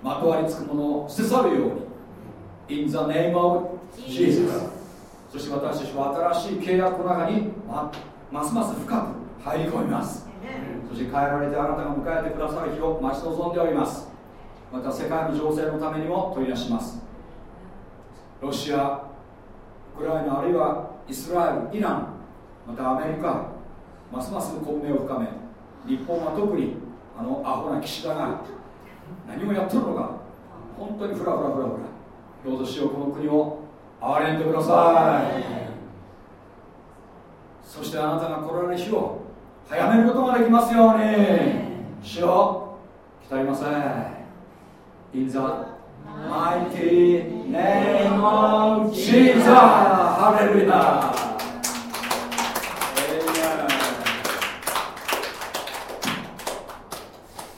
まとわりつくものを捨て去るように In the name of Jesus そして私たちは新しい契約の中にまますます深く入り込みますそして変えられてあなたが迎えてくださる日を待ち望んでおりますまた世界の情勢のためにも取り出しますロシアウクライナあるいはイスラエルイランまたアメリカますます混迷を深め日本は特にあのアホな岸田が何もやってるのか。本当にフラフラフラフラ。どうぞしようこの国を憐れんでください。そしてあなたが来られる日を早めることができますように。主よ来たりません。In the mighty name of Jesus ハレルヤ。